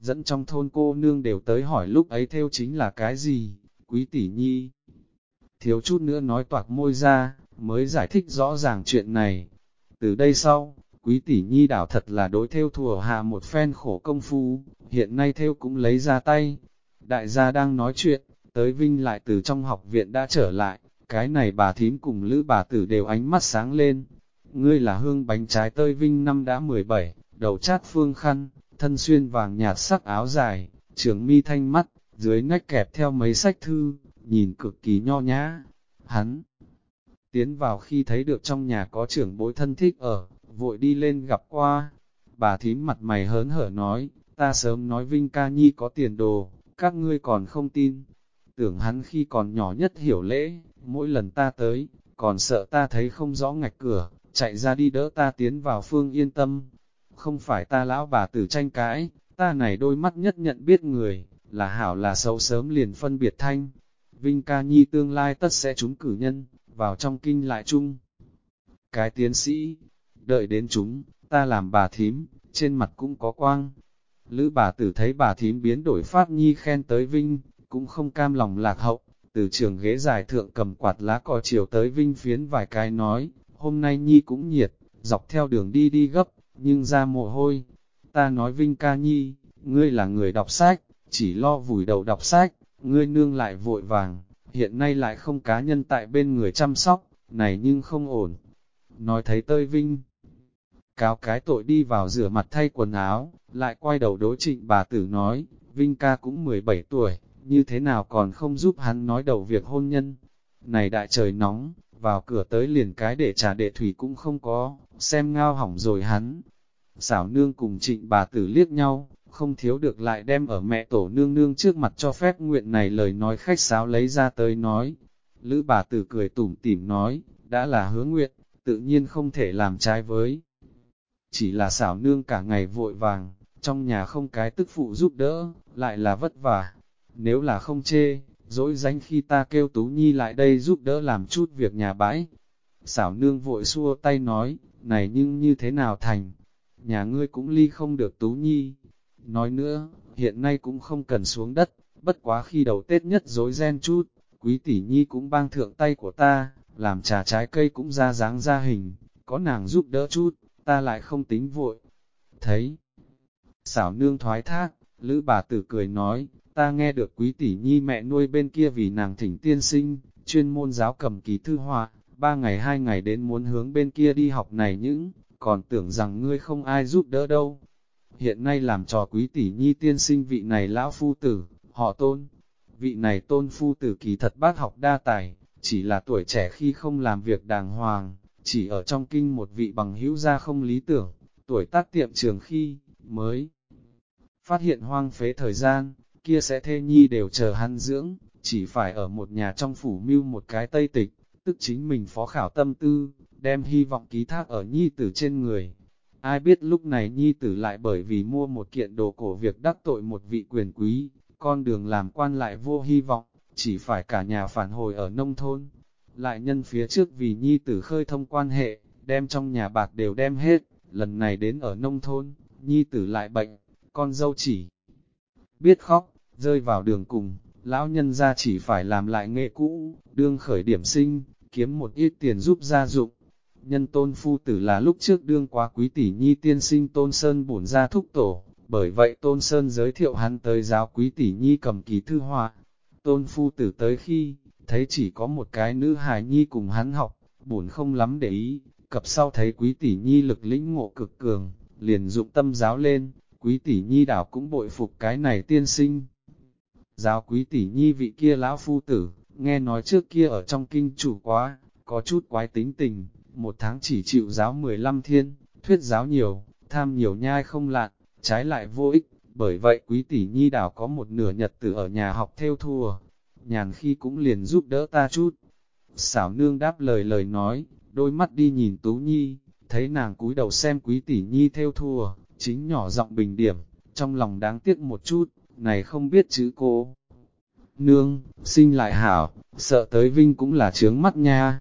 Dẫn trong thôn cô nương đều tới hỏi lúc ấy theo chính là cái gì, quý tỷ nhi. Thiếu chút nữa nói toạc môi ra, mới giải thích rõ ràng chuyện này. Từ đây sau, quý tỷ nhi đảo thật là đối theo thùa hạ một phen khổ công phu, hiện nay theo cũng lấy ra tay. Đại gia đang nói chuyện, tới Vinh lại từ trong học viện đã trở lại, cái này bà thím cùng lữ bà tử đều ánh mắt sáng lên, ngươi là hương bánh trái tơi vinh năm đã 17, đầu chát phương khăn, thân xuyên vàng nhạt sắc áo dài, trường mi thanh mắt, dưới nách kẹp theo mấy sách thư, nhìn cực kỳ nho nhã. Hắn tiến vào khi thấy được trong nhà có trưởng bối thân thích ở, vội đi lên gặp qua. Bà thím mặt mày hớn hở nói, ta sớm nói Vinh ca nhi có tiền đồ, các ngươi còn không tin. Tưởng hắn khi còn nhỏ nhất hiểu lễ, mỗi lần ta tới, còn sợ ta thấy không rõ ngạch cửa, chạy ra đi đỡ ta tiến vào phương yên tâm. Không phải ta lão bà tử tranh cãi, ta này đôi mắt nhất nhận biết người, là hảo là xấu sớm liền phân biệt thanh. Vinh ca nhi tương lai tất sẽ trúng cử nhân, vào trong kinh lại chung. Cái tiến sĩ, đợi đến chúng, ta làm bà thím, trên mặt cũng có quang. Lữ bà tử thấy bà thím biến đổi pháp nhi khen tới Vinh, cũng không cam lòng lạc hậu, từ trường ghế dài thượng cầm quạt lá cò chiều tới Vinh phiến vài cái nói, hôm nay Nhi cũng nhiệt, dọc theo đường đi đi gấp, nhưng ra mồ hôi. Ta nói Vinh ca Nhi, ngươi là người đọc sách, chỉ lo vùi đầu đọc sách, ngươi nương lại vội vàng, hiện nay lại không cá nhân tại bên người chăm sóc, này nhưng không ổn. Nói thấy tơi Vinh, cáo cái tội đi vào rửa mặt thay quần áo, lại quay đầu đối trịnh bà tử nói, Vinh ca cũng 17 tuổi, như thế nào còn không giúp hắn nói đầu việc hôn nhân. Này đại trời nóng, vào cửa tới liền cái để trà đệ thủy cũng không có, xem ngao hỏng rồi hắn. Xảo nương cùng trịnh bà tử liếc nhau, không thiếu được lại đem ở mẹ tổ nương nương trước mặt cho phép nguyện này lời nói khách sáo lấy ra tới nói. Lữ bà tử cười tủm tỉm nói, đã là hứa nguyện, tự nhiên không thể làm trái với. Chỉ là xảo nương cả ngày vội vàng, trong nhà không cái tức phụ giúp đỡ, lại là vất vả. Nếu là không chê, dỗi danh khi ta kêu Tú Nhi lại đây giúp đỡ làm chút việc nhà bãi. Xảo nương vội xua tay nói, này nhưng như thế nào thành, nhà ngươi cũng ly không được Tú Nhi. Nói nữa, hiện nay cũng không cần xuống đất, bất quá khi đầu Tết nhất dối ren chút, quý tỷ Nhi cũng bang thượng tay của ta, làm trà trái cây cũng ra dáng ra hình, có nàng giúp đỡ chút, ta lại không tính vội. Thấy, xảo nương thoái thác, lữ bà tử cười nói, ta nghe được quý tỷ nhi mẹ nuôi bên kia vì nàng thỉnh tiên sinh, chuyên môn giáo cầm ký thư họa, ba ngày hai ngày đến muốn hướng bên kia đi học này những, còn tưởng rằng ngươi không ai giúp đỡ đâu. Hiện nay làm trò quý tỷ nhi tiên sinh vị này lão phu tử, họ tôn. Vị này tôn phu tử kỳ thật bác học đa tài, chỉ là tuổi trẻ khi không làm việc đàng hoàng, chỉ ở trong kinh một vị bằng hữu gia không lý tưởng, tuổi tác tiệm trường khi, mới phát hiện hoang phế thời gian, kia sẽ thê nhi đều chờ hắn dưỡng, chỉ phải ở một nhà trong phủ mưu một cái tây tịch, tức chính mình phó khảo tâm tư, đem hy vọng ký thác ở nhi tử trên người. Ai biết lúc này nhi tử lại bởi vì mua một kiện đồ cổ việc đắc tội một vị quyền quý, con đường làm quan lại vô hy vọng, chỉ phải cả nhà phản hồi ở nông thôn. Lại nhân phía trước vì nhi tử khơi thông quan hệ, đem trong nhà bạc đều đem hết, lần này đến ở nông thôn, nhi tử lại bệnh, con dâu chỉ biết khóc, rơi vào đường cùng, lão nhân ra chỉ phải làm lại nghệ cũ, đương khởi điểm sinh, kiếm một ít tiền giúp gia dụng. Nhân tôn phu tử là lúc trước đương quá quý tỷ nhi tiên sinh tôn sơn bổn ra thúc tổ, bởi vậy tôn sơn giới thiệu hắn tới giáo quý tỷ nhi cầm ký thư họa. Tôn phu tử tới khi, thấy chỉ có một cái nữ hài nhi cùng hắn học, bổn không lắm để ý, cập sau thấy quý tỷ nhi lực lĩnh ngộ cực cường, liền dụng tâm giáo lên, quý tỷ nhi đảo cũng bội phục cái này tiên sinh. Giáo quý tỷ nhi vị kia lão phu tử, nghe nói trước kia ở trong kinh chủ quá, có chút quái tính tình, một tháng chỉ chịu giáo 15 thiên, thuyết giáo nhiều, tham nhiều nhai không lạn, trái lại vô ích, bởi vậy quý tỷ nhi đảo có một nửa nhật tử ở nhà học theo thùa, nhàn khi cũng liền giúp đỡ ta chút. Xảo nương đáp lời lời nói, đôi mắt đi nhìn Tú Nhi, thấy nàng cúi đầu xem quý tỷ Nhi theo thùa, chính nhỏ giọng bình điểm, trong lòng đáng tiếc một chút, này không biết chữ cô. Nương, sinh lại hảo, sợ tới vinh cũng là trướng mắt nha.